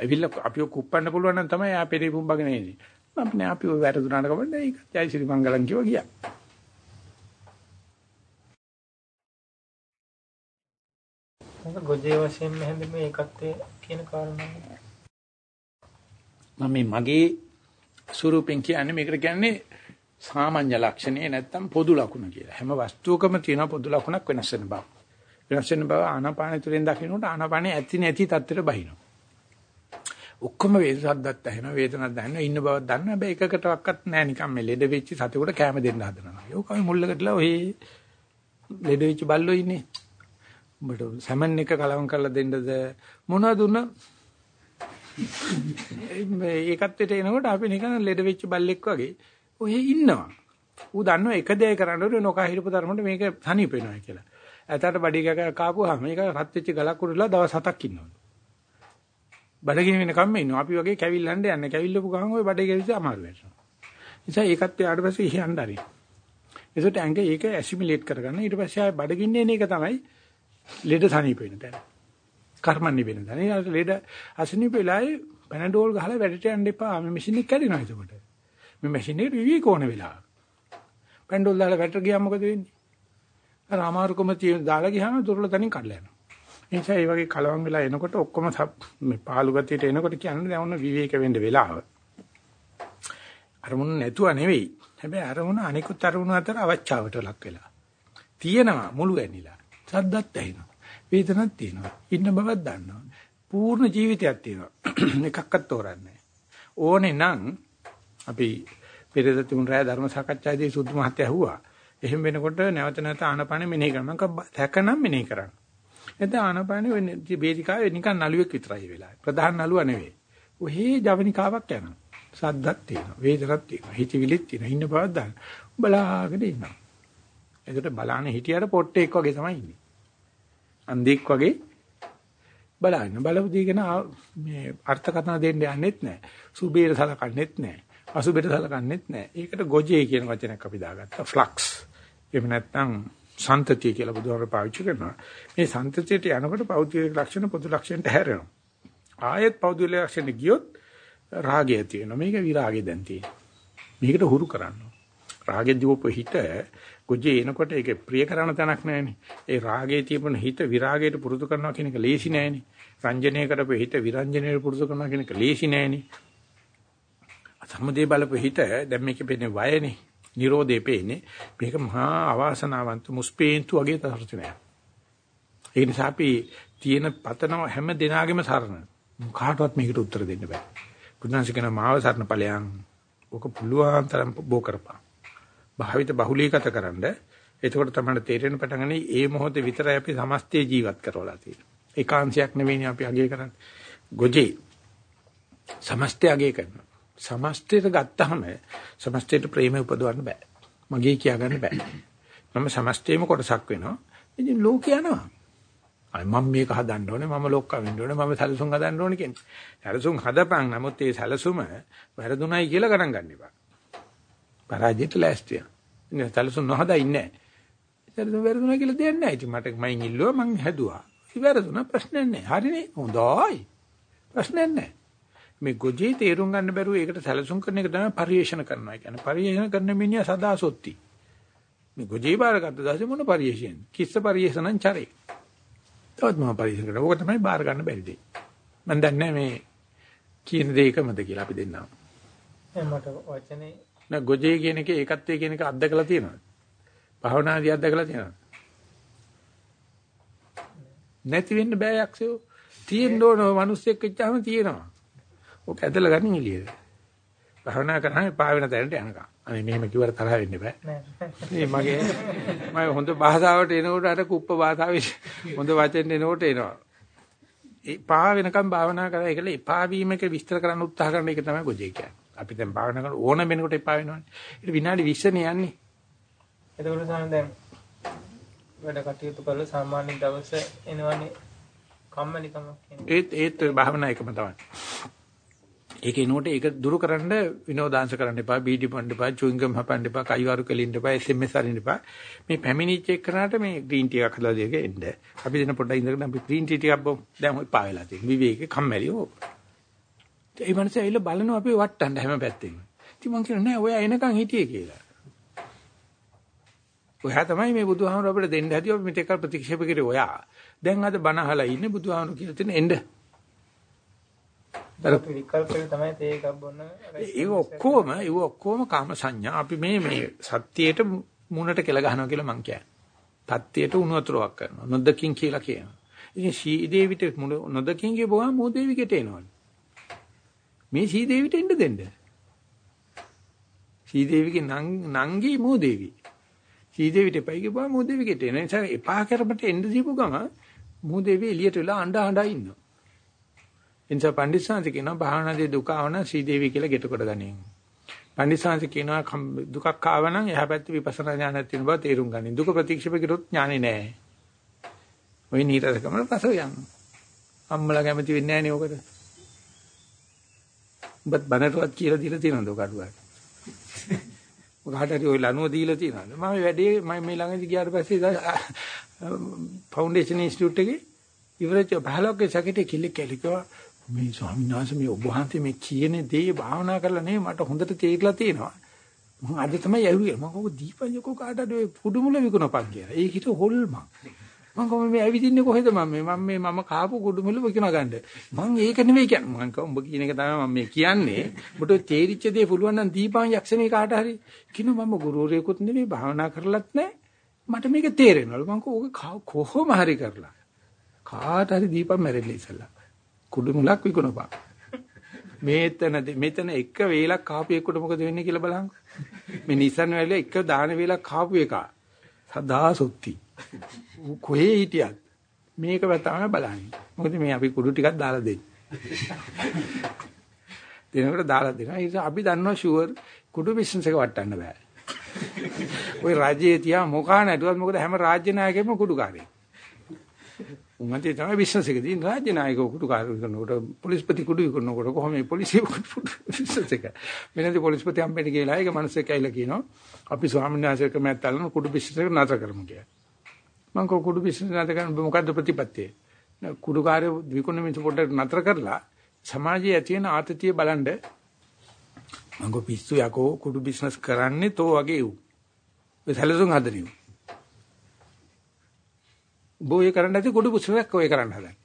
ඇවිල්ලා අපිව කුප්පන්න පුළුවන් නම් තමයි ආ පෙරේ පුම්බගෙන එන්නේ. අපි නෑ අපි ඔය වැරදුනාට කවන්නේ ඒක ජයසිරි මංගලම් කිව්වා ගියා. මොකද ගොජේ වශයෙන් හැඳින්වීමේ ඒකත්වයේ කියන කාරණාව. මම මේ මගේ ස්වරූපෙන් කියන්නේ මේකට කියන්නේ සාමාන්‍ය ලක්ෂණේ නැත්තම් පොදු ලක්ෂණ කියලා. හැම වස්තුවකම තියෙන පොදු ලක්ෂණක් වෙනස් වෙන බව. වෙනස් වෙන බව ආනාපාන තුලින් දකින්නට ආනාපානේ ඇති නැති තත්ත්වයට බහිනවා. ඔක්කොම වේදසද්දත් ඇහෙනවා වේදනක් දැනෙනවා ඉන්න බවක් දන්නවා හැබැයි එකකටවත් නැහැ නිකන් මේ ලෙඩ වෙච්ච සතෙකුට කැම දෙන්න හදනවා. ඒකම මුල්ලකටලා ඔය ලෙඩ වෙච්ච බල්ලෝ ඉන්නේ. උඹට සැමන් එක කලවම් කරලා දෙන්නද මොනවද උන ඒකත් වෙට එනකොට අපි නිකන් ලෙඩ වෙච්ච බල්ලෙක් වගේ ඔය ඉන්නවා. ඌ දන්නවා එක දෙයක් කරන්න ඕනේ නොකා හිරපු ධර්මයට මේක තනිප වෙනවා කියලා. ඇතට බඩි ගග කාපුවාම මේක රත් වෙච්ච ගලක් උඩලා දවස් හතක් ඉන්නවා. බඩගිනි වෙනකම්ම ඉන්නවා. අපි වගේ කැවිල්ලන්න යන්නේ. කැවිල්ලපු ගමන් ওই බඩේ කැවිල්ල අමාරු වෙනවා. නිසා ඒකත් යාට පස්සේ ඉහන්න හරි. ඒසොට ඇඟ ඒක ඇසිමිලේට් කරගන්න. ඊට පස්සේ ආය බඩගින්නේ එන එක තමයි ලෙඩ සනීප වෙන තැන. කර්මන්නේ වෙන තැන. ඊට ලෙඩ අසනීප වෙලාවේ පැනඩෝල් ගහලා වැඩට යන්න එපා. මේ මැෂින් එක කැඩෙනවා එතකොට. මේ මැෂින් එකට විවි කෝණ වෙලා. පැනඩෝල් දාලා වැටර ගියාම මොකද වෙන්නේ? අර අමාරුකම තියෙන දාලා ගියාම දුර්වල තැනින් කඩලා යනවා. ඒ නිසා මේ වගේ කලවම් වෙලා එනකොට ඔක්කොම මේ පාළු ගතියට එනකොට කියන්නේ දැන් ඔන්න විවේක වෙන්න වෙලාව. අරමුණ නැතුව නෙවෙයි. හැබැයි අරමුණ අනිකුත් අරමුණු අතර අවචාවට ලක් වෙලා. තියෙනවා මුළු ඇනිලා. සද්දත් ඇහෙනවා. වේදනක් තියෙනවා. ඉන්න බවක් දන්නවා. පූර්ණ ජීවිතයක් තියෙනවා. එකක්වත් තෝරන්නේ ඕනේ නම් අපි පෙරේද තුන් රාය ධර්ම සාකච්ඡාවේදී සුදු මහත්තයා ඇහුවා. එහෙම වෙනකොට නැවත නැවත ආනපන මෙනෙහි කරනවා. මම දැකනම් මෙනෙහි කරන්න. එතන ආනපානෙ වෙන්නේ වේදිකාවේ නිකන් නළුවෙක් විතරයි වෙලා. ප්‍රධාන නළුවා නෙවෙයි. ඔහේ ජවනිකාවක් යනවා. සද්දක් තියෙනවා. වේදනක් තියෙනවා. හිතවිලිත් තියෙනවා. ඉන්න බවක් දාන්න. බලාගෙන ඉන්නවා. එතකොට බලාන හිටියට පොට්ටෙක් වගේ තමයි ඉන්නේ. අන්දෙක් වගේ බලන්න බලපු දීගෙන මේ අර්ථකථන දෙන්න යන්නෙත් නැහැ. සුබේර සලකන්නෙත් නැහැ. අසුබේර සලකන්නෙත් නැහැ. ඒකට ගොජේ කියන වචනයක් අපි දාගත්තා. ෆ්ලක්ස්. එහෙම නැත්නම් සන්තතිය කියලා බුදුහාමර පාවිච්චි කරනවා. මේ සන්තතියට යනකොට පෞද්ගලික ලක්ෂණ පොදු ලක්ෂණයට හැරෙනවා. ආයෙත් පෞද්ගලික ලක්ෂණ ගියොත් රාගය තියෙනවා. මේක විරාගය දැන් තියෙනවා. මේකට හුරු කරනවා. රාගෙ දීපු හිත ගොජේ එනකොට ඒක ප්‍රිය කරන තැනක් නැහැනේ. ඒ රාගයේ තිබුණ හිත විරාගයට පුරුදු කරනවා කියන එක ලේසි නෑනේ. රංජනය කරපු හිත විරංජනයට පුරුදු කරනවා කියන එක ලේසි නෑනේ. සම්මදේ බලපු හිත දැන් මේකේ පෙන්නේ වයනේ. Nirodhe පේන්නේ. මේක මහා අවාසනාවන්ත මුස්පේන්තු වගේ තරචනයක්. ඒ නිසා අපි තියෙන පතන හැම දිනාගෙම සරණ. කාටවත් මේකට උත්තර දෙන්න බෑ. බුදුන්සිකන මාව සරණ ඵලයන්. ඔක පුළුවන් තරම් බෝ කරපන්. භාවිත බහුලීගත කරන්න. එතකොට තමයි තේරෙන පටන් ගන්නේ ඒ මොහොතේ විතරයි අපි සමස්තය ජීවත් කරවලා තියෙන්නේ. ඒකාංශයක් නෙවෙයිනේ අපි අගය කරන්නේ. ගොජේ සමස්තය අගය කරනවා. සමස්තයට ගත්තාම සමස්තයට ප්‍රේමය උපදවන්න බෑ. මගේ කියාගන්න බෑ. මම සමස්තයේම කොටසක් වෙනවා. ඉතින් ලෝකේ යනවා. අය මම මේක හදන්න ඕනේ මම ලොක්ක වෙන්න ඕනේ මම සැලසුම් හදන්න ඕනේ කියන්නේ. සැලසුම් හදපන් නමුත් ඒ සැලසුම වැරදුණයි කියලා ගණන් ගන්න එපා. පරාජයට ලෑස්තිය. ඉතින් සැලසුම් නොහදා ඉන්නේ නැහැ. සැලසුම් වැරදුණා කියලා දෙයක් නැහැ. ඉතින් මට මයින් ඉල්ලුවා මං හැදුවා. ඉතින් වැරදුණා ප්‍රශ්නයක් නැහැ. හරිනේ. හොඳයි. ප්‍රශ්නයක් නැහැ. මේ ගොජේ තේරුම් ගන්න බැරුව ඒකට සැලසුම් කරන එක තමයි පරිේශන කරනවා කියන්නේ. පරිේශන කරන මිනිහා සදා සොත්ති. මේ ගොජේ බාරගත්ත දාසේ මොන පරිේශයෙන්? කිස්ස පරිේශනං චරේ. තවත් මම පරිේශන කරනවා. ඕක තමයි බාර ගන්න බැරි දෙය. මම දන්නේ මේ කියන දේ එකමද කියලා අපි දෙන්නා. මට වචනේ නෑ ගොජේ කියන එකේ ඒකත්වයේ කියන එක අත්දකලා තියෙනවද? භවනාදී අත්දකලා තියෙනවද? නැති වෙන්න බෑ යක්ෂයෝ. තියෙන්න ඕන මිනිස්සෙක් වෙච්චාම තියෙනවා. ඔක ඇදලා ගන්න එළියට. භවනා කරාම පා වෙන තැනට යනකම්. අනේ මෙහෙම කිව්වට තරහ වෙන්න බෑ. මේ මගේ මම හොඳ භාෂාවට එනකොට අර කුප්ප භාෂාවේ හොඳ වචෙන් එනකොට එනවා. ඒ පා වෙනකම් භාවනා කරා ඒකල එපා වීමක විස්තර කරන්න උත්සාහ කරන එක තමයි ගොජේ කියන්නේ. අපි දැන් භාවනා කරන ඕන වෙනකොට එපා වෙනවනේ. ඒක විනාඩි 20 නේ යන්නේ. එතකොට සාම දැන් වැඩ කටයුතු කරලා සාමාන්‍ය දවස එනවනේ කම්මැලිකමක් කියන්නේ. ඒත් ඒත් භාවනා එකම තමයි. ඒක එනකොට ඒක දුරු කරන්න විනෝදාංශ කරන්න එපා, බීඩි පොන්න එපා, චුයින්ගම් හපන්න එපා, කයිවාරු කෙලින්න එපා, SMS අරින්න එපා. මේ පැමිණිච්ච එකනට මේ ග්‍රීන් ටී එකක් හදලා දෙක එන්න. අපි දෙන පොඩ්ඩක් ඉඳගෙන අපි ග්‍රීන් ටී ටිකක් බොමු. දැන් ඔය පා වෙලා තියෙන. විවේකේ කම්මැලි ඕ. ඒ මනසේ ඇවිල්ලා බලනවා අපි වට්ටන්න හැම පැත්තෙම. ඉතින් මං කියනවා නෑ ඔය එනකන් හිටියේ කියලා. ඔයා තමයි මේ බුදුහාමර අපිට දෙන්න හැදී අපි මෙතෙක් ප්‍රතික්ෂේප කරේ ඔයා. දැන් අද බණ අහලා ඉන්නේ බුදුහාමර කියලා තියෙන එන්න. විකල්පේ තමයි තේ එකක් බොන්න. ඒ ඔක්කොම ඒ ඔක්කොම කාම සංඥා. අපි මේ මේ සත්‍යයට මුණට කෙල ගහනවා කියලා මං කියන්නේ. තත්ත්වයට උණු වතුරක් කරනවා. නොදකින් කියලා කියනවා. ඉතින් ශීදේවිට නොදකින් කියපුවා මොදේවිකට එනවනේ. මේ ශීදේවිට එන්න දෙන්න. ශීදේවිගේ නංගි මොදේවි. ශීදේවිට එපයි කියපුවා මොදේවිකට එන නිසා එපා කරපට එන්න දීපු ගම මොදේවි එළියට වෙලා අඬ අඬ ඉන්නවා. එනිසා පණ්ඩිතසාන්ති කියනවා භාවනාදී දුක ආවන ශ්‍රීදේවි කියලා ගෙට කොට ගනින්. පණ්ඩිතසාන්ති කියනවා දුකක් ආවනම් එහා පැත්තේ විපස්සනා ඥානයක් තියෙන බව තේරුම් ගනින්. දුක ප්‍රතික්ෂේප කරොත් ඥානෙ නෑ. ඔය නීරසකම පසව යන්න. අම්මලා කැමති වෙන්නේ නෑනේ ඔකට. උඹත් බනටවත් කියලා දීලා තියෙනවද ඔක අඩුවක්? මොකකට හරි ඔය ලනුව දීලා තියෙනවද? මම වැඩේ මම මේ ළඟදී ගියාට පස්සේ ෆවුන්ඩේෂන් ඉන්ස්ටිටියුට් එකේ ඉවරච 15ක සැකටේ කිල්ලෙක් කැලිකවා මේ ස්වාමීන් වහන්සේ මේ ඔබ වහන්සේ මේ කියන දේ භාවනා කරලා නේ මට හොඳට තේරිලා තියෙනවා. මම අද තමයි ඇහුවේ. මම කව දීපඤ්ඤකෝ කාටද ඔය කුඩුමුල විකුණපන් කියලා. ඒක හිත හොල්මන්. මම කව මේ ඇවිදින්නේ කොහෙද මම මේ මම මේ මම කාපු කුඩුමුල විකුණ ගන්නද. මම ඒක නෙවෙයි කියන්නේ. මම කව උඹ කියන එක තමයි මම මේ කියන්නේ. ඔබට තේරිච්ච දේ පුළුවන් නම් දීපන් යක්ෂණේ කාට හරි. කිනු මම ගුරුවරයෙකුත් නෙවෙයි භාවනා කරලත් නැහැ. මට මේක තේරෙනවලු. මම කව ඕක කොහොම හරි කරලා. කාට හරි දීපන් මැරෙන්න ඉස්සලා. කුඩු මුලක් විකුණපන්. මේතන මෙතන එක වේලක් කාපු එකට මොකද වෙන්නේ කියලා බලන්න. මේ Nissan වල එක දාන වේලක් කාපු එක. සදා සොත්ති. කොහේ හිටියත් මේක තමයි බලන්නේ. මොකද මේ අපි කුඩු ටිකක් දාලා දෙන්නේ. දෙනකොට දාලා දෙනවා. ඒ නිසා අපි දන්නවා ෂුවර් කුඩු බිස්නස් එක වටන්න බෑ. ওই රාජ්‍යයේ තියා මොකා නැටුවත් මොකද හැම රාජ්‍ය නායකයෙක්ම කුඩුකාරයෙක්. උන්වන්තේ තමයි බිස්නස් එකදී රාජ්‍ය නායකව කුඩු කාර්ය කරනකොට පොලිස්පති කුඩු කරනකොට කොහොම මේ පොලිසිය බිස්නස් එක වෙනදී පොලිස්පති හම්බෙන්න කියලා ඒක මිනිස්සු කයිලා කියනවා අපි ස්වාමීන් වහන්සේ කමැත් අල්ලන කුඩු බිස්නස් එක නතර කරමු කියලා. මම කෝ කුඩු බිස්නස් නතර කරන්න මොකද්ද ප්‍රතිපත්තිය? කුඩු කාර්ය විකුණන මිනිස්සු පොඩ්ඩක් නතර කරලා සමාජයේ ඇති වෙන ආතතිය බලන්න. මම කෝ පිස්සු යකෝ කුඩු බිස්නස් කරන්නේ තෝ වගේ උ ඔය සැලසුම් හදනියු බෝය කරන්න නැති කුඩු පුස්තකයක් ඔය කරන්න හදන්නේ.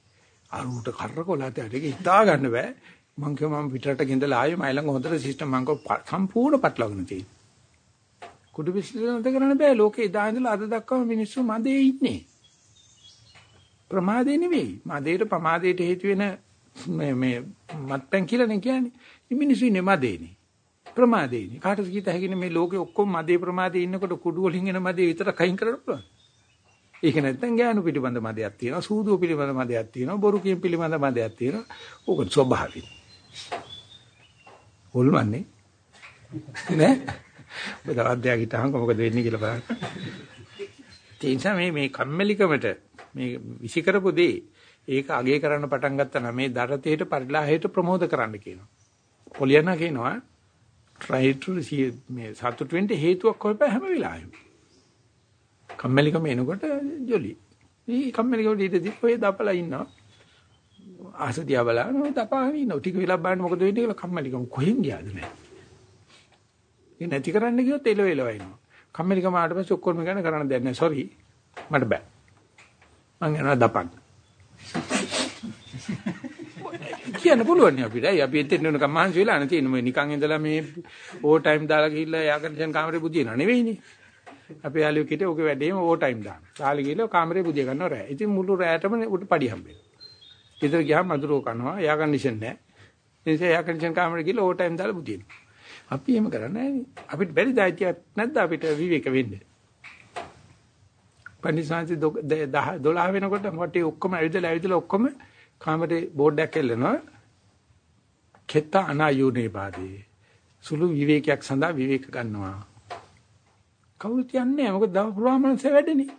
අරුට කරකොලත් ඒක හිතා ගන්න බෑ. මං කිය මම පිටරට ගෙන්දලා ආවේ මයි ළඟ හොඳට සිස්ටම් මං කෝ සම්පූර්ණ පටලවාගෙන තියෙනවා. කුඩු පිස්සුවන්ත කරන්න බෑ. ලෝකේ ඉදා ඉඳලා අද දක්වාම මිනිස්සු මදේ ඉන්නේ. ප්‍රමාදේ නෙවෙයි. මදේට ප්‍රමාදයට හේතු වෙන මේ මේ මත්පැන් කියලා නේ කියන්නේ. මේ මිනිස්සු ඉන්නේ මදේනේ. ප්‍රමාදේනේ. කාටද කීත හැකිනේ මේ ලෝකේ ඔක්කොම මදේ ප්‍රමාදේ ඉන්නකොට කුඩු වලින් එන මදේ විතර කයින් කරන්න පුළුවන්. ඒක නැත්නම් ඥාන පිළිබඳ මදයක් තියෙනවා, සූදුව පිළිබඳ මදයක් තියෙනවා, බොරු කියන පිළිබඳ මදයක් තියෙනවා. ඕක ස්වභාවික. හොල්මන්නේ. නේ? බදවත් දෙයක් හිටහම මොකද වෙන්නේ කියලා බලන්න. ඒ නිසා මේ මේ කම්මැලිකමට මේ විසි කරපු දේ ඒක අගේ කරන්න පටන් ගත්තා නම් මේ දරතේට පරිලාහයට ප්‍රමෝද කරන්න කියනවා. පොලියනා කියනවා try to මේ සතුට වෙන්න හේතුවක් හොයපෑ හැම වෙලාවෙම. කම්මැලිකම එනකොට ජොලි. මේ කම්මැලිකම ඊට දිප්පේ දපලා ඉන්නවා. ආසදියා බලනවා දපාගෙන ඉන්නවා. ටික වෙලා බලන්න මොකද වෙන්නේ කියලා කම්මැලිකම කොහෙන් ගියාද නැහැ. ඒ නැති කරන්න ගියොත් එලව එලව එනවා. කම්මැලිකම ආවට පස්සේ ඔක්කොම ගන්න කරන්න දෙයක් නැහැ. සෝරි. මට බෑ. මං යනවා දපන්න. කියන්න පුළුවන් අපිට. අයි අපි එතෙන් යනකම් මහන්සි වෙලා නැති නේ නිකන් ඉඳලා මේ ඕවර් ටයිම් දාලා ගිහිල්ලා එයා කන්ඩිෂන් කාමරේ බුදිනා නෙවෙයිනේ. අපේ යාළුවෙක් හිටියේ ඕකේ වැඩේම ඕවර් ටයිම් දාන. තාලි ගිහලා කාමරේ පුදිය ගන්නවා රෑ. ඉතින් මුළු රෑටම උට පඩි හම්බෙනවා. ඊතර ගියාම මදුරෝ කනවා. එයා කන්ඩිෂන් නැහැ. ඒ නිසා එයා කන්ඩිෂන් කාමරේ ගිහලා ඕවර් ටයිම් දාලා පුදිනවා. අපි එහෙම කරන්නේ නැහැ. අපිට බැරි දායතියක් නැද්ද අපිට විවේක වෙන්න? පන්සිාන්ති 12 වෙනකොට මොකටේ ඔක්කොම ඇවිදලා ඇවිදලා ඔක්කොම කාමරේ බෝඩ් එකක් එල්ලනවා. කෙත්ත අනායුනේ පාදේ. සුළු විවේකයක් සඳහා විවේක ගන්නවා. කවුරුත් යන්නේ නැහැ. මොකද දව පුරාමනස වැඩනේ.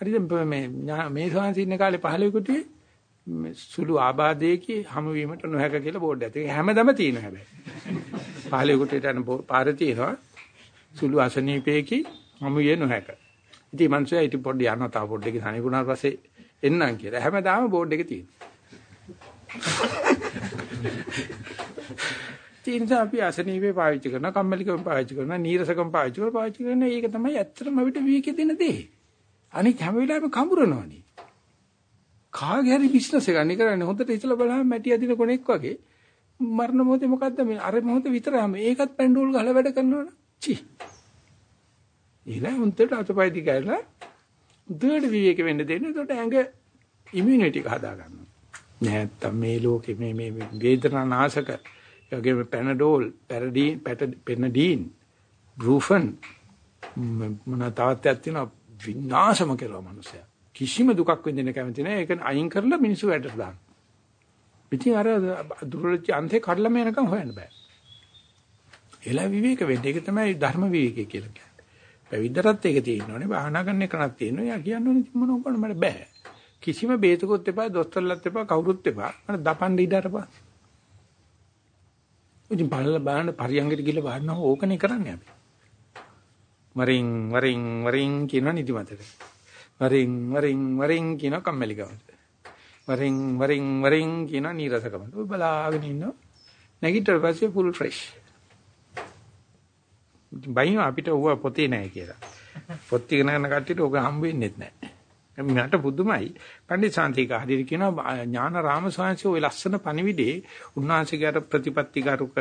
හරිද මේ මේ සංසින්න කාලේ 15 කුටියේ සුළු ආබාධයේකී හමු වීමට නොහැක කියලා බෝඩ් එකක්. ඒක හැමදම තියෙනවා හැබැයි. 15 කුටියට යන පාර තියෙනවා. සුළු අසනීපයේකී හමු විය නොහැක. ඉතින් මනුස්සයා ඉතින් පොඩ්ඩ යනවා තා බෝඩ් එකේ සනිකුණාට පස්සේ එන්නම් කියලා. හැමදාම බෝඩ් එකේ තියෙනවා. තීන්ස අපි අසනීපේ පාවිච්චි කරනවා, කම්මැලිකම පාවිච්චි කරනවා, නීරසකම පාවිච්චි කරනවා, පාවිච්චි කරනවා. ඒක තමයි ඇත්තටම අපිට විවේකී දෙන දේ. අනික හැම වෙලාවෙම කඹරනවානේ. කාගේ හරි බිස්නස් එකක් නේ කරන්නේ. හොඳට ඉතලා බලහම මැටි අදින කොනෙක් වගේ. මරණ මොහොතේ මොකද්ද මේ අර මොහොතේ විතරම ඒකත් පැන්ඩෝල් ගහලා වැඩ කරනවනේ. චි. ඊළඟ හොඳට අතපය දිගහැරලා දෙඩ විවේක වෙන්න දෙන්න. එතකොට ඇඟ ඉමුනිටි එක හදා ගන්නවා. නැත්තම් මේ ලෝකේ මේ මේ වේදනා නාශක යගේ පැනඩෝල් පැරඩීන් පැනඩීන් බෲෆන් මොන තාත්තයක් තියෙනවා විනාශම කරනවා මනුස්සයා. කිසිම දුකක් විඳින්න කැමති නැහැ ඒක අයින් කරලා මිනිස්සු වැඩට දාන්න. ඉතින් අර දුර්වලච්ච අන්තේ කඩලම යනකම් හොයන්න බෑ. එලා විවේක වෙන්න. ඒක තමයි ධර්ම විවේකය කියලා කියන්නේ. පැවිද්දටත් ඒක තියෙනවනේ බාහනා කරන එකනක් තියෙනවා. යා කියන්නේ මොන කරන්න මට බෑ. කිසිම බේතකොත් එපා දොස්තරලත් එපා කවුරුත් එපා. මට දපන්න ඉඩ අරපන්. ඉතින් බලලා බලන්න පරියංගයට ගිහලා බලනවා ඕකනේ කරන්නේ අපි. වරින් වරින් වරින් කියන නිදිමතට. වරින් වරින් වරින් කියන කම්මැලිකමට. වරින් වරින් වරින් කියන නීරසකමට. ඔය බලාගෙන ඉන්නවා. නැගිටලා පස්සේ ෆුල් ෆ්‍රෙෂ්. බයින් අපිට ඌව පොතේ නැහැ කියලා. පොත් ඉගෙන ගන්න කට්ටියට ඕක හම්බ වෙන්නේ නැහැ. මට පුදුමයි. පණ්ඩිත සාන්තික හදිරි කියනවා ඥානාරාම ස්වාමීන් ඔය ලස්සන පණිවිඩේ උන්වහන්සේගේ ප්‍රතිපත්තිගරුක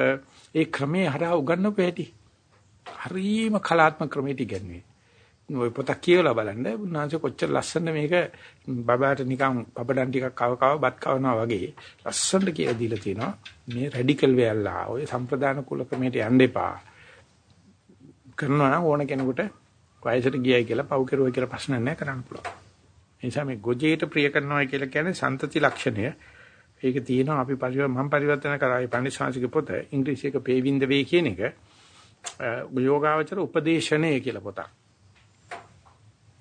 ඒ ක්‍රමයේ හරහා උගන්වපු හැටි. හරීම කලාත්මක ක්‍රමයට ඉගෙනුවේ. ඔය පොතක් කියවලා බලන්න උන්වහන්සේ කොච්චර ලස්සන මේක බබාට නිකන් පබඩන් ටිකක් කව කව බත් කවනවා වගේ ලස්සනට කියලා දීලා තියෙනවා. මේ රැඩිකල් වෙයල්ලා ඔය සම්ප්‍රදාන කුල ක්‍රමයට යන්න එපා. කරනවා නම් ඕන කෙනෙකුට වයසට ගියයි කියලා පව් කෙරුවයි කියලා ප්‍රශ්න නැහැ කරන්න පුළුවන්. නිසා මේ ගොජේට ප්‍රිය කරනවා කියලා කියන්නේ සන්තති ලක්ෂණය. ඒක තියෙනවා අපි පරිව මම පරිවර්තන කරායි පණිසාංශික පොත ඉංග්‍රීසි එක පේවින්ද වේ කියන එක යෝගාවචර උපදේශනය කියලා පොතක්.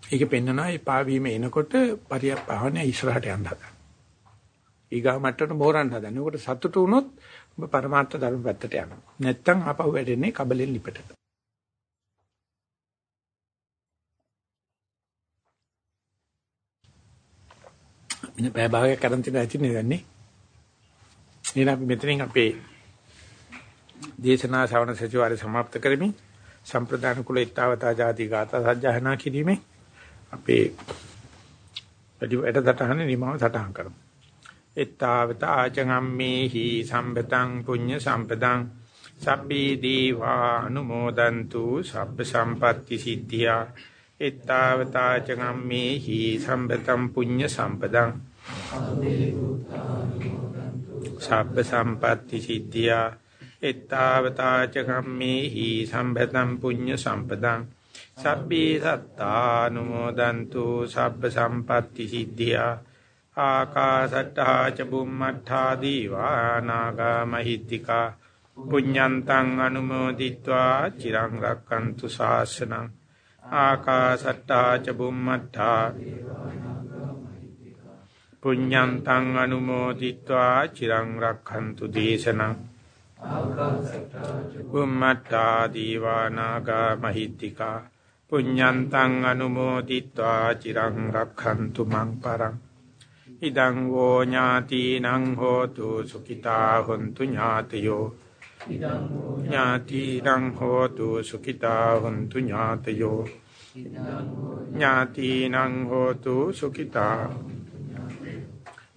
ඒක පෙන්නනවා ඒ පාවීම එනකොට පරිපහන ඉස්සරහට යන්න හදන. ඊගා මට්ටමට මෝරන්න හදන. උකට සතුටු වුණොත් ඔබ පරමාර්ථ ධර්ම පැත්තට යනවා. නැත්තම් ආපහු වැටෙන්නේ කබලෙන් ලිපටට. වෙන පැය භාගයක් කරන් තියෙන ඇති නේද දැන්නේ. එහෙනම් අපි මෙතනින් අපේ දේශනා ශ්‍රවණ සචිවාරය સમાપ્ત කරමින් සම්ප්‍රදාන කුල ඊතාවතා ජාති ගාථා සජ්ජහනා කිරීමේ අපේ වැඩසටහන නිමාව සටහන් කරමු. ඊතාවතා චංගම්මේහි සම්පතං පුඤ්ඤ සම්පතං සබ්බී දීවා අනුමෝදන්තු සබ්බ සම්පatti සිද්ධියා ඊතාවතා චංගම්මේහි සම්පතං පුඤ්ඤ සම්පතං සබ්බ සම්පatti සිද්ධියා. එත්තාවතා ච කම්මේහි සම්පතම් පුඤ්ඤ සම්පතං සබ්බේ සත්තානුමෝදන්තු සබ්බ සම්පatti සිද්ධියා. ආකාසට්ටා ච බුම්මට්ටා දීවා නාග මහිත්‍තිකා පුඤ්ඤන්තං අනුමෝදිත්වා චිරං රක්칸තු ශාසනං. ආකාසට්ටා ච බුම්මට්ටා පුඤ්ඤන්තං අනුමෝදිත්වා චිරං රක්ඛන්තු දේශනං. බුම්මත්තා දීවානාගා මහිත්‍තිකා පුඤ්ඤන්තං අනුමෝදිත්වා චිරං රක්ඛන්තු මං පරං. ඉදං වෝ ඥාතිනං හෝතු සුඛිතා හොන්තු ඥාතයෝ. ඥාතිනං හෝතු සුඛිතා හොන්තු ඥාතයෝ. ඥාතිනං හෝතු සුඛිතා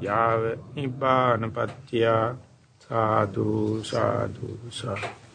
යාව නිබ්බානපත්ත්‍ය සාදු සාදු සාදු.